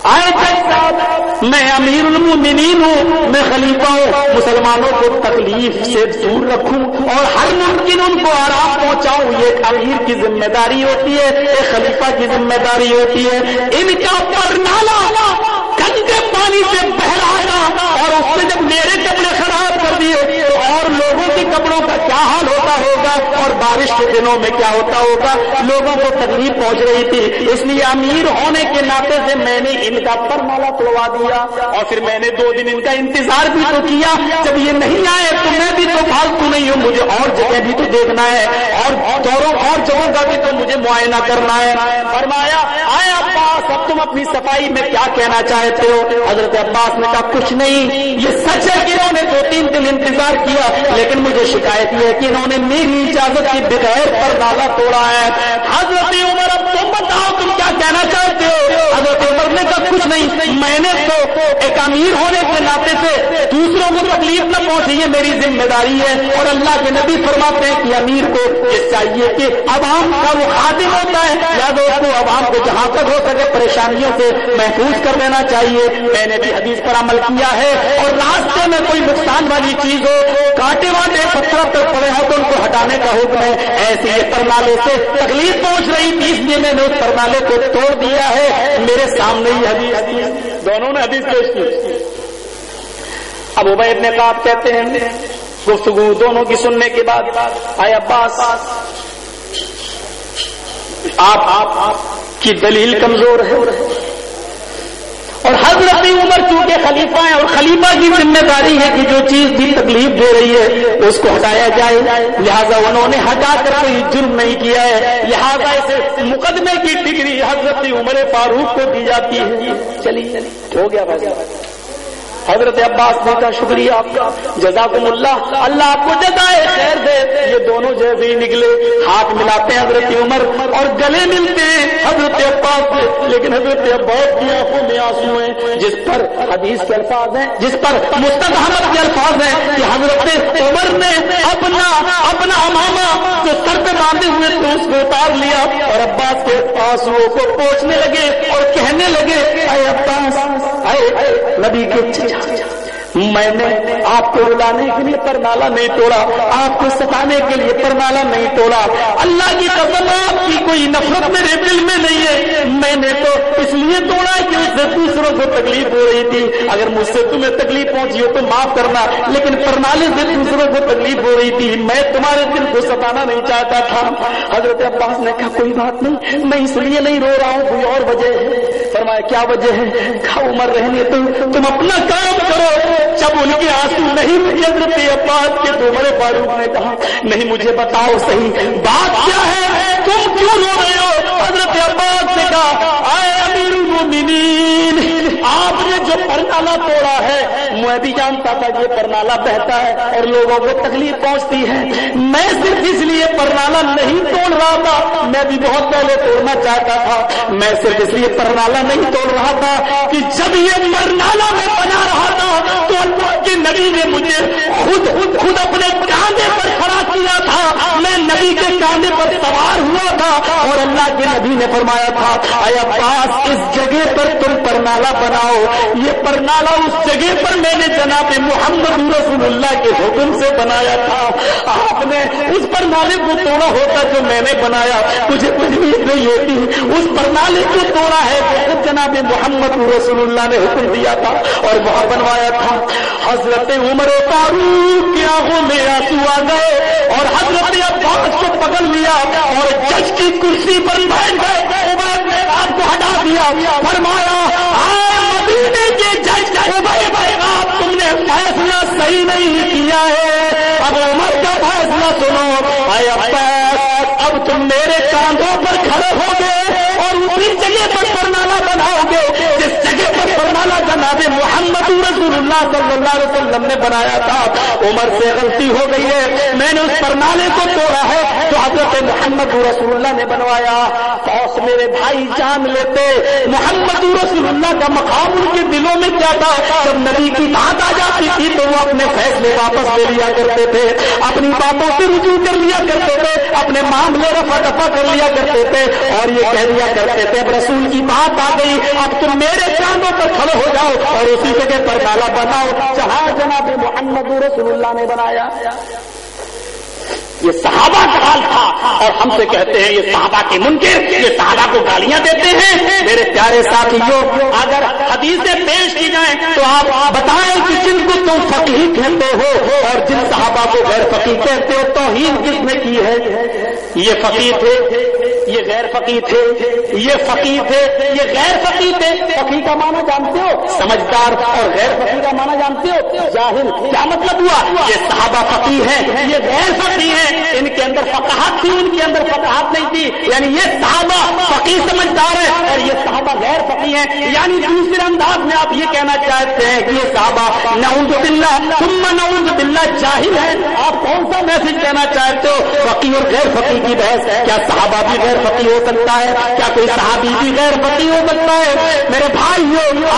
آئے صاحب، میں امیر المومنین ہوں، میں خلیفہ ہوں، مسلمانوں کو تکلیف سے دور رکھوں اور ہر ممکن ان کو آرام پہنچاؤں، یہ امیر کی ذمہ داری ہوتی ہے، ایک خلیفہ کی ذمہ داری ہوتی ہے۔ ان کا پرنالا گندے پانی سے بہلانا اور اس میں جب میرے کپڑے خراب کر دیے اور لوگوں کے کپڑوں کا کیا حال ہوتا ہوگا اور بارش کے دنوں میں کیا ہوتا ہوگا؟ لوگوں کو تکلیف پہنچ رہی تھی، اس لیے امیر ہونے کے ناطے سے میں نے ان کا پر مالا توڑوا دیا اور پھر میں نے دو دن ان کا انتظار بھی تو کیا۔ جب یہ نہیں آئے تو میں بھی تو فالتو نہیں ہوں، مجھے اور جگہ بھی تو دیکھنا ہے اور دوروں اور جگہوں کا بھی تو مجھے معائنہ کرنا ہے۔ فرمایا، آئے عباس، اب تم اپنی صفائی میں کیا کہنا چاہتے ہو؟ حضرت عباس نے کہا، کچھ نہیں، یہ سچ ہے کہ انہوں نے دو تین دن انتظار کیا، لیکن مجھے شکایت ہے کہ انہوں نے میری اجازت کے بغیر پر توڑا ہے۔ حضرت عمر اب تم بتاؤ تم کیا کہنا چاہتے ہو؟ حضرت عمر نے کہا کچھ نہیں۔ میں نے تو ایک امیر ہونے کے ناطے سے دوسروں کو تکلیف نہ پہنچی، یہ میری ذمہ داری ہے۔ اور اللہ کے نبی فرماتے ہیں کہ امیر کو یہ چاہیے کہ عوام کا وہ خادم ہوتا ہے۔ یا کو عوام کو جہاں تک ہو سکے پریشانیوں سے محفوظ کر دینا چاہیے۔ میں نے بھی حدیث پر عمل کیا ہے۔ اور راستے میں کوئی نقصان والی چیز ہو کاٹے واٹے پتھر پر پڑے ہو تو ان کو ہٹانے کا حکم ہے۔ ایسے یہ پرنالے سے تکلیف پہنچ رہی تھی، اس لیے میں نے اس پرنالے کو توڑ دیا ہے۔ میرے سامنے نہیں حدیث دونوں نے حدیث پیش کی۔ اب عبید نے کہا کہتے ہیں، گفتگو دونوں کی سننے کے بعد آئے عباس آپ آپ کی دلیل کمزور ہے۔ اور حضرت عمر چونکہ خلیفہ ہیں اور خلیفہ کی ذمہ داری ہے کہ جو چیز بھی تکلیف دے رہی ہے اس کو ہٹایا جائے۔ لہذا انہوں نے ہٹا کر کوئی جرم نہیں کیا ہے۔ لہذا اسے مقدمے کی ڈگری حضرت عمر فاروق کو دی جاتی ہے۔ چلیے، ہو گیا بھائی۔ حضرت عباس نے کا شکریہ۔ آپ کا جزاکم اللہ۔ اللہ آپ کو جزائے خیر دے۔ یہ دونوں جیسے ہی نکلے۔ ہاتھ ملاتے ہیں حضرت عمر اور گلے ملتے ہیں حضرت عباس سے لیکن حضرت عباس کی آنکھوں میں آنسو ہیں، جس پر حدیث کے الفاظ ہیں، جس پر مستق احمد کے الفاظ ہیں کہ حضرت عمر نے اپنا اپنا اماما جو سر پہ باندھے ہوئے تو اس کو اتار لیا اور عباس کے آنسو کو پوچھنے لگے اور کہنے لگے، اے عباس، اے نبی کے Gracias. میں نے آپ کو رلانے کے لیے پرنالا نہیں توڑا، آپ کو ستانے کے لیے پرنالا نہیں توڑا۔ اللہ کی قسم آپ کی کوئی نفرت میرے دل میں نہیں ہے۔ میں نے تو اس لیے توڑا کہ اس سے دوسروں کو تکلیف ہو رہی تھی۔ اگر مجھ سے تمہیں تکلیف پہنچی ہو تو معاف کرنا، لیکن پرنالے سے دوسروں کو تکلیف ہو رہی تھی۔ میں تمہارے دل کو ستانا نہیں چاہتا تھا۔ حضرت عباس نے کہا، کوئی بات نہیں، میں اس لیے نہیں رو رہا ہوں، کوئی اور وجہ ہے۔ فرمایا، کیا وجہ ہے؟ کھا عمر رہنے تو تم اپنا کام کرو۔ جب ان کے آنسو نہیں حضرت عباس کے تو بڑے فاروق نے کہا، نہیں مجھے بتاؤ صحیح، بات کیا ہے؟ تم کیوں رو رہے ہو؟ حضرت عباس سے کہا، آئے امیر المومنین آپ نے جو پرنالا توڑا ہے، میں بھی جانتا تھا کہ پرنالا بہتا ہے اور لوگوں کو تکلیف پہنچتی ہے۔ میں صرف اس لیے پرنالا نہیں توڑ رہا تھا، میں بھی بہت پہلے توڑنا چاہتا تھا۔ میں صرف اس لیے پرنالا نہیں توڑ رہا تھا کہ جب یہ پرنالا میں بنا رہا تھا، تو اللہ کے نبی نے مجھے خود خود خود اپنے کاندھے پر کھڑا کیا تھا۔ میں نبی کے کاندھے پر سوار ہوا تھا اور اللہ کے نبی نے فرمایا تھا، اے عباس، اس جگہ پر تم پرنالا بناؤ یہ پرنالا اس جگہ پر میں نے جناب محمد رسول اللہ کے حکم سے بنایا تھا۔ آپ نے اس پرنالے کو توڑا ہوتا جو میں نے بنایا۔ مجھے کچھ بھی نہیں ہوتی۔ اس پرنالے کو توڑا ہے جو جناب محمد رسول اللہ نے حکم دیا تھا اور وہاں بنوایا تھا۔ حضرت عمر فاروق کی آنکھوں میں آنسو آ گئے اور حضرت عباس کو پکڑ لیا اور جج کی کرسی پر بیٹھ گئے۔ عمر نے آپ کو ہٹا دیا۔ فرمایا صحیح نہیں کیا ہے۔ اب عمر کا فیصلہ سنو۔ اے عباس، اب تم میرے کاندھوں پر کھڑے ہو گے اور اسی جگہ پر برنامہ بناؤ گے۔ جناب محمد رسول اللہ صلی اللہ علیہ وسلم نے بنایا تھا۔ عمر سے غلطی ہو گئی ہے۔ میں نے اس پرنالے کو توڑا ہے جو حضرت محمد رسول اللہ نے بنوایا۔ پوس میرے بھائی جان لیتے۔ محمد رسول اللہ کا مقام ان کے دلوں میں کیا تھا؟ جب نبی کی بات آ جاتی تھی تو وہ اپنے فیصلے واپس لے لیا کرتے تھے۔ اپنی باتوں سے رجوع کر لیا کرتے تھے۔ اپنے معاملے رفا دفا کر لیا کرتے تھے اور یہ کہہ لیا کرتے تھے، اب رسول کی بات آ گئی۔ اب تم میرے چاندوں پر کھڑے ہو جاؤ۔ اور اسی جگہ پر ڈالا بناؤ۔ جہاں جناب محمد رسول اللہ نے بنایا۔ یہ صحابہ کا حال تھا۔ اور ہم سے کہتے ہیں یہ صحابہ کے منکر، یہ صحابہ کو گالیاں دیتے ہیں۔ میرے پیارے ساتھیوں، اگر حدیثیں پیش کی جائیں تو آپ بتائیں کہ جن کو تم فقیر کہتے ہو اور جن صحابہ کو غیر فقیر کہتے ہو، توہین کس نے کی ہے؟ یہ فقیر تھے۔ یہ غیر فقی تھے، یہ فقی تھے، یہ غیر فقی تھے۔ فقی کا معنی جانتے ہو؟ سمجھدار اور غیر فقی کا معنی جانتے ہو؟ جاہل۔ کیا مطلب ہوا؟ یہ صحابہ فقی ہیں، یہ غیر فقی ہیں۔ ان کے اندر فقاحت تھی، ان کے اندر فقاحت نہیں تھی۔ یعنی یہ صحابہ فقی سمجھدار ہے اور یہ صحابہ غیر فقی ہیں۔ یعنی دوسرے انداز میں آپ یہ کہنا چاہتے ہیں کہ یہ صحابہ نعوذ باللہ، ثم نعوذ باللہ جاہل ہے آپ کون سا میسج کہنا چاہتے ہو؟ فقی اور غیر فقی کی بحث ہے۔ کیا صحابہ بھی غیر غیر ہو سکتا ہے؟ کیا کوئی صحابی بھی غیر فقی ہو سکتا ہے؟ میرے بھائی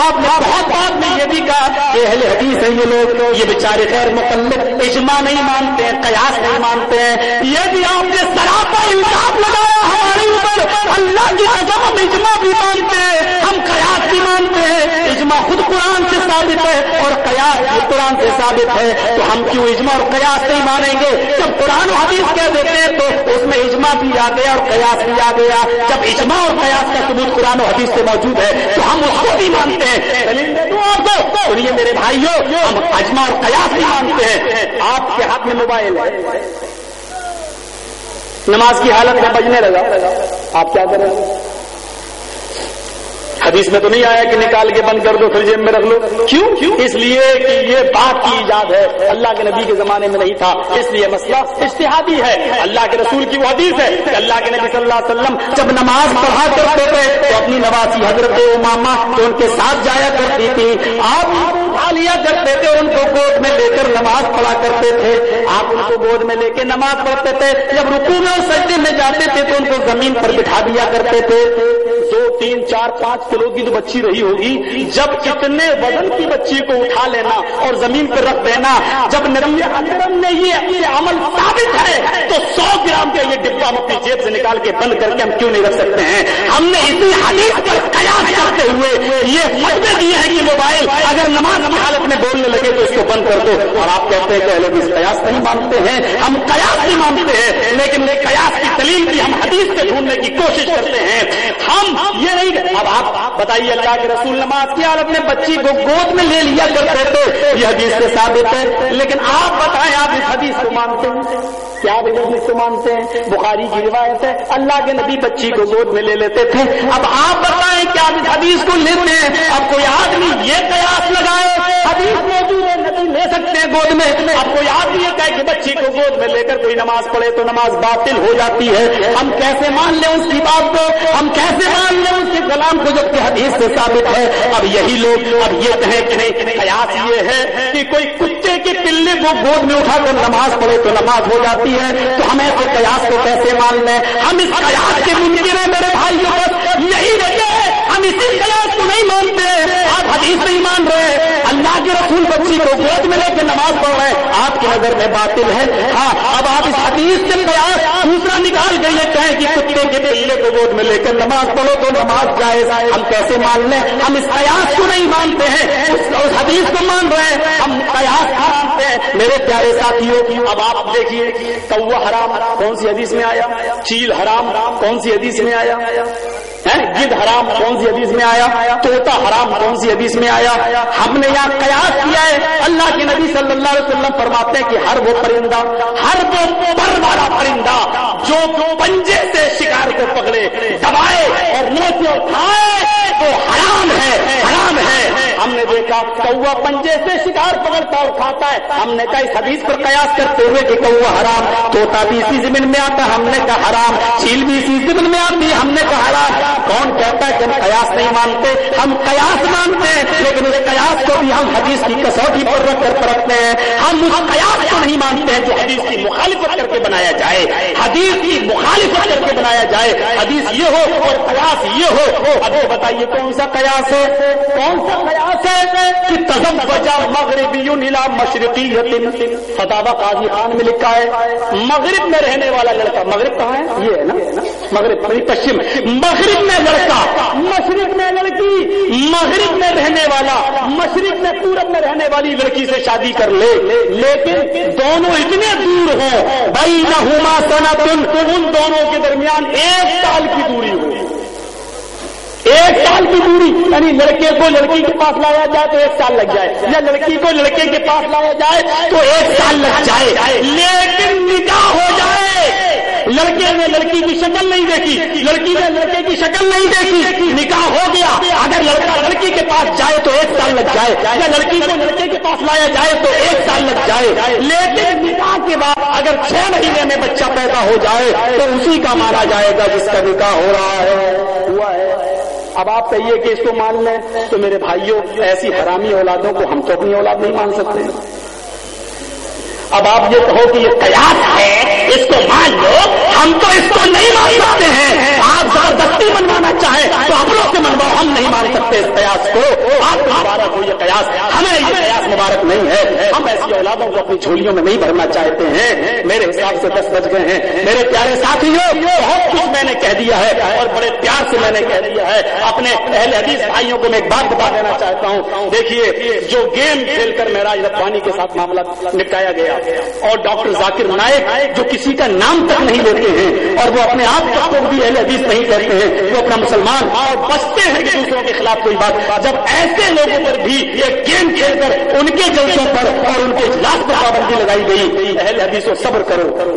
آپ نے بہت بات میں یہ بھی کہا کہ اہل حدیث ہیں یہ لوگ، یہ بیچارے غیر متعلق اجماع نہیں مانتے ہیں قیاس نہیں مانتے۔ ہیں یہ بھی آپ نے سراپا انصاف لگایا ہمارے اوپر۔ اللہ کی اجماع بھی مانتے ہیں ہم قیاس بھی مانتے۔ ہیں اجماع خود قرآن ثابت ہے اور قیاس بھی قرآن سے ثابت ہے، تو ہم کیوں اجماع اور قیاس نہیں مانیں گے؟ جب قرآن و حدیث کہہ دیتے ہیں تو اس میں اجماع بھی آ گیا اور قیاس بھی آ گیا۔ جب اجماع اور قیاس کا ثبوت قرآن و حدیث سے موجود ہے، تو ہم اس کو بھی مانتے ہیں۔ سنیے میرے بھائیوں، ہم اجماع اور قیاس بھی مانتے ہیں۔ آپ کے ہاتھ میں موبائل ہے۔ نماز کی حالت میں بجنے لگا۔ آپ کیا کریں؟ حدیث میں تو نہیں آیا کہ نکال کے بند کر دو پھر جیب میں رکھ لو؟ کیوں؟ کیوں اس لیے کہ یہ بات کی ایجاد ہے۔ اللہ کے نبی کے زمانے میں نہیں تھا۔ اس لیے مسئلہ اشتہادی ہے۔ اللہ کے رسول کی وہ حدیث ہے کہ اللہ کے نبی صلی اللہ علیہ وسلم جب نماز پڑھا کرتے تھے تو اپنی نوازی حضرت ماما تو ان کے ساتھ جایا کرتی تھی، آپ لیا کرتے تھے، ان کو گود میں لے کر نماز پڑھا کرتے تھے۔ آپ ان کو گود میں لے کے نماز پڑھتے تھے۔ جب رکو میں اور سجدے میں جاتے تھے تو ان کو زمین پر بٹھا دیا کرتے تھے۔ دو، تین، چار، پانچ کلو کی تو بچی رہی ہوگی، جب اتنے وزن کی بچی کو اٹھا لینا اور زمین پر رکھ دینا، جب نبی اکرم نے یہ عمل ثابت ہے، تو سو گرام کا یہ ڈبا ہم اپنی جیب سے نکال کے بند کر کے ہم کیوں نہیں رکھ سکتے ہیں؟ ہم نے اسی حدیث پر قیاس کرتے ہوئے یہ فائدہ دیا ہے کہ موبائل اگر نماز کی حالت میں بولنے لگے تو اس کو بند کر دو۔ اور آپ کہتے ہیں کہ لوگ اس قیاس نہیں مانتے ہیں۔ ہم قیاس نہیں مانتے ہیں، لیکن قیاس کی دلیل بھی ہم حدیث سے ڈھونڈنے کی کوشش کرتے ہیں۔ ہم یہ نہیں اب آپ بتائیے اللہ کے رسول نماز کیا اور اپنے بچی کو گود میں لے لیا کرتے تھے، یہ حدیث سے ثابت ہے۔ لیکن آپ بتائیں، آپ اس حدیث کو مانتے ہیں۔ کیا آپ اس حدیث کو مانتے ہیں؟ بخاری کی روایت ہے، اللہ کے نبی بچی کو گود میں لے لیتے تھے۔ اب آپ بتائیں کیا آپ اس حدیث کو لیتے ہیں، اب کوئی آدمی یہ قیاس لگائے، حدیث موجود ہے نبی لے سکتے ہیں گود میں۔ اب کوئی آدمی یہ کہے کہ بچی کو گود میں لے کر کوئی نماز پڑھے تو نماز باطل ہو جاتی ہے۔ ہم کیسے مان لیں اس کی بات کو؟ ہم کیسے مان لیں اس کے کلام کو جب حدیث سے ثابت ہے۔ اب یہی لوگ اب یہ کہیں کہ قیاس یہ ہے کہ کوئی کتے کے پلے کو گود میں اٹھا کر نماز پڑھے تو نماز ہو جاتی ہے۔ تو ہمیں اس قیاس کو کیسے مان لیں؟ ہم اس قیاس کے ممکن ہیں میرے بھائی یہی وجہ ہے۔ ہم اسی قیاس کو نہیں مانتے۔ آپ حدیث نہیں مان رہے۔ کی نظر میں باطل ہے۔ ہاں اب آپ اس حدیث سے قیاس دوسرا نکال کے یہ کہیں کہ کتے کے پلے کو گود میں لے کر نماز پڑھو تو نماز جائز۔ ہم کیسے مان لیں؟ ہم اس قیاس کو نہیں مانتے ہیں۔ اس حدیث کو مان رہے ہیں۔ ہم قیاس مانتے ہیں۔ میرے پیارے ساتھیوں، اب آپ دیکھیے کوا حرام کون سی حدیث میں آیا؟ چیل حرام کون سی حدیث میں آیا؟ گد حرام کون سی حدیث میں آیا؟ توتا حرام کون سی حدیث میں آیا؟ ہم نے قیاس کیا ہے؟ اللہ کے نبی صلی اللہ علیہ وسلم فرماتے ہیں کہ ہر وہ پرندہ، ہر وہ پر والا پرندہ جو پنجے سے شکار کو پکڑے، دبائے اور منہ سے اٹھائے، وہ حرام ہے حرام ہے۔ ہم نے دیکھا، کوا پنجے سے شکار پکڑتا اور کھاتا ہے۔ ہم نے کہا، اس حدیث پر قیاس کرتے ہوئے کہ کوا حرام، توتا بھی اسی زمین میں آتا، ہم نے کہا حرام، چیل بھی اسی زمین میں آتی، ہم نے کہا حرام۔ کون کہتا ہے کہ ہم قیاس نہیں مانتے؟ ہم قیاس مانتے ہیں، لیکن اس قیاس کو بھی ہم حدیث کی کسوٹی پر رکھ کر پرکھتے ہیں۔ ہم اس قیاس کو نہیں مانتے ہیں جو حدیث کی مخالفت کر کے بنایا جائے۔ حدیث کی مخالفت کر کے بنایا جائے۔ حدیث یہ ہو اور قیاس یہ ہو۔ اب بتائیے کون سا قیاس ہے؟ کون سا قیاس ہے کہ تزم وجہ مغربی نیلا مشرقی فتح قاضی خان میں لکھا ہے، مغرب میں رہنے والا لڑکا، مغرب کہاں ہے؟ یہ ہے نا، مغرب یعنی پشچم۔ مغرب میں لڑکا، مشرق میں لڑکی، مغرب میں رہنے والا، مشرق میں پورب میں رہنے والی لڑکی سے شادی کر لے۔ لیکن دونوں اتنے دور ہوں۔ بھائی نہ ہوما سنا تم ان دونوں کے درمیان ایک سال کی دوری ہو۔ ایک سال کی دوری یعنی لڑکے کو لڑکی کے پاس لایا جائے تو ایک سال لگ جائے۔ یا لڑکی کو لڑکے کے پاس لایا جائے تو ایک سال لگ جائے۔ لیکن نکاح ہو جائے۔ لڑکے نے لڑکی کی شکل نہیں دیکھی، لڑکی نے لڑکے کی شکل نہیں دیکھی، نکاح ہو گیا۔ اگر لڑکا لڑکی کے پاس جائے تو ایک سال لگ جائے، یا لڑکی کو لڑکے کے پاس لایا جائے تو ایک سال لگ جائے۔ لیکن نکاح کے بعد اگر چھ مہینے میں بچہ پیدا ہو جائے تو اسی کا مانا جائے گا جس کا نکاح ہو رہا ہے، ہوا ہے۔ اب آپ کہیے کہ اس کو مان لیں تو میرے بھائیوں، ایسی حرامی اولادوں کو ہم تو اپنی اولاد نہیں مان سکتے۔ اب آپ یہ کہو کہ یہ قیاس ہے، اس کو مان لو، ہم تو اس کو نہیں مان سکتے ہیں۔ آپ زبردستی منوانا چاہیں تو اپنوں سے منواؤ، ہم نہیں مان سکتے اس قیاس کو۔ آپ مبارک ہو یہ قیاس، ہمیں یہ قیاس مبارک نہیں ہے۔ ہم ایسی اولادوں کو اپنی جھولیوں میں نہیں بھرنا چاہتے ہیں۔ میرے حساب سے دس بج گئے ہیں۔ میرے پیارے ساتھیوں، بہت کچھ میں نے کہہ دیا ہے اور بڑے پیار سے میں نے کہہ دیا ہے۔ اپنے اہل حدیث بھائیوں کو میں ایک بات بتا دینا چاہتا ہوں۔ دیکھیے، جو گیم کھیل کر میرا ربانی کے ساتھ معاملہ نپٹایا گیا۔ اور ڈاکٹر ذاکر نائک جو کسی کا نام تک نہیں لیتے ہیں، اور وہ اپنے آپ کو بھی اہل حدیث نہیں کہتے ہیں، وہ اپنا مسلمان اور بچتے ہیں کہ دوسروں کے خلاف کوئی بات۔ جب ایسے لوگوں پر بھی یہ گیم کھیل کر ان کے جلسوں پر اور ان کے اجلاس پر پابندی لگائی گئی، اہل حدیث و صبر کرو۔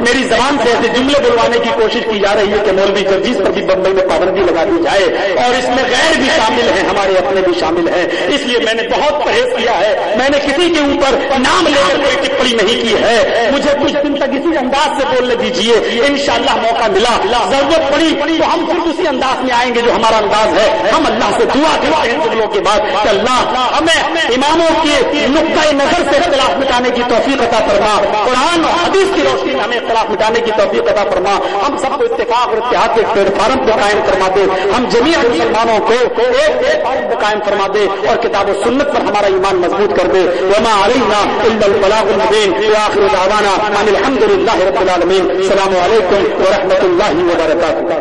میری زبان سے ایسے جملے بلوانے کی کوشش کی جا رہی ہے کہ مولوی جرجیز پر بھی بمبئی میں پابندی لگا دی جائے۔ اور اس میں غیر بھی شامل ہیں ہمارے اپنے بھی شامل ہے۔ اس لیے میں نے بہت پرہیز کیا ہے۔ میں نے کسی کے اوپر نام لے کر کوئی ٹپڑی نہیں کی ہے۔ مجھے کچھ دن تک اسی انداز سے بولنے دیجیے انشاءاللہ موقع ملا۔ ضرورت پڑی تو ہم صرف اسی انداز میں آئیں گے جو ہمارا انداز ہے۔ ہم اللہ سے دعا کرتے ہیں جملوں کے بعد کہ اللہ ہمیں اماموں کے نقطۂ نظر سے اختلاف مٹانے کی توفیق عطا فرما۔ قرآن اور حدیث کی روشنی میں ہمیں اختلاف مٹانے کی توفیق عطا فرما۔ ہم سب کو اتفاق اور اتحاد کے پلیٹ فارم کو قائم فرما دے ہم جمی مسلمانوں کو ایک پلیٹ فارم کو قائم فرما دے اور کتاب و سنت پر ہمارا ایمان مضبوط کر دے. وما علینا الا البلاغ المبین. واخر دعوانا ان الحمد لله رب العالمین. السلام علیکم ورحمۃ اللہ وبرکاتہ.